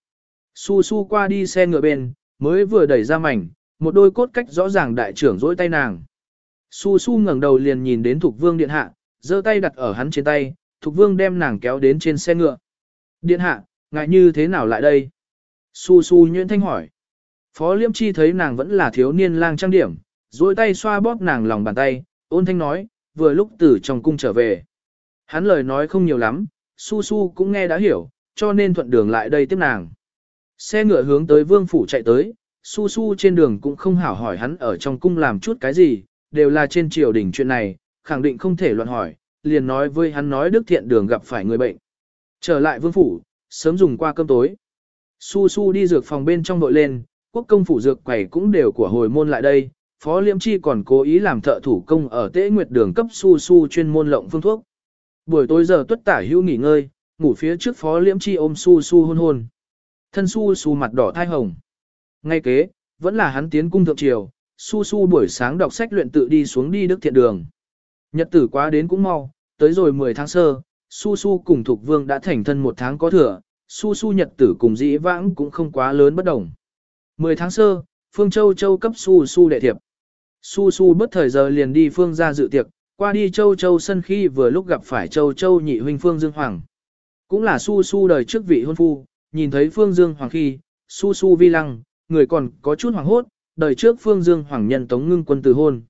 Su Su qua đi xe ngựa bên, mới vừa đẩy ra mảnh, một đôi cốt cách rõ ràng đại trưởng dỗi tay nàng. Su Su ngẩng đầu liền nhìn đến Thục Vương điện hạ, giơ tay đặt ở hắn trên tay, Thục Vương đem nàng kéo đến trên xe ngựa. Điện hạ, ngại như thế nào lại đây? Su su nhuyễn thanh hỏi. Phó Liêm Chi thấy nàng vẫn là thiếu niên lang trang điểm, duỗi tay xoa bóp nàng lòng bàn tay, ôn thanh nói, vừa lúc từ trong cung trở về. Hắn lời nói không nhiều lắm, Su Su cũng nghe đã hiểu, cho nên thuận đường lại đây tiếp nàng. Xe ngựa hướng tới vương phủ chạy tới, Su Su trên đường cũng không hảo hỏi hắn ở trong cung làm chút cái gì, đều là trên triều đình chuyện này, khẳng định không thể luận hỏi, liền nói với hắn nói Đức Thiện đường gặp phải người bệnh. Trở lại vương phủ, sớm dùng qua cơm tối. Su Su đi dược phòng bên trong đội lên, quốc công phủ dược quầy cũng đều của hồi môn lại đây, Phó Liêm Chi còn cố ý làm thợ thủ công ở Tế Nguyệt đường cấp Su Su chuyên môn lộng phương thuốc. Buổi tối giờ tuất tả hữu nghỉ ngơi, ngủ phía trước Phó Liêm Chi ôm Su Su hôn hôn. Thân Su Su mặt đỏ thai hồng. Ngay kế, vẫn là hắn tiến cung thượng triều, Su Su buổi sáng đọc sách luyện tự đi xuống đi Đức Thiện đường. Nhật tử quá đến cũng mau, tới rồi 10 tháng sơ, Su Su cùng Thục Vương đã thành thân một tháng có thừa, Su Su nhật tử cùng dĩ vãng cũng không quá lớn bất đồng. 10 tháng sơ, Phương Châu Châu cấp Su Su đệ thiệp. Su Su bất thời giờ liền đi Phương ra dự tiệc, qua đi Châu Châu sân khi vừa lúc gặp phải Châu Châu nhị huynh Phương Dương Hoàng. Cũng là Su Su đời trước vị hôn phu, nhìn thấy Phương Dương Hoàng khi, Su Su vi lăng, người còn có chút hoàng hốt, đời trước Phương Dương Hoàng nhân Tống Ngưng Quân từ hôn.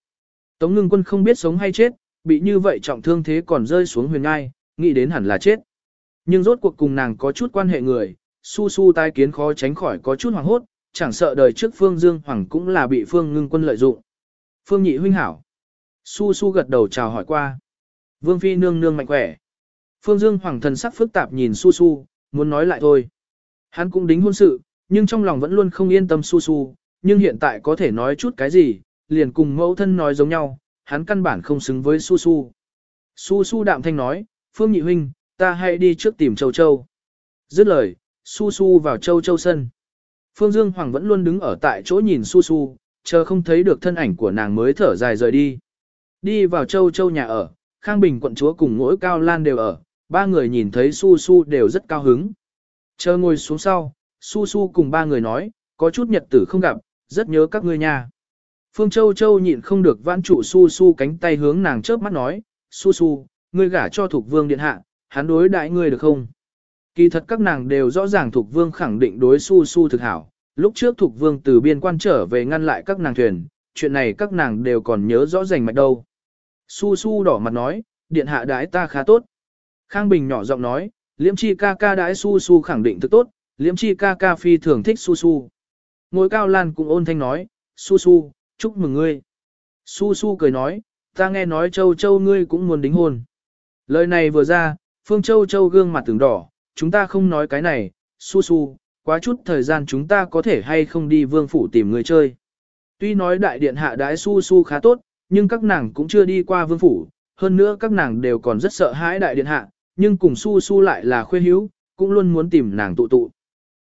Tống Ngưng Quân không biết sống hay chết, bị như vậy trọng thương thế còn rơi xuống huyền ngai, nghĩ đến hẳn là chết. Nhưng rốt cuộc cùng nàng có chút quan hệ người, su su tai kiến khó tránh khỏi có chút hoàng hốt, chẳng sợ đời trước Phương Dương Hoàng cũng là bị Phương Ngưng Quân lợi dụng. Phương Nhị huynh hảo. Su su gật đầu chào hỏi qua. Vương Phi nương nương mạnh khỏe. Phương Dương Hoàng thần sắc phức tạp nhìn su su, muốn nói lại thôi. Hắn cũng đính hôn sự, nhưng trong lòng vẫn luôn không yên tâm su su, nhưng hiện tại có thể nói chút cái gì, liền cùng mẫu thân nói giống nhau, hắn căn bản không xứng với su su. Su su đạm thanh nói, Phương Nhị huynh, ta hãy đi trước tìm Châu Châu. Dứt lời, su su vào Châu Châu sân. Phương Dương Hoàng vẫn luôn đứng ở tại chỗ nhìn su su, chờ không thấy được thân ảnh của nàng mới thở dài rời đi. Đi vào Châu Châu nhà ở, Khang Bình quận chúa cùng mỗi cao lan đều ở, ba người nhìn thấy su su đều rất cao hứng. Chờ ngồi xuống sau, su su cùng ba người nói, có chút nhật tử không gặp, rất nhớ các ngươi nha. Phương Châu Châu nhịn không được vãn trụ su su cánh tay hướng nàng chớp mắt nói, su su, ngươi gả cho Thục vương điện hạ, hắn đối đại ngươi được không? Kỳ thật các nàng đều rõ ràng Thục vương khẳng định đối su su thực hảo, lúc trước Thục vương từ biên quan trở về ngăn lại các nàng thuyền, chuyện này các nàng đều còn nhớ rõ rành mạch đâu. Su su đỏ mặt nói, điện hạ đái ta khá tốt. Khang Bình nhỏ giọng nói, liễm chi ca ca đái su su khẳng định thực tốt, liễm chi ca ca phi thường thích su su. Ngồi cao lan cũng ôn thanh nói, su su, chúc mừng ngươi. Su su cười nói, ta nghe nói châu châu ngươi cũng muốn đính hôn. Lời này vừa ra, Phương Châu Châu gương mặt tưởng đỏ, chúng ta không nói cái này, su su, quá chút thời gian chúng ta có thể hay không đi vương phủ tìm người chơi. Tuy nói đại điện hạ đái su su khá tốt, nhưng các nàng cũng chưa đi qua vương phủ, hơn nữa các nàng đều còn rất sợ hãi đại điện hạ, nhưng cùng su su lại là khuê hữu, cũng luôn muốn tìm nàng tụ tụ.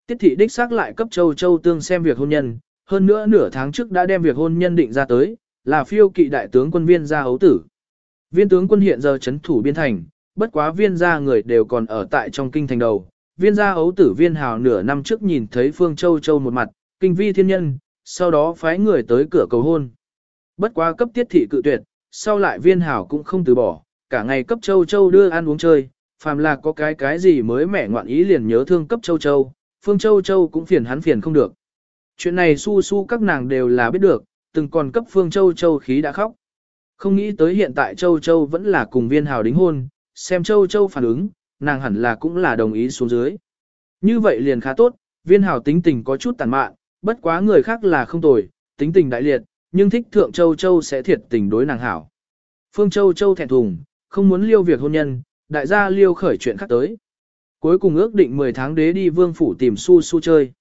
Tiết thị đích xác lại cấp châu châu tương xem việc hôn nhân, hơn nữa nửa tháng trước đã đem việc hôn nhân định ra tới, là phiêu kỵ đại tướng quân viên gia hấu tử. Viên tướng quân hiện giờ chấn thủ biên thành, bất quá viên gia người đều còn ở tại trong kinh thành đầu. Viên gia hấu tử viên hào nửa năm trước nhìn thấy Phương Châu Châu một mặt, kinh vi thiên nhân, sau đó phái người tới cửa cầu hôn. Bất quá cấp tiết thị cự tuyệt, sau lại viên hào cũng không từ bỏ, cả ngày cấp Châu Châu đưa ăn uống chơi, phàm là có cái cái gì mới mẻ ngoạn ý liền nhớ thương cấp Châu Châu, Phương Châu Châu cũng phiền hắn phiền không được. Chuyện này su su các nàng đều là biết được, từng còn cấp Phương Châu Châu khí đã khóc. Không nghĩ tới hiện tại Châu Châu vẫn là cùng viên hào đính hôn, xem Châu Châu phản ứng, nàng hẳn là cũng là đồng ý xuống dưới. Như vậy liền khá tốt, viên hào tính tình có chút tàn mạn, bất quá người khác là không tồi, tính tình đại liệt, nhưng thích thượng Châu Châu sẽ thiệt tình đối nàng hảo. Phương Châu Châu thẹn thùng, không muốn liêu việc hôn nhân, đại gia liêu khởi chuyện khác tới. Cuối cùng ước định 10 tháng đế đi vương phủ tìm su su chơi.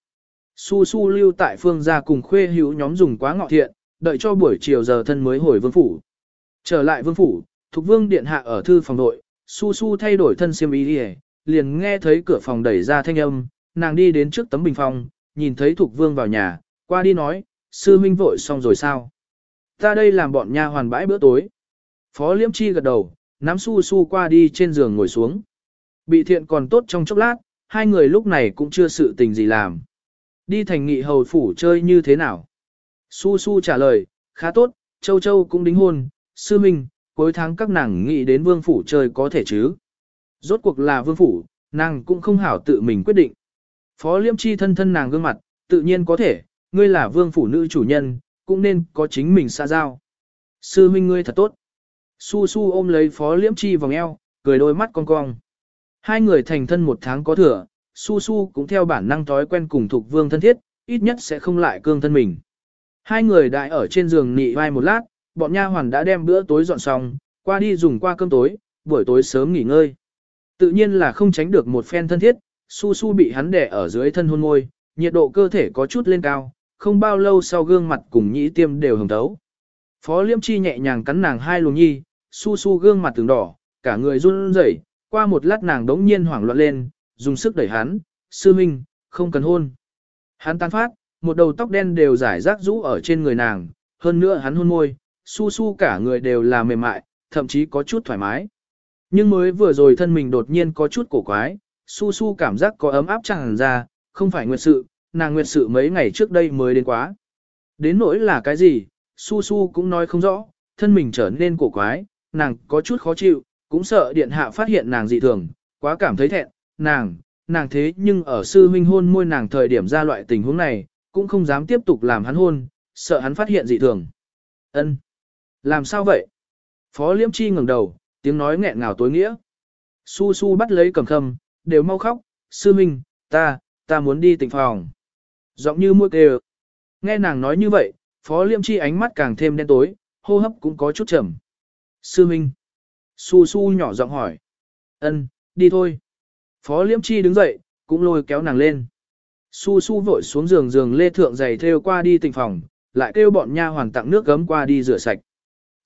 Su su lưu tại phương gia cùng khuê hữu nhóm dùng quá ngọ thiện, đợi cho buổi chiều giờ thân mới hồi vương phủ. Trở lại vương phủ, Thục Vương điện hạ ở thư phòng nội, su su thay đổi thân xiêm y đi liền nghe thấy cửa phòng đẩy ra thanh âm, nàng đi đến trước tấm bình phong, nhìn thấy Thục Vương vào nhà, qua đi nói, sư minh vội xong rồi sao? Ta đây làm bọn nha hoàn bãi bữa tối. Phó Liễm Chi gật đầu, nắm su su qua đi trên giường ngồi xuống. Bị thiện còn tốt trong chốc lát, hai người lúc này cũng chưa sự tình gì làm. Đi thành nghị hầu phủ chơi như thế nào? Su su trả lời, khá tốt, châu châu cũng đính hôn, sư minh, cuối tháng các nàng nghĩ đến vương phủ chơi có thể chứ. Rốt cuộc là vương phủ, nàng cũng không hảo tự mình quyết định. Phó liêm chi thân thân nàng gương mặt, tự nhiên có thể, ngươi là vương phủ nữ chủ nhân, cũng nên có chính mình xa giao. Sư minh ngươi thật tốt. Su su ôm lấy phó liễm chi vòng eo, cười đôi mắt cong cong. Hai người thành thân một tháng có thừa, su su cũng theo bản năng thói quen cùng thuộc vương thân thiết, ít nhất sẽ không lại cương thân mình. Hai người đại ở trên giường nị vai một lát, bọn nha hoàn đã đem bữa tối dọn xong, qua đi dùng qua cơm tối, buổi tối sớm nghỉ ngơi. Tự nhiên là không tránh được một phen thân thiết, su su bị hắn đè ở dưới thân hôn môi, nhiệt độ cơ thể có chút lên cao, không bao lâu sau gương mặt cùng nhĩ tiêm đều hồng thấu. Phó liêm chi nhẹ nhàng cắn nàng hai luồng nhi, su su gương mặt từng đỏ, cả người run rẩy. qua một lát nàng đống nhiên hoảng loạn lên, dùng sức đẩy hắn, sư minh, không cần hôn. Hắn tan phát, một đầu tóc đen đều giải rác rũ ở trên người nàng, hơn nữa hắn hôn môi, su su cả người đều là mềm mại, thậm chí có chút thoải mái. Nhưng mới vừa rồi thân mình đột nhiên có chút cổ quái, su su cảm giác có ấm áp tràn ra, không phải nguyệt sự, nàng nguyệt sự mấy ngày trước đây mới đến quá. Đến nỗi là cái gì, su su cũng nói không rõ, thân mình trở nên cổ quái, nàng có chút khó chịu, cũng sợ điện hạ phát hiện nàng dị thường, quá cảm thấy thẹn, nàng, nàng thế nhưng ở sư huynh hôn môi nàng thời điểm ra loại tình huống này, cũng không dám tiếp tục làm hắn hôn, sợ hắn phát hiện dị thường. Ân, Làm sao vậy? Phó Liễm Chi ngẩng đầu, tiếng nói nghẹn ngào tối nghĩa. Su Su bắt lấy cầm khâm, đều mau khóc, sư huynh, ta, ta muốn đi tỉnh phòng. Giọng như mua kêu. Nghe nàng nói như vậy, Phó Liễm Chi ánh mắt càng thêm đen tối, hô hấp cũng có chút trầm. Sư Minh, Su Su nhỏ giọng hỏi. Ân, đi thôi. Phó Liễm Chi đứng dậy, cũng lôi kéo nàng lên. Su Su vội xuống giường giường lê thượng giày theo qua đi tỉnh phòng, lại kêu bọn nha hoàn tặng nước gấm qua đi rửa sạch.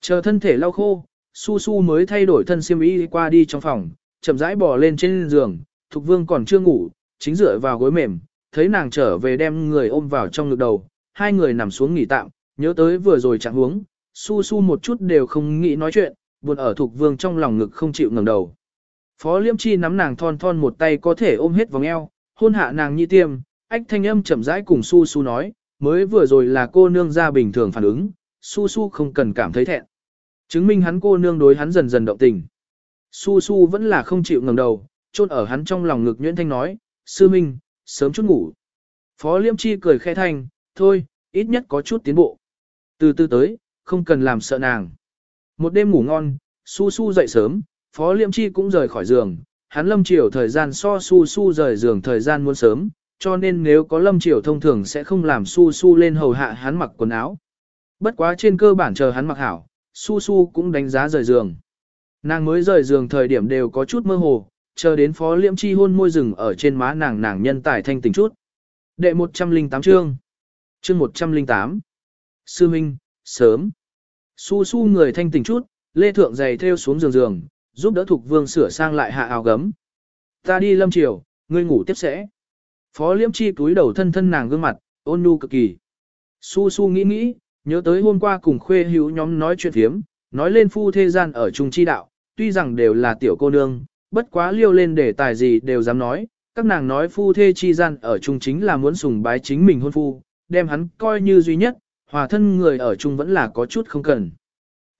Chờ thân thể lau khô, Su Su mới thay đổi thân xiêm y qua đi trong phòng, chậm rãi bò lên trên giường, Thục Vương còn chưa ngủ, chính dựa vào gối mềm, thấy nàng trở về đem người ôm vào trong ngực đầu, hai người nằm xuống nghỉ tạm, nhớ tới vừa rồi chẳng huống, Su Su một chút đều không nghĩ nói chuyện, buồn ở Thục Vương trong lòng ngực không chịu ngẩng đầu. Phó Liêm Chi nắm nàng thon thon một tay có thể ôm hết vòng eo, hôn hạ nàng như tiêm, ách thanh âm chậm rãi cùng Su Su nói, mới vừa rồi là cô nương ra bình thường phản ứng, Su Su không cần cảm thấy thẹn. Chứng minh hắn cô nương đối hắn dần dần động tình. Su Su vẫn là không chịu ngẩng đầu, chôn ở hắn trong lòng ngực Nhuyễn Thanh nói, sư minh, sớm chút ngủ. Phó Liêm Chi cười khẽ thanh, thôi, ít nhất có chút tiến bộ. Từ từ tới, không cần làm sợ nàng. Một đêm ngủ ngon, Su Su dậy sớm, Phó Liêm Chi cũng rời khỏi giường, hắn lâm chiều thời gian so Su Su rời giường thời gian muốn sớm, cho nên nếu có lâm chiều thông thường sẽ không làm Su Su lên hầu hạ hắn mặc quần áo. Bất quá trên cơ bản chờ hắn mặc hảo, Su Su cũng đánh giá rời giường. Nàng mới rời giường thời điểm đều có chút mơ hồ, chờ đến phó liễm chi hôn môi rừng ở trên má nàng nàng nhân tài thanh tình chút. Đệ 108 chương. Chương 108. Sư Minh, sớm. Su su người thanh tỉnh chút, lê thượng giày theo xuống giường giường, giúp đỡ Thục Vương sửa sang lại hạ áo gấm. Ta đi lâm chiều, ngươi ngủ tiếp sẽ. Phó liễm chi túi đầu thân thân nàng gương mặt, ôn nhu cực kỳ. Su su nghĩ nghĩ, nhớ tới hôm qua cùng khuê hữu nhóm nói chuyện thiếm, nói lên phu thế gian ở trung chi đạo, tuy rằng đều là tiểu cô nương, bất quá liêu lên đề tài gì đều dám nói, các nàng nói phu thê chi gian ở chung chính là muốn sùng bái chính mình hôn phu, đem hắn coi như duy nhất, hòa thân người ở chung vẫn là có chút không cần.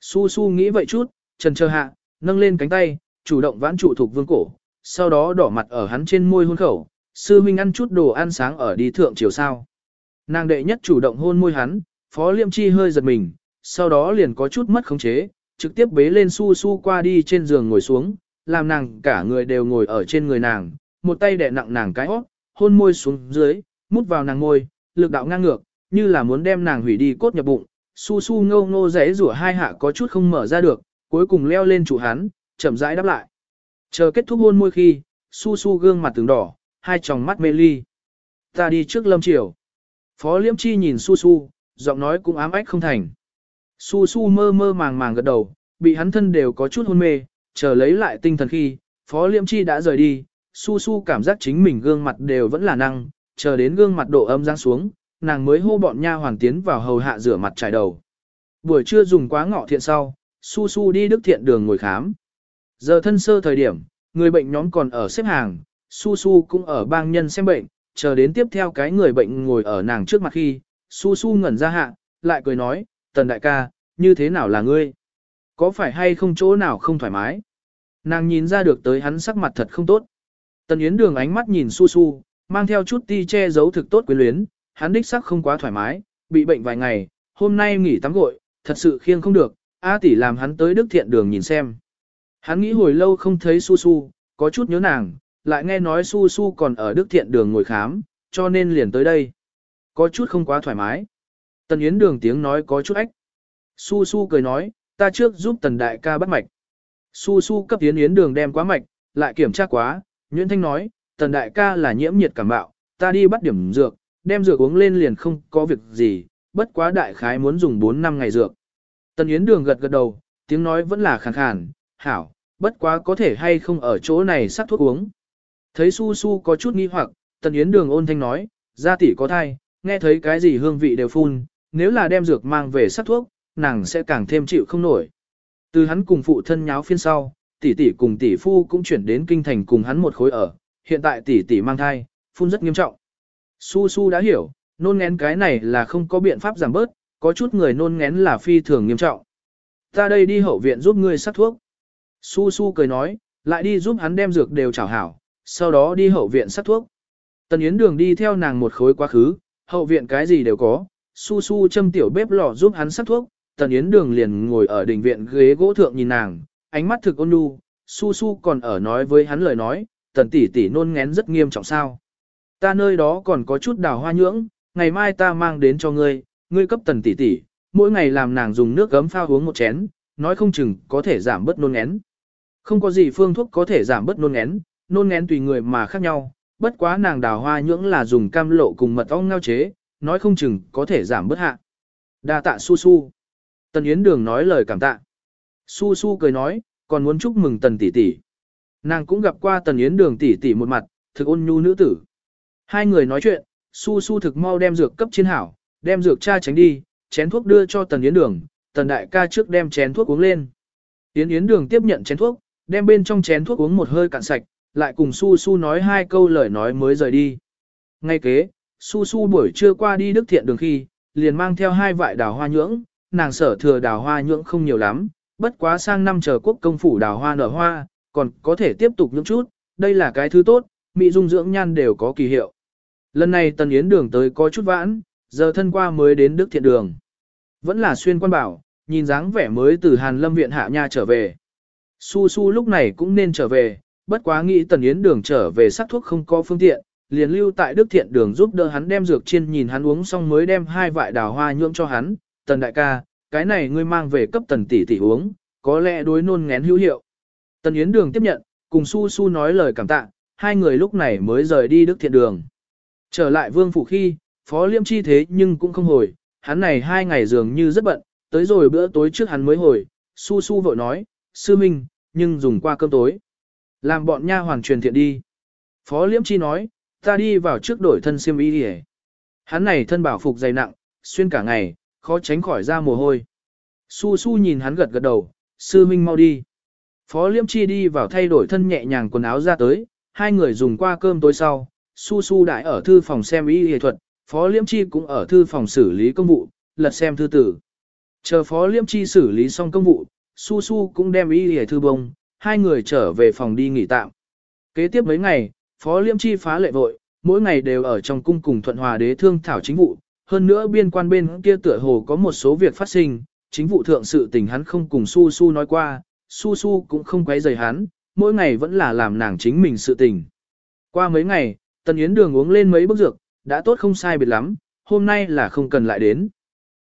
Su su nghĩ vậy chút, trần chờ hạ, nâng lên cánh tay, chủ động vãn trụ thuộc vương cổ, sau đó đỏ mặt ở hắn trên môi hôn khẩu, sư huynh ăn chút đồ ăn sáng ở đi thượng chiều sao. Nàng đệ nhất chủ động hôn môi hắn, phó liêm chi hơi giật mình, sau đó liền có chút mất khống chế, trực tiếp bế lên su su qua đi trên giường ngồi xuống, làm nàng cả người đều ngồi ở trên người nàng, một tay đè nặng nàng cái hót, hôn môi xuống dưới, mút vào nàng môi, lực đạo ngang ngược, như là muốn đem nàng hủy đi cốt nhập bụng. Su su ngâu ngô rẽ rủa hai hạ có chút không mở ra được, cuối cùng leo lên chủ hắn, chậm rãi đáp lại. Chờ kết thúc hôn môi khi, su su gương mặt từng đỏ, hai tròng mắt mê ly. Ta đi trước lâm triều. Phó liễm chi nhìn su su, giọng nói cũng ám ách không thành. Su su mơ mơ màng màng gật đầu, bị hắn thân đều có chút hôn mê, chờ lấy lại tinh thần khi, Phó Liễm Chi đã rời đi, su su cảm giác chính mình gương mặt đều vẫn là năng, chờ đến gương mặt độ âm giáng xuống, nàng mới hô bọn nha hoàn tiến vào hầu hạ rửa mặt trải đầu. Buổi trưa dùng quá ngọ thiện sau, su su đi đức thiện đường ngồi khám. Giờ thân sơ thời điểm, người bệnh nhóm còn ở xếp hàng, su su cũng ở bang nhân xem bệnh, chờ đến tiếp theo cái người bệnh ngồi ở nàng trước mặt khi, su su ngẩn ra hạ, lại cười nói, tần đại ca, như thế nào là ngươi? Có phải hay không chỗ nào không thoải mái? Nàng nhìn ra được tới hắn sắc mặt thật không tốt. Tần Yến Đường ánh mắt nhìn su su, mang theo chút ti che giấu thực tốt quyến luyến, hắn đích sắc không quá thoải mái, bị bệnh vài ngày, hôm nay nghỉ tắm gội, thật sự khiêng không được, A tỷ làm hắn tới Đức Thiện Đường nhìn xem. Hắn nghĩ hồi lâu không thấy su su, có chút nhớ nàng, lại nghe nói su su còn ở Đức Thiện Đường ngồi khám, cho nên liền tới đây. Có chút không quá thoải mái. Tần Yến Đường tiếng nói có chút ách. Su su cười nói, ta trước giúp Tần Đại ca bắt mạch. Su su cấp Yến Yến Đường đem quá mạch, lại kiểm tra quá, Nguyễn Thanh nói, Tần Đại ca là nhiễm nhiệt cảm bạo, ta đi bắt điểm dược, đem dược uống lên liền không có việc gì, bất quá đại khái muốn dùng 4 năm ngày dược. Tần Yến Đường gật gật đầu, tiếng nói vẫn là khàn khàn, hảo, bất quá có thể hay không ở chỗ này sắc thuốc uống. Thấy Su Su có chút nghi hoặc, Tần Yến Đường ôn thanh nói, gia tỷ có thai, nghe thấy cái gì hương vị đều phun, nếu là đem dược mang về sắc thuốc, nàng sẽ càng thêm chịu không nổi. Từ hắn cùng phụ thân nháo phiên sau, tỷ tỷ cùng tỷ phu cũng chuyển đến kinh thành cùng hắn một khối ở, hiện tại tỷ tỷ mang thai, phun rất nghiêm trọng. Su Su đã hiểu, nôn ngén cái này là không có biện pháp giảm bớt, có chút người nôn ngén là phi thường nghiêm trọng. Ta đây đi hậu viện giúp ngươi sắc thuốc. Su Su cười nói, lại đi giúp hắn đem dược đều chảo hảo, sau đó đi hậu viện sắc thuốc. Tần Yến Đường đi theo nàng một khối quá khứ, hậu viện cái gì đều có, Su Su châm tiểu bếp lò giúp hắn sắc thuốc, Tần Yến Đường liền ngồi ở đỉnh viện ghế gỗ thượng nhìn nàng, ánh mắt thực ôn nhu, Su Su còn ở nói với hắn lời nói, Tần tỷ tỷ nôn ngén rất nghiêm trọng sao. Ta nơi đó còn có chút đào hoa nhưỡng, ngày mai ta mang đến cho ngươi, ngươi cấp Tần tỷ tỷ, mỗi ngày làm nàng dùng nước gấm pha uống một chén, nói không chừng có thể giảm bớt nôn ngén. Không có gì phương thuốc có thể giảm bớt nôn ngén, nôn ngén tùy người mà khác nhau, bất quá nàng đào hoa nhưỡng là dùng cam lộ cùng mật ong ngao chế, nói không chừng có thể giảm bớt hạ. Đa tạ su su. Tần Yến Đường nói lời cảm tạ. Su su cười nói, còn muốn chúc mừng Tần tỷ tỷ. Nàng cũng gặp qua Tần Yến Đường tỷ tỷ một mặt, thực ôn nhu nữ tử. Hai người nói chuyện, su su thực mau đem dược cấp trên hảo, đem dược cha tránh đi, chén thuốc đưa cho Tần Yến Đường, Tần đại ca trước đem chén thuốc uống lên. Yến Yến Đường tiếp nhận chén thuốc, đem bên trong chén thuốc uống một hơi cạn sạch, lại cùng Su Su nói hai câu lời nói mới rời đi. Ngay kế, Su Su buổi trưa qua đi Đức Thiện đường khi, liền mang theo hai vại đào hoa nhưỡng, nàng sở thừa đào hoa nhưỡng không nhiều lắm, bất quá sang năm chờ quốc công phủ đào hoa nở hoa, còn có thể tiếp tục những chút, đây là cái thứ tốt, mỹ dung dưỡng nhan đều có kỳ hiệu. Lần này Tần Yến đường tới có chút vãn, giờ thân qua mới đến Đức Thiện đường. Vẫn là xuyên quan bảo, nhìn dáng vẻ mới từ Hàn Lâm viện hạ nha trở về. Su Su lúc này cũng nên trở về, bất quá nghĩ Tần Yến đường trở về sắc thuốc không có phương tiện, liền lưu tại Đức Thiện đường giúp đỡ hắn đem dược chiên nhìn hắn uống xong mới đem hai vại đào hoa nhuộm cho hắn, Tần đại ca, cái này ngươi mang về cấp Tần tỷ tỷ uống, có lẽ đối nôn ngén hữu hiệu. Tần Yến đường tiếp nhận, cùng Su Su nói lời cảm tạ, hai người lúc này mới rời đi Đức Thiện đường. Trở lại vương phủ khi, Phó Liêm chi thế nhưng cũng không hồi, hắn này hai ngày dường như rất bận, tới rồi bữa tối trước hắn mới hồi, Su Su vội nói, sư minh, nhưng dùng qua cơm tối. Làm bọn nha hoàn truyền thiện đi. Phó liêm Chi nói, ta đi vào trước đổi thân xiêm y đi Hắn này thân bảo phục dày nặng, xuyên cả ngày, khó tránh khỏi ra mồ hôi. Su Su nhìn hắn gật gật đầu, sư minh mau đi. Phó liêm Chi đi vào thay đổi thân nhẹ nhàng quần áo ra tới, hai người dùng qua cơm tối sau. Su Su đại ở thư phòng xem y y thuật, Phó Liễm Chi cũng ở thư phòng xử lý công vụ, lật xem thư tử. Chờ Phó Liễm Chi xử lý xong công vụ, Su Su cũng đem y y thư bông, hai người trở về phòng đi nghỉ tạm. Kế tiếp mấy ngày, Phó Liêm Chi phá lệ vội, mỗi ngày đều ở trong cung cùng thuận hòa đế thương thảo chính vụ, hơn nữa biên quan bên kia tựa hồ có một số việc phát sinh, chính vụ thượng sự tình hắn không cùng Su Su nói qua, Su Su cũng không quấy rầy hắn, mỗi ngày vẫn là làm nàng chính mình sự tình. Qua mấy ngày, Tần Yến Đường uống lên mấy bức dược, đã tốt không sai biệt lắm, hôm nay là không cần lại đến.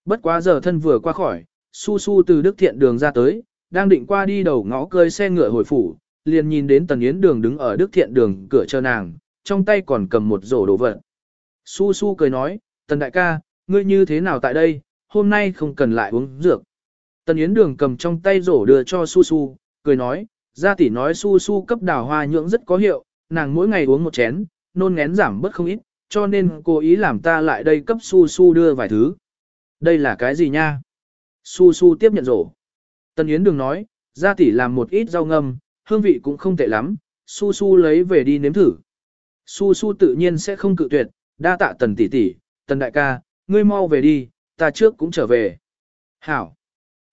Bất quá giờ thân vừa qua khỏi, Su Su từ Đức Thiện Đường ra tới, đang định qua đi đầu ngõ cơi xe ngựa hồi phủ, liền nhìn đến Tần Yến Đường đứng ở Đức Thiện Đường cửa chờ nàng, trong tay còn cầm một rổ đồ vật. Su Su cười nói, Tần đại ca, ngươi như thế nào tại đây, hôm nay không cần lại uống dược. Tần Yến Đường cầm trong tay rổ đưa cho Su Su, cười nói, gia tỷ nói Su Su cấp đào hoa nhưỡng rất có hiệu, nàng mỗi ngày uống một chén, nôn ngén giảm bớt không ít, cho nên cố ý làm ta lại đây cấp Su Su đưa vài thứ. Đây là cái gì nha? Su Su tiếp nhận rổ. Tần Yến Đường nói, gia tỷ làm một ít rau ngâm, hương vị cũng không tệ lắm, su su lấy về đi nếm thử. Su su tự nhiên sẽ không cự tuyệt, đa tạ tần tỷ tỷ, tần đại ca, ngươi mau về đi, ta trước cũng trở về. Hảo.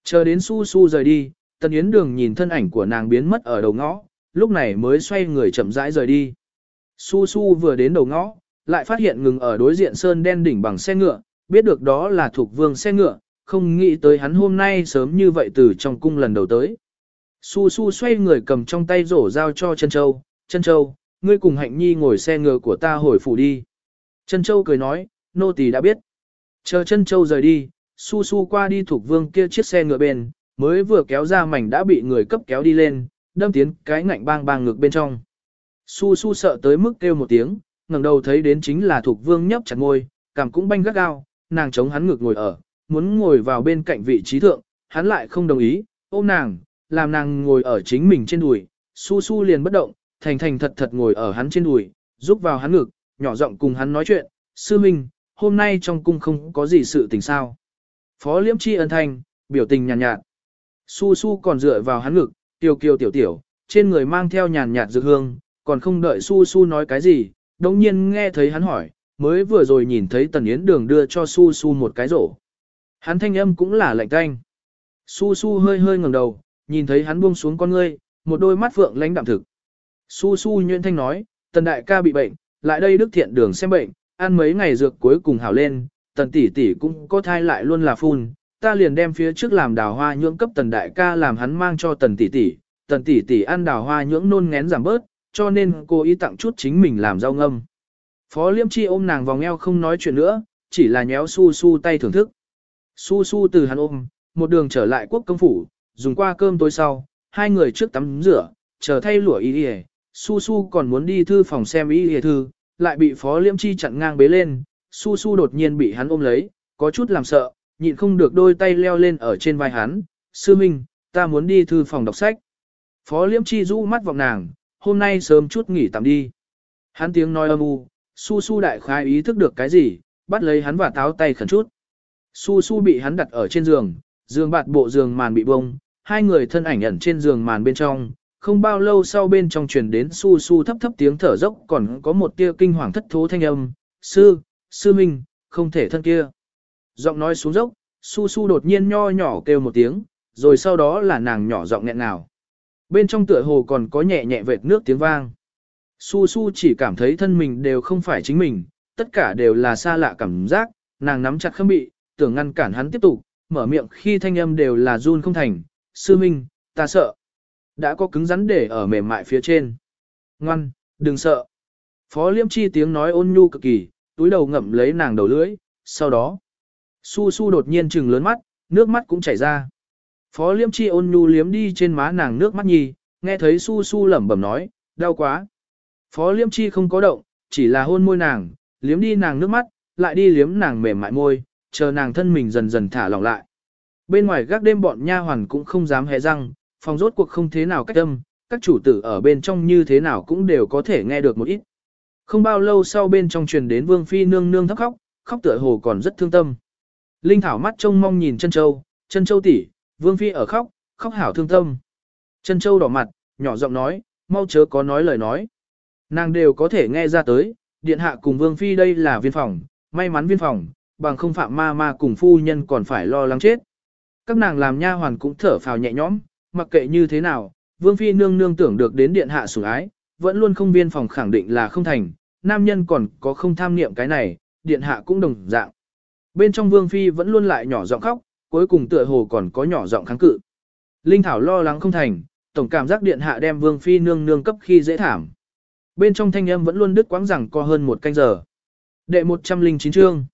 Chờ đến su su rời đi, Tần Yến Đường nhìn thân ảnh của nàng biến mất ở đầu ngõ, lúc này mới xoay người chậm rãi rời đi. Su Su vừa đến đầu ngõ, lại phát hiện ngừng ở đối diện sơn đen đỉnh bằng xe ngựa, biết được đó là thuộc vương xe ngựa, không nghĩ tới hắn hôm nay sớm như vậy từ trong cung lần đầu tới. Su Su xoay người cầm trong tay rổ giao cho Trân châu, Trân châu, ngươi cùng hạnh nhi ngồi xe ngựa của ta hồi phủ đi. Trân châu cười nói, nô tỳ đã biết. Chờ Trân châu rời đi, Su Su qua đi thuộc vương kia chiếc xe ngựa bên, mới vừa kéo ra mảnh đã bị người cấp kéo đi lên, đâm tiến cái ngạnh bang bang ngực bên trong. Su Su sợ tới mức kêu một tiếng, ngẩng đầu thấy đến chính là thuộc vương nhấp chặt ngôi, cảm cũng banh gắt gao, nàng chống hắn ngực ngồi ở, muốn ngồi vào bên cạnh vị trí thượng, hắn lại không đồng ý, ôm nàng, làm nàng ngồi ở chính mình trên đùi, Su Su liền bất động, thành thành thật thật ngồi ở hắn trên đùi, giúp vào hắn ngực, nhỏ giọng cùng hắn nói chuyện, sư minh, hôm nay trong cung không có gì sự tình sao. Phó liễm chi ân thanh, biểu tình nhàn nhạt, nhạt. Su su còn dựa vào hắn ngực, tiêu kiều tiểu tiểu, trên người mang theo nhàn nhạt dược hương, còn không đợi su su nói cái gì, đồng nhiên nghe thấy hắn hỏi, mới vừa rồi nhìn thấy tần yến đường đưa cho su su một cái rổ. Hắn thanh âm cũng là lạnh canh. Su su hơi hơi ngẩng đầu, nhìn thấy hắn buông xuống con ngươi, một đôi mắt phượng lánh đạm thực. Su su nhuyễn thanh nói, tần đại ca bị bệnh, lại đây đức thiện đường xem bệnh, ăn mấy ngày dược cuối cùng hảo lên, tần tỷ tỷ cũng có thai lại luôn là phun, ta liền đem phía trước làm đào hoa nhưỡng cấp tần đại ca làm hắn mang cho tần tỷ tỷ, tần tỷ tỷ ăn đào hoa nhưỡng nôn ngén giảm bớt, cho nên cô ý tặng chút chính mình làm rau ngâm. Phó liêm chi ôm nàng vòng eo không nói chuyện nữa, chỉ là nhéo su su tay thưởng thức. Su su từ hắn ôm, một đường trở lại quốc công phủ, dùng qua cơm tối sau, hai người trước tắm rửa, chờ thay lụa y đi Su su còn muốn đi thư phòng xem y đi thư, lại bị phó liêm chi chặn ngang bế lên, su su đột nhiên bị hắn ôm lấy, có chút làm sợ, nhịn không được đôi tay leo lên ở trên vai hắn, sư minh, ta muốn đi thư phòng đọc sách. Phó Liêm chi rũ mắt vọng nàng, hôm nay sớm chút nghỉ tạm đi. Hắn tiếng nói âm u, su su đại khái ý thức được cái gì, bắt lấy hắn và táo tay khẩn chút. Su su bị hắn đặt ở trên giường, giường bạt bộ giường màn bị bông, hai người thân ảnh ẩn trên giường màn bên trong, không bao lâu sau bên trong truyền đến su su thấp thấp tiếng thở dốc còn có một tia kinh hoàng thất thố thanh âm, sư, sư minh, không thể thân kia. Giọng nói xuống dốc, su su đột nhiên nho nhỏ kêu một tiếng, rồi sau đó là nàng nhỏ giọng nghẹn nào. Bên trong tựa hồ còn có nhẹ nhẹ vệt nước tiếng vang. Su su chỉ cảm thấy thân mình đều không phải chính mình, tất cả đều là xa lạ cảm giác, nàng nắm chặt khâm bị, tưởng ngăn cản hắn tiếp tục, mở miệng khi thanh âm đều là run không thành, sư minh, ta sợ. Đã có cứng rắn để ở mềm mại phía trên. Ngoan, đừng sợ. Phó liêm chi tiếng nói ôn nhu cực kỳ, túi đầu ngậm lấy nàng đầu lưỡi, sau đó. Su su đột nhiên trừng lớn mắt, nước mắt cũng chảy ra. Phó liêm chi ôn nhu liếm đi trên má nàng nước mắt nhi, nghe thấy su su lẩm bẩm nói, đau quá. Phó liêm chi không có động, chỉ là hôn môi nàng, liếm đi nàng nước mắt, lại đi liếm nàng mềm mại môi, chờ nàng thân mình dần dần thả lỏng lại. Bên ngoài gác đêm bọn nha hoàn cũng không dám hé răng, phòng rốt cuộc không thế nào cách âm, các chủ tử ở bên trong như thế nào cũng đều có thể nghe được một ít. Không bao lâu sau bên trong truyền đến Vương Phi nương nương thấp khóc, khóc tựa hồ còn rất thương tâm. Linh Thảo mắt trông mong nhìn chân châu, chân châu tỷ, Vương Phi ở khóc, khóc hảo thương tâm. Trân châu đỏ mặt, nhỏ giọng nói, mau chớ có nói lời nói. Nàng đều có thể nghe ra tới, điện hạ cùng Vương Phi đây là viên phòng, may mắn viên phòng, bằng không phạm ma ma cùng phu nhân còn phải lo lắng chết. Các nàng làm nha hoàn cũng thở phào nhẹ nhõm, mặc kệ như thế nào, Vương Phi nương nương tưởng được đến điện hạ sủng ái, vẫn luôn không viên phòng khẳng định là không thành, nam nhân còn có không tham niệm cái này, điện hạ cũng đồng dạng. Bên trong Vương Phi vẫn luôn lại nhỏ giọng khóc, cuối cùng tựa hồ còn có nhỏ giọng kháng cự. Linh Thảo lo lắng không thành, tổng cảm giác điện hạ đem Vương Phi nương nương cấp khi dễ thảm. Bên trong thanh âm vẫn luôn đứt quãng rằng co hơn một canh giờ. Đệ 109 chương.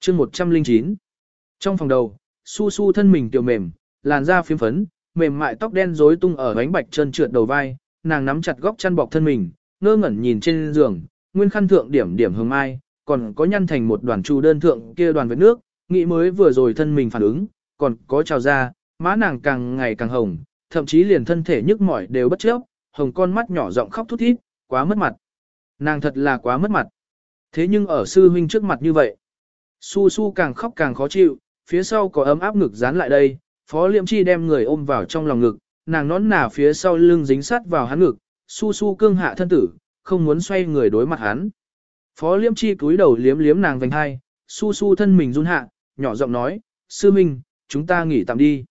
Chương 109. Trong phòng đầu, su su thân mình tiểu mềm, làn da phiếm phấn, mềm mại tóc đen rối tung ở bánh bạch chân trượt đầu vai, nàng nắm chặt góc chăn bọc thân mình, ngơ ngẩn nhìn trên giường, nguyên khăn thượng điểm điểm hương mai, còn có nhăn thành một đoàn chu đơn thượng kia đoàn vết nước, nghĩ mới vừa rồi thân mình phản ứng, còn có trào ra, má nàng càng ngày càng hồng, thậm chí liền thân thể nhức mỏi đều bất chấp, hồng con mắt nhỏ giọng khóc thút thít, quá mất mặt. Nàng thật là quá mất mặt. Thế nhưng ở sư huynh trước mặt như vậy, su su càng khóc càng khó chịu, phía sau có ấm áp ngực dán lại đây, phó liệm chi đem người ôm vào trong lòng ngực, nàng nón nà phía sau lưng dính sát vào hắn ngực, su su cương hạ thân tử, không muốn xoay người đối mặt hắn. Phó liêm chi cúi đầu liếm liếm nàng vành hai, su su thân mình run hạ, nhỏ giọng nói, sư minh, chúng ta nghỉ tạm đi.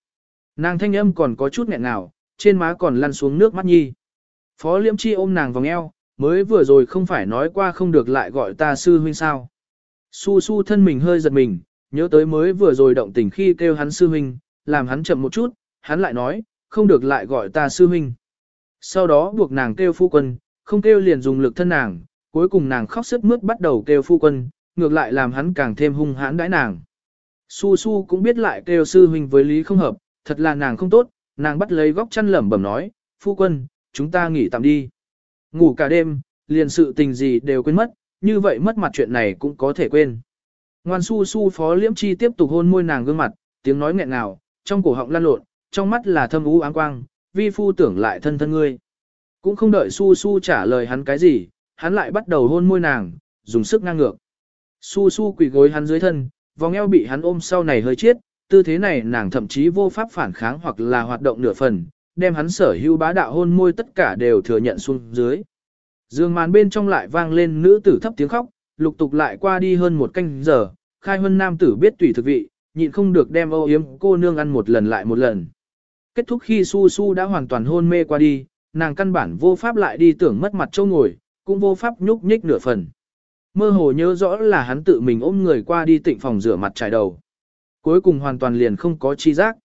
Nàng thanh âm còn có chút nghẹn nào, trên má còn lăn xuống nước mắt nhi. Phó liễm chi ôm nàng vòng eo, mới vừa rồi không phải nói qua không được lại gọi ta sư huynh sao. Su su thân mình hơi giật mình, nhớ tới mới vừa rồi động tình khi kêu hắn sư huynh, làm hắn chậm một chút, hắn lại nói, không được lại gọi ta sư huynh. Sau đó buộc nàng kêu phu quân, không kêu liền dùng lực thân nàng, cuối cùng nàng khóc sức mướt bắt đầu kêu phu quân, ngược lại làm hắn càng thêm hung hãn đãi nàng. Su Su cũng biết lại kêu sư huynh với lý không hợp, thật là nàng không tốt, nàng bắt lấy góc chăn lẩm bẩm nói, phu quân, chúng ta nghỉ tạm đi. Ngủ cả đêm, liền sự tình gì đều quên mất, như vậy mất mặt chuyện này cũng có thể quên. Ngoan Su Su phó liễm chi tiếp tục hôn môi nàng gương mặt, tiếng nói nghẹn ngào, trong cổ họng lan lộn, trong mắt là thâm u áng quang, vi phu tưởng lại thân thân ngươi. Cũng không đợi Su Su trả lời hắn cái gì, hắn lại bắt đầu hôn môi nàng, dùng sức ngang ngược. Su Su quỳ gối hắn dưới thân, vòng eo bị hắn ôm sau này hơi chết, tư thế này nàng thậm chí vô pháp phản kháng hoặc là hoạt động nửa phần, đem hắn sở hữu bá đạo hôn môi tất cả đều thừa nhận xuống dưới. Dương màn bên trong lại vang lên nữ tử thấp tiếng khóc, lục tục lại qua đi hơn một canh giờ, khai huân nam tử biết tùy thực vị, nhịn không được đem âu yếm cô nương ăn một lần lại một lần. Kết thúc khi su su đã hoàn toàn hôn mê qua đi, nàng căn bản vô pháp lại đi tưởng mất mặt châu ngồi, cũng vô pháp nhúc nhích nửa phần. Mơ hồ nhớ rõ là hắn tự mình ôm người qua đi tịnh phòng rửa mặt trải đầu. Cuối cùng hoàn toàn liền không có chi giác.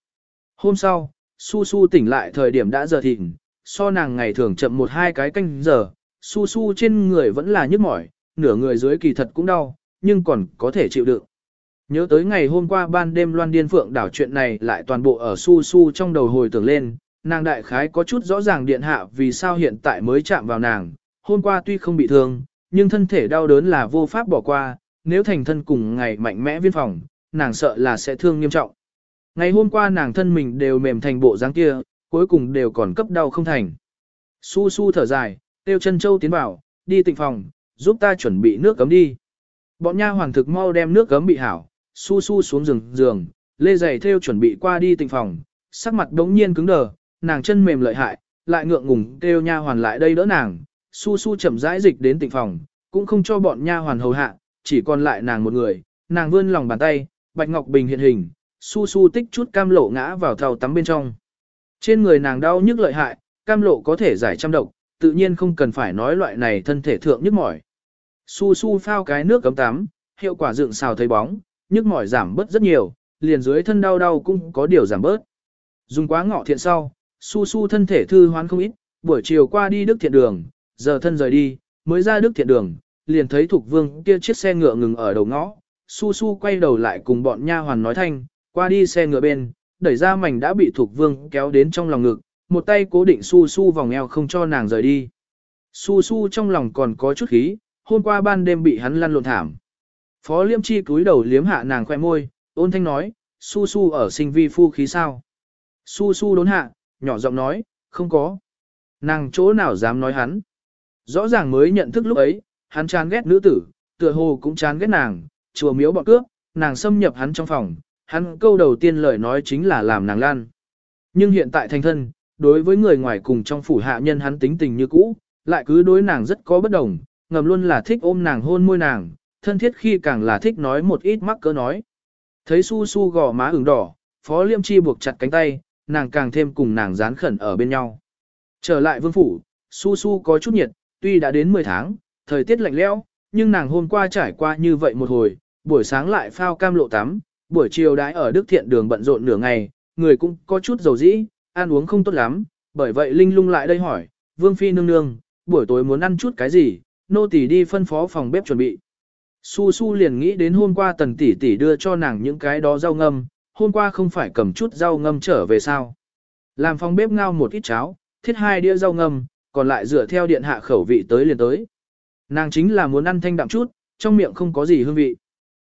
Hôm sau, Su Su tỉnh lại thời điểm đã giờ thịnh, so nàng ngày thường chậm một hai cái canh giờ, Su Su trên người vẫn là nhức mỏi, nửa người dưới kỳ thật cũng đau, nhưng còn có thể chịu đựng. Nhớ tới ngày hôm qua ban đêm loan điên phượng đảo chuyện này lại toàn bộ ở Su Su trong đầu hồi tưởng lên, nàng đại khái có chút rõ ràng điện hạ vì sao hiện tại mới chạm vào nàng, hôm qua tuy không bị thương, nhưng thân thể đau đớn là vô pháp bỏ qua, nếu thành thân cùng ngày mạnh mẽ viên phòng, nàng sợ là sẽ thương nghiêm trọng. Ngày hôm qua nàng thân mình đều mềm thành bộ dáng kia, cuối cùng đều còn cấp đau không thành. Su su thở dài, tiêu chân châu tiến vào, đi tịnh phòng, giúp ta chuẩn bị nước cấm đi. Bọn nha hoàng thực mau đem nước cấm bị hảo, su su xuống giường giường, lê giày theo chuẩn bị qua đi tịnh phòng, sắc mặt đống nhiên cứng đờ, nàng chân mềm lợi hại, lại ngượng ngùng kêu nha hoàn lại đây đỡ nàng, su su chậm rãi dịch đến tịnh phòng, cũng không cho bọn nha hoàn hầu hạ, chỉ còn lại nàng một người, nàng vươn lòng bàn tay, bạch ngọc bình hiện hình, su su tích chút cam lộ ngã vào thau tắm bên trong. Trên người nàng đau nhức lợi hại, cam lộ có thể giải trăm độc, tự nhiên không cần phải nói loại này thân thể thượng nhức mỏi. Su su phao cái nước cấm tắm, hiệu quả dựng xào thấy bóng, nhức mỏi giảm bớt rất nhiều, liền dưới thân đau đau cũng có điều giảm bớt. Dùng quá ngọ thiện sau, su su thân thể thư hoán không ít, buổi chiều qua đi đức thiện đường, giờ thân rời đi, mới ra đức thiện đường, liền thấy Thục Vương kia chiếc xe ngựa ngừng ở đầu ngõ, Su Su quay đầu lại cùng bọn nha hoàn nói thanh, qua đi xe ngựa bên, đẩy ra mảnh đã bị Thục Vương kéo đến trong lòng ngực, một tay cố định Su Su vòng eo không cho nàng rời đi. Su Su trong lòng còn có chút khí, hôm qua ban đêm bị hắn lăn lộn thảm. Phó Liêm Chi cúi đầu liếm hạ nàng khoe môi, ôn thanh nói, Su Su ở sinh vi phu khí sao? Su Su đốn hạ, nhỏ giọng nói, không có. Nàng chỗ nào dám nói hắn. Rõ ràng mới nhận thức lúc ấy, hắn chán ghét nữ tử, tựa hồ cũng chán ghét nàng, chùa miếu bọn cướp, nàng xâm nhập hắn trong phòng, hắn câu đầu tiên lời nói chính là làm nàng lan. Nhưng hiện tại thành thân, đối với người ngoài cùng trong phủ hạ nhân hắn tính tình như cũ, lại cứ đối nàng rất có bất đồng, ngầm luôn là thích ôm nàng hôn môi nàng, thân thiết khi càng là thích nói một ít mắc cỡ nói. Thấy su su gò má ửng đỏ, phó liêm chi buộc chặt cánh tay, nàng càng thêm cùng nàng dán khẩn ở bên nhau. Trở lại vương phủ, su su có chút nhiệt, tuy đã đến 10 tháng, thời tiết lạnh lẽo, nhưng nàng hôm qua trải qua như vậy một hồi, buổi sáng lại phao cam lộ tắm, buổi chiều đãi ở Đức Thiện đường bận rộn nửa ngày, người cũng có chút dầu dĩ, ăn uống không tốt lắm, bởi vậy Linh lung lại đây hỏi, Vương Phi nương nương, buổi tối muốn ăn chút cái gì, nô tỳ đi phân phó phòng bếp chuẩn bị. Su Su liền nghĩ đến hôm qua tần tỷ tỷ đưa cho nàng những cái đó rau ngâm, hôm qua không phải cầm chút rau ngâm trở về sao. Làm phòng bếp ngao một ít cháo, thiết hai đĩa rau ngâm, còn lại dựa theo điện hạ khẩu vị tới liền tới. Nàng chính là muốn ăn thanh đạm chút, trong miệng không có gì hương vị.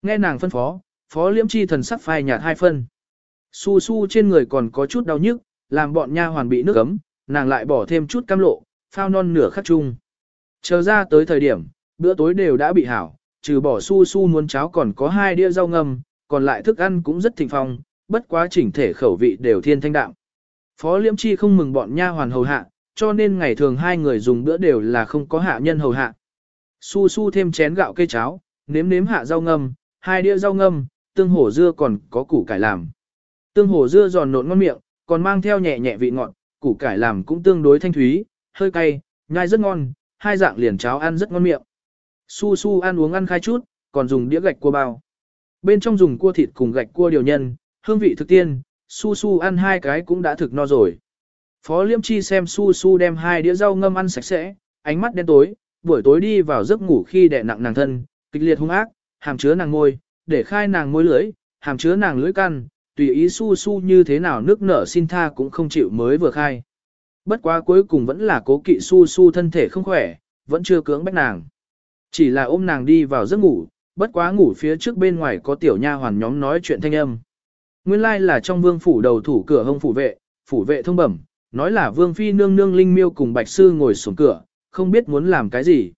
Nghe nàng phân phó, phó liễm chi thần sắc phai nhạt hai phân. Su su trên người còn có chút đau nhức, làm bọn nha hoàn bị nước ấm, nàng lại bỏ thêm chút cam lộ, phao non nửa khắc chung. Chờ ra tới thời điểm, bữa tối đều đã bị hảo, trừ bỏ su su muốn cháo còn có hai đĩa rau ngâm, còn lại thức ăn cũng rất thịnh phong, bất quá chỉnh thể khẩu vị đều thiên thanh đạm. Phó liễm chi không mừng bọn nha hoàn hầu hạ, cho nên ngày thường hai người dùng bữa đều là không có hạ nhân hầu hạ. Su su thêm chén gạo cây cháo, nếm nếm hạ rau ngâm, hai đĩa rau ngâm, tương hổ dưa còn có củ cải làm. Tương hổ dưa giòn nộn ngon miệng, còn mang theo nhẹ nhẹ vị ngọt, củ cải làm cũng tương đối thanh thúy, hơi cay, nhai rất ngon, hai dạng liền cháo ăn rất ngon miệng. Su su ăn uống ăn khai chút, còn dùng đĩa gạch cua bao. Bên trong dùng cua thịt cùng gạch cua điều nhân, hương vị thực tiên, su su ăn hai cái cũng đã thực no rồi. Phó Liêm Chi xem su su đem hai đĩa rau ngâm ăn sạch sẽ, ánh mắt đen tối, buổi tối đi vào giấc ngủ khi đè nặng nàng thân, kịch liệt hung ác, hàm chứa nàng môi, để khai nàng môi lưỡi, hàm chứa nàng lưỡi căn, tùy ý su su như thế nào nước nở xin tha cũng không chịu mới vừa khai. Bất quá cuối cùng vẫn là cố kỵ su su thân thể không khỏe, vẫn chưa cưỡng bách nàng. Chỉ là ôm nàng đi vào giấc ngủ, bất quá ngủ phía trước bên ngoài có tiểu nha hoàn nhóm nói chuyện thanh âm. Nguyên lai like là trong vương phủ đầu thủ cửa hông phủ vệ, phủ vệ thông bẩm, nói là vương phi nương nương linh miêu cùng bạch sư ngồi xuống cửa, không biết muốn làm cái gì.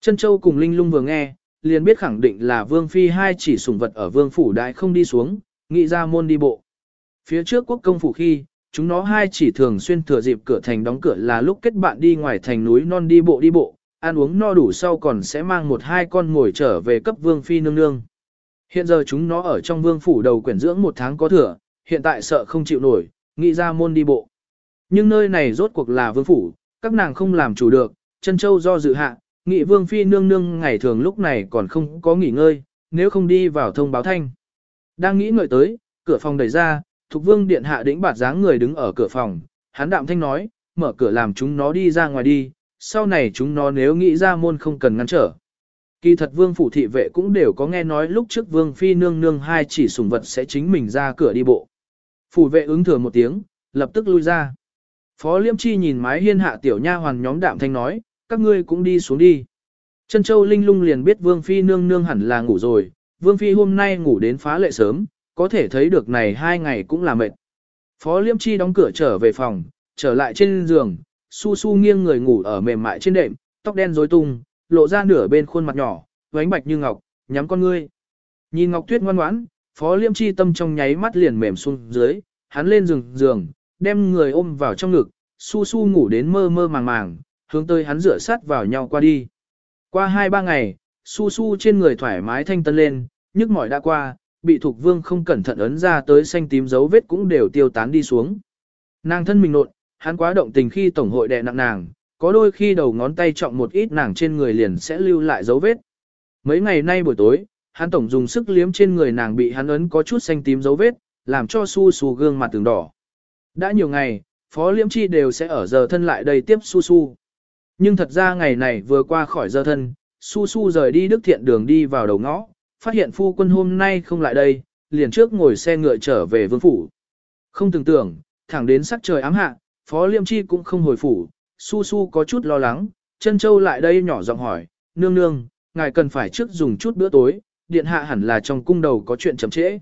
Chân châu cùng linh lung vừa nghe, liền biết khẳng định là vương phi hai chỉ sủng vật ở vương phủ đại không đi xuống, nghĩ ra môn đi bộ. Phía trước quốc công phủ khi, chúng nó hai chỉ thường xuyên thừa dịp cửa thành đóng cửa là lúc kết bạn đi ngoài thành núi non đi bộ đi bộ, ăn uống no đủ sau còn sẽ mang một hai con ngồi trở về cấp vương phi nương nương. Hiện giờ chúng nó ở trong vương phủ đầu quyển dưỡng một tháng có thừa, hiện tại sợ không chịu nổi, nghĩ ra môn đi bộ. Nhưng nơi này rốt cuộc là vương phủ, các nàng không làm chủ được, chân châu do dự hạ, nghị vương phi nương nương ngày thường lúc này còn không có nghỉ ngơi, nếu không đi vào thông báo thanh. Đang nghĩ ngợi tới, cửa phòng đẩy ra, Thục Vương điện hạ đĩnh bạt dáng người đứng ở cửa phòng, hắn đạm thanh nói, mở cửa làm chúng nó đi ra ngoài đi, sau này chúng nó nếu nghĩ ra môn không cần ngăn trở. Kỳ thật Vương phủ thị vệ cũng đều có nghe nói lúc trước Vương phi nương nương hai chỉ sủng vật sẽ chính mình ra cửa đi bộ. Phủ vệ ứng thừa một tiếng, lập tức lui ra. Phó Liêm Chi nhìn mái hiên hạ tiểu nha hoàn nhóm đạm thanh nói, các ngươi cũng đi xuống đi. Trân Châu Linh Lung liền biết Vương phi nương nương hẳn là ngủ rồi, Vương phi hôm nay ngủ đến phá lệ sớm, có thể thấy được này hai ngày cũng là mệt. Phó Liêm Chi đóng cửa trở về phòng, trở lại trên giường, su su nghiêng người ngủ ở mềm mại trên đệm, tóc đen rối tung, lộ ra nửa bên khuôn mặt nhỏ, vánh bạch như ngọc, nhắm con ngươi. Nhìn Ngọc Tuyết ngoan ngoãn, Phó Liêm Chi tâm trong nháy mắt liền mềm xuống dưới, hắn lên giường giường, đem người ôm vào trong ngực, su su ngủ đến mơ mơ màng màng, hướng tới hắn rửa sát vào nhau qua đi. Qua hai ba ngày, su su trên người thoải mái thanh tân lên, nhức mỏi đã qua, bị thuộc Vương không cẩn thận ấn ra tới xanh tím dấu vết cũng đều tiêu tán đi xuống. Nàng thân mình nộn, hắn quá động tình khi tổng hội đè nặng nàng, có đôi khi đầu ngón tay trọng một ít nàng trên người liền sẽ lưu lại dấu vết. Mấy ngày nay buổi tối, hắn tổng dùng sức liếm trên người nàng bị hắn ấn có chút xanh tím dấu vết, làm cho su su gương mặt từng đỏ. Đã nhiều ngày, Phó Liễm Chi đều sẽ ở giờ thân lại đây tiếp su su. Nhưng thật ra ngày này vừa qua khỏi giờ thân, su su rời đi đức thiện đường đi vào đầu ngõ, phát hiện phu quân hôm nay không lại đây, liền trước ngồi xe ngựa trở về vương phủ. Không tưởng tưởng, thẳng đến sắc trời ám hạ, Phó Liêm Chi cũng không hồi phủ, Su Su có chút lo lắng, chân châu lại đây nhỏ giọng hỏi, nương nương, ngài cần phải trước dùng chút bữa tối, điện hạ hẳn là trong cung đầu có chuyện chậm trễ.